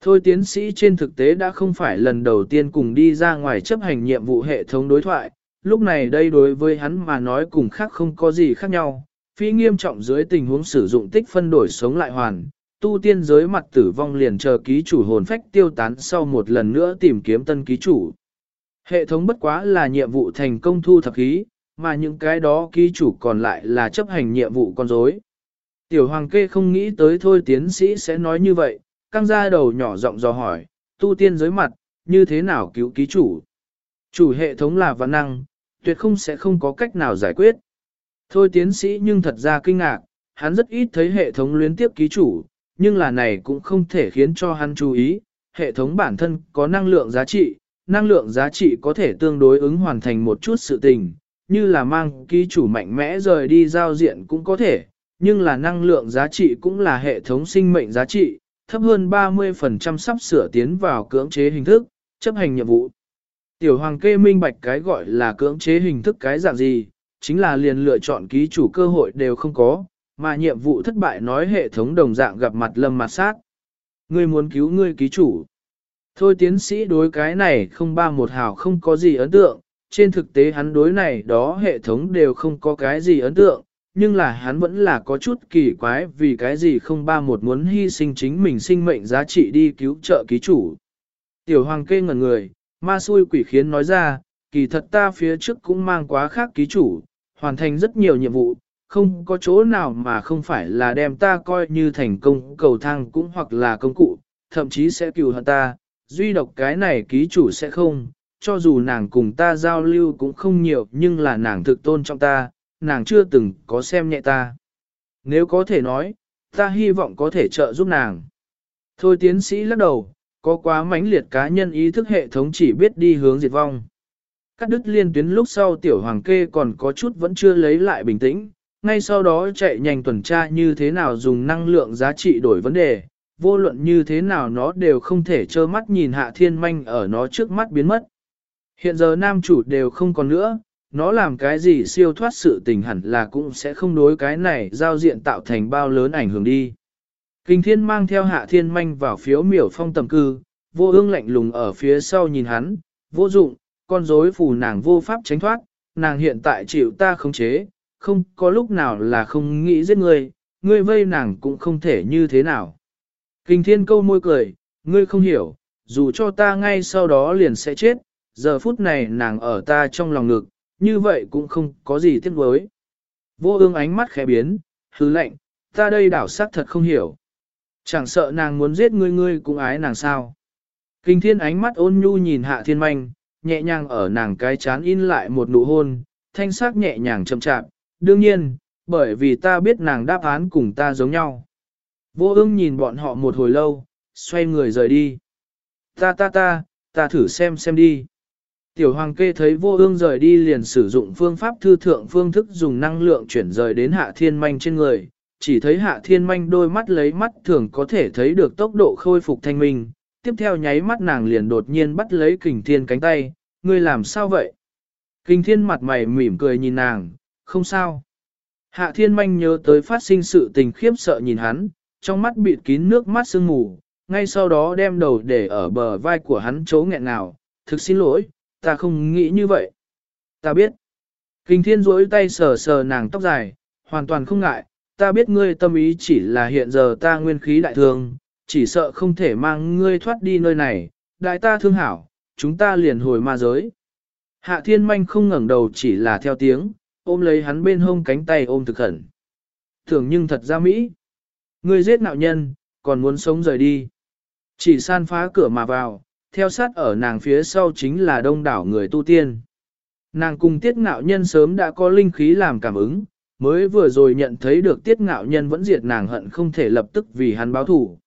Thôi tiến sĩ trên thực tế đã không phải lần đầu tiên cùng đi ra ngoài chấp hành nhiệm vụ hệ thống đối thoại, lúc này đây đối với hắn mà nói cùng khác không có gì khác nhau, phi nghiêm trọng dưới tình huống sử dụng tích phân đổi sống lại hoàn, tu tiên giới mặt tử vong liền chờ ký chủ hồn phách tiêu tán sau một lần nữa tìm kiếm tân ký chủ. Hệ thống bất quá là nhiệm vụ thành công thu thập khí, mà những cái đó ký chủ còn lại là chấp hành nhiệm vụ con rối. Tiểu hoàng kê không nghĩ tới thôi tiến sĩ sẽ nói như vậy, căng ra đầu nhỏ giọng dò hỏi, tu tiên giới mặt, như thế nào cứu ký chủ? Chủ hệ thống là văn năng, tuyệt không sẽ không có cách nào giải quyết. Thôi tiến sĩ nhưng thật ra kinh ngạc, hắn rất ít thấy hệ thống luyến tiếp ký chủ, nhưng là này cũng không thể khiến cho hắn chú ý, hệ thống bản thân có năng lượng giá trị, năng lượng giá trị có thể tương đối ứng hoàn thành một chút sự tình, như là mang ký chủ mạnh mẽ rời đi giao diện cũng có thể, nhưng là năng lượng giá trị cũng là hệ thống sinh mệnh giá trị, thấp hơn 30% sắp sửa tiến vào cưỡng chế hình thức, chấp hành nhiệm vụ. Tiểu hoàng kê minh bạch cái gọi là cưỡng chế hình thức cái dạng gì, chính là liền lựa chọn ký chủ cơ hội đều không có, mà nhiệm vụ thất bại nói hệ thống đồng dạng gặp mặt lâm mặt sát. Ngươi muốn cứu ngươi ký chủ. Thôi tiến sĩ đối cái này không ba một hào không có gì ấn tượng, trên thực tế hắn đối này đó hệ thống đều không có cái gì ấn tượng, nhưng là hắn vẫn là có chút kỳ quái vì cái gì không ba một muốn hy sinh chính mình sinh mệnh giá trị đi cứu trợ ký chủ. Tiểu hoàng kê ngẩn người, ma xui quỷ khiến nói ra, kỳ thật ta phía trước cũng mang quá khác ký chủ, hoàn thành rất nhiều nhiệm vụ, không có chỗ nào mà không phải là đem ta coi như thành công cầu thang cũng hoặc là công cụ, thậm chí sẽ cứu hận ta, duy độc cái này ký chủ sẽ không, cho dù nàng cùng ta giao lưu cũng không nhiều nhưng là nàng thực tôn trong ta, nàng chưa từng có xem nhẹ ta. Nếu có thể nói, ta hy vọng có thể trợ giúp nàng. Thôi tiến sĩ lắc đầu, có quá mãnh liệt cá nhân ý thức hệ thống chỉ biết đi hướng diệt vong. Cắt đứt liên tuyến lúc sau tiểu hoàng kê còn có chút vẫn chưa lấy lại bình tĩnh, ngay sau đó chạy nhanh tuần tra như thế nào dùng năng lượng giá trị đổi vấn đề, vô luận như thế nào nó đều không thể trơ mắt nhìn hạ thiên manh ở nó trước mắt biến mất. Hiện giờ nam chủ đều không còn nữa, nó làm cái gì siêu thoát sự tình hẳn là cũng sẽ không đối cái này giao diện tạo thành bao lớn ảnh hưởng đi. Kinh thiên mang theo hạ thiên manh vào phiếu miểu phong tầm cư, vô ương lạnh lùng ở phía sau nhìn hắn, vô dụng, con rối phù nàng vô pháp tránh thoát, nàng hiện tại chịu ta khống chế, không có lúc nào là không nghĩ giết ngươi, ngươi vây nàng cũng không thể như thế nào. Kinh thiên câu môi cười, ngươi không hiểu, dù cho ta ngay sau đó liền sẽ chết, giờ phút này nàng ở ta trong lòng ngực, như vậy cũng không có gì tiếc nuối. Vô ương ánh mắt khẽ biến, hứ lệnh, ta đây đảo sắc thật không hiểu. Chẳng sợ nàng muốn giết ngươi ngươi cũng ái nàng sao. Kinh thiên ánh mắt ôn nhu nhìn hạ thiên manh, nhẹ nhàng ở nàng cái chán in lại một nụ hôn, thanh sắc nhẹ nhàng chậm chạm. Đương nhiên, bởi vì ta biết nàng đáp án cùng ta giống nhau. Vô ương nhìn bọn họ một hồi lâu, xoay người rời đi. Ta ta ta, ta thử xem xem đi. Tiểu hoàng kê thấy vô ương rời đi liền sử dụng phương pháp thư thượng phương thức dùng năng lượng chuyển rời đến hạ thiên manh trên người, chỉ thấy hạ thiên manh đôi mắt lấy mắt thường có thể thấy được tốc độ khôi phục thanh minh, tiếp theo nháy mắt nàng liền đột nhiên bắt lấy kình thiên cánh tay, ngươi làm sao vậy? Kình thiên mặt mày mỉm cười nhìn nàng, không sao. Hạ thiên manh nhớ tới phát sinh sự tình khiếp sợ nhìn hắn, trong mắt bịt kín nước mắt sương mù, ngay sau đó đem đầu để ở bờ vai của hắn chấu nghẹn nào, thực xin lỗi, ta không nghĩ như vậy. Ta biết. Kinh thiên duỗi tay sờ sờ nàng tóc dài, hoàn toàn không ngại, ta biết ngươi tâm ý chỉ là hiện giờ ta nguyên khí đại thương, chỉ sợ không thể mang ngươi thoát đi nơi này, đại ta thương hảo, chúng ta liền hồi ma giới. Hạ thiên manh không ngẩng đầu chỉ là theo tiếng, ôm lấy hắn bên hông cánh tay ôm thực khẩn. Thường nhưng thật ra Mỹ. Ngươi giết nạo nhân, còn muốn sống rời đi. Chỉ san phá cửa mà vào, theo sát ở nàng phía sau chính là đông đảo người tu tiên. Nàng cùng tiết ngạo nhân sớm đã có linh khí làm cảm ứng, mới vừa rồi nhận thấy được tiết ngạo nhân vẫn diệt nàng hận không thể lập tức vì hắn báo thủ.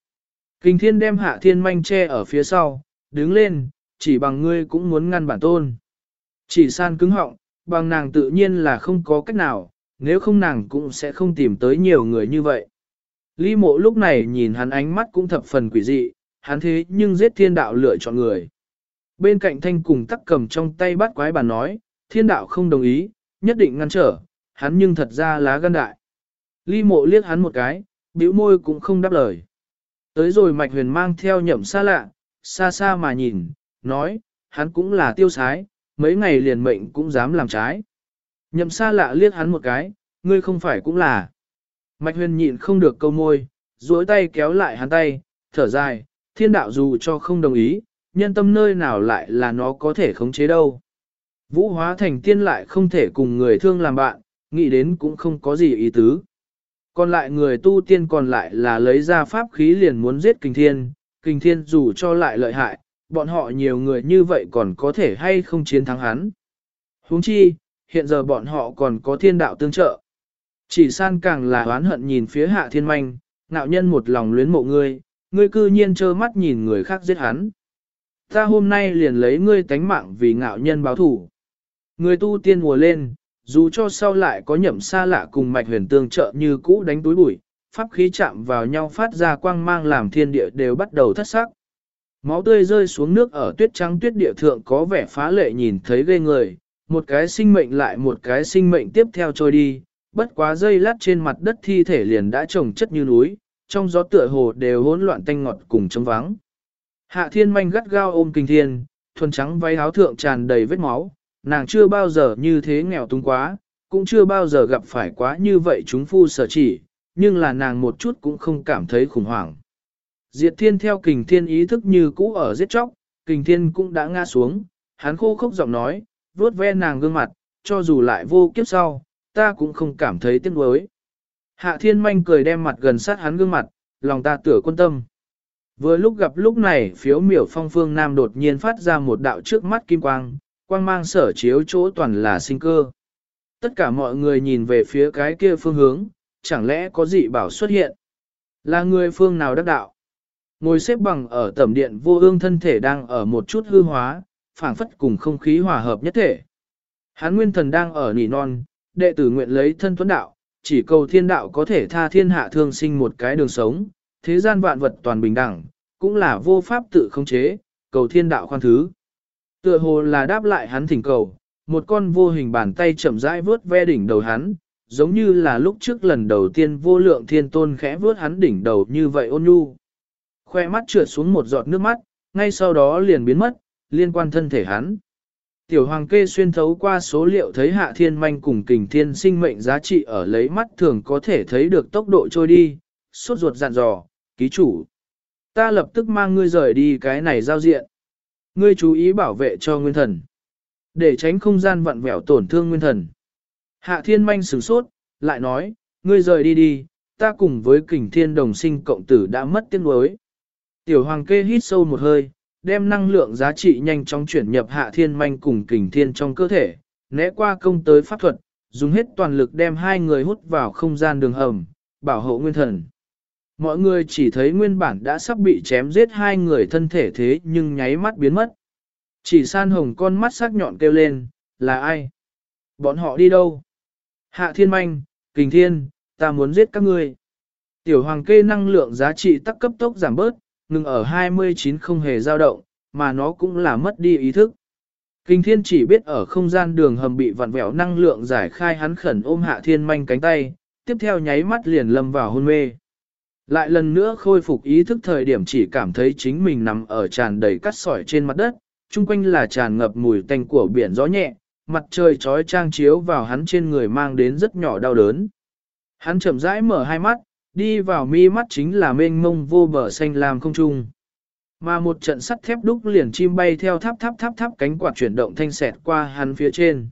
Kinh thiên đem hạ thiên manh che ở phía sau, đứng lên, chỉ bằng ngươi cũng muốn ngăn bản tôn. Chỉ san cứng họng, bằng nàng tự nhiên là không có cách nào, nếu không nàng cũng sẽ không tìm tới nhiều người như vậy. Lý mộ lúc này nhìn hắn ánh mắt cũng thập phần quỷ dị, hắn thế nhưng giết thiên đạo lựa chọn người. Bên cạnh thanh cùng tắc cầm trong tay bắt quái bà nói, thiên đạo không đồng ý, nhất định ngăn trở, hắn nhưng thật ra lá gan đại. Lý mộ liếc hắn một cái, bĩu môi cũng không đáp lời. Tới rồi mạch huyền mang theo nhậm xa lạ, xa xa mà nhìn, nói, hắn cũng là tiêu sái, mấy ngày liền mệnh cũng dám làm trái. Nhậm xa lạ liếc hắn một cái, ngươi không phải cũng là. Mạch huyền nhịn không được câu môi, duỗi tay kéo lại hắn tay, thở dài, thiên đạo dù cho không đồng ý, nhân tâm nơi nào lại là nó có thể khống chế đâu. Vũ hóa thành tiên lại không thể cùng người thương làm bạn, nghĩ đến cũng không có gì ý tứ. Còn lại người tu tiên còn lại là lấy ra pháp khí liền muốn giết kinh thiên, kinh thiên dù cho lại lợi hại, bọn họ nhiều người như vậy còn có thể hay không chiến thắng hắn. huống chi, hiện giờ bọn họ còn có thiên đạo tương trợ. Chỉ san càng là oán hận nhìn phía hạ thiên manh, ngạo nhân một lòng luyến mộ ngươi, ngươi cư nhiên trơ mắt nhìn người khác giết hắn. Ta hôm nay liền lấy ngươi tánh mạng vì ngạo nhân báo thủ. Người tu tiên mùa lên, dù cho sau lại có nhậm xa lạ cùng mạch huyền tương trợ như cũ đánh túi bụi, pháp khí chạm vào nhau phát ra quang mang làm thiên địa đều bắt đầu thất sắc. Máu tươi rơi xuống nước ở tuyết trắng tuyết địa thượng có vẻ phá lệ nhìn thấy ghê người, một cái sinh mệnh lại một cái sinh mệnh tiếp theo trôi đi, bất quá dây lát trên mặt đất thi thể liền đã trồng chất như núi, trong gió tựa hồ đều hỗn loạn tanh ngọt cùng trống vắng. Hạ thiên manh gắt gao ôm kinh thiên, thuần trắng váy áo thượng tràn đầy vết máu, nàng chưa bao giờ như thế nghèo túng quá, cũng chưa bao giờ gặp phải quá như vậy chúng phu sở chỉ, nhưng là nàng một chút cũng không cảm thấy khủng hoảng. Diệt thiên theo kình thiên ý thức như cũ ở giết chóc, kình thiên cũng đã ngã xuống, hắn khô khốc giọng nói, vuốt ve nàng gương mặt, cho dù lại vô kiếp sau, ta cũng không cảm thấy tiếc nuối. Hạ thiên manh cười đem mặt gần sát hắn gương mặt, lòng ta tửa quân tâm. Vừa lúc gặp lúc này phiếu miểu phong phương nam đột nhiên phát ra một đạo trước mắt kim quang, quang mang sở chiếu chỗ toàn là sinh cơ. Tất cả mọi người nhìn về phía cái kia phương hướng, chẳng lẽ có dị bảo xuất hiện? Là người phương nào đắc đạo? Ngồi xếp bằng ở tẩm điện vô ương thân thể đang ở một chút hư hóa, phảng phất cùng không khí hòa hợp nhất thể. Hán nguyên thần đang ở nỉ non, đệ tử nguyện lấy thân tuấn đạo, chỉ cầu thiên đạo có thể tha thiên hạ thương sinh một cái đường sống, thế gian vạn vật toàn bình đẳng, cũng là vô pháp tự khống chế, cầu thiên đạo khoan thứ. Tựa hồ là đáp lại hắn thỉnh cầu, một con vô hình bàn tay chậm rãi vướt ve đỉnh đầu hắn, giống như là lúc trước lần đầu tiên vô lượng thiên tôn khẽ vướt hắn đỉnh đầu như vậy ôn nhu. Khoe mắt trượt xuống một giọt nước mắt, ngay sau đó liền biến mất, liên quan thân thể hắn. Tiểu hoàng kê xuyên thấu qua số liệu thấy hạ thiên manh cùng kình thiên sinh mệnh giá trị ở lấy mắt thường có thể thấy được tốc độ trôi đi, suốt ruột dặn dò, ký chủ. Ta lập tức mang ngươi rời đi cái này giao diện. Ngươi chú ý bảo vệ cho nguyên thần. Để tránh không gian vặn vẹo tổn thương nguyên thần. Hạ thiên manh sửng sốt, lại nói, ngươi rời đi đi, ta cùng với kình thiên đồng sinh cộng tử đã mất tiếng đối. Tiểu hoàng kê hít sâu một hơi, đem năng lượng giá trị nhanh chóng chuyển nhập hạ thiên manh cùng kình thiên trong cơ thể, né qua công tới pháp thuật, dùng hết toàn lực đem hai người hút vào không gian đường hầm, bảo hộ nguyên thần. Mọi người chỉ thấy nguyên bản đã sắp bị chém giết hai người thân thể thế nhưng nháy mắt biến mất. Chỉ san hồng con mắt sắc nhọn kêu lên, là ai? Bọn họ đi đâu? Hạ thiên manh, kình thiên, ta muốn giết các ngươi. Tiểu hoàng kê năng lượng giá trị tắc cấp tốc giảm bớt, ngừng ở 29 không hề dao động, mà nó cũng là mất đi ý thức. Kinh thiên chỉ biết ở không gian đường hầm bị vặn vẹo năng lượng giải khai hắn khẩn ôm hạ thiên manh cánh tay, tiếp theo nháy mắt liền lâm vào hôn mê. Lại lần nữa khôi phục ý thức thời điểm chỉ cảm thấy chính mình nằm ở tràn đầy cắt sỏi trên mặt đất, chung quanh là tràn ngập mùi tanh của biển gió nhẹ, mặt trời trói trang chiếu vào hắn trên người mang đến rất nhỏ đau đớn. Hắn chậm rãi mở hai mắt, đi vào mi mắt chính là mênh mông vô bờ xanh lam không trung. Mà một trận sắt thép đúc liền chim bay theo tháp tháp tháp tháp cánh quạt chuyển động thanh sẹt qua hắn phía trên.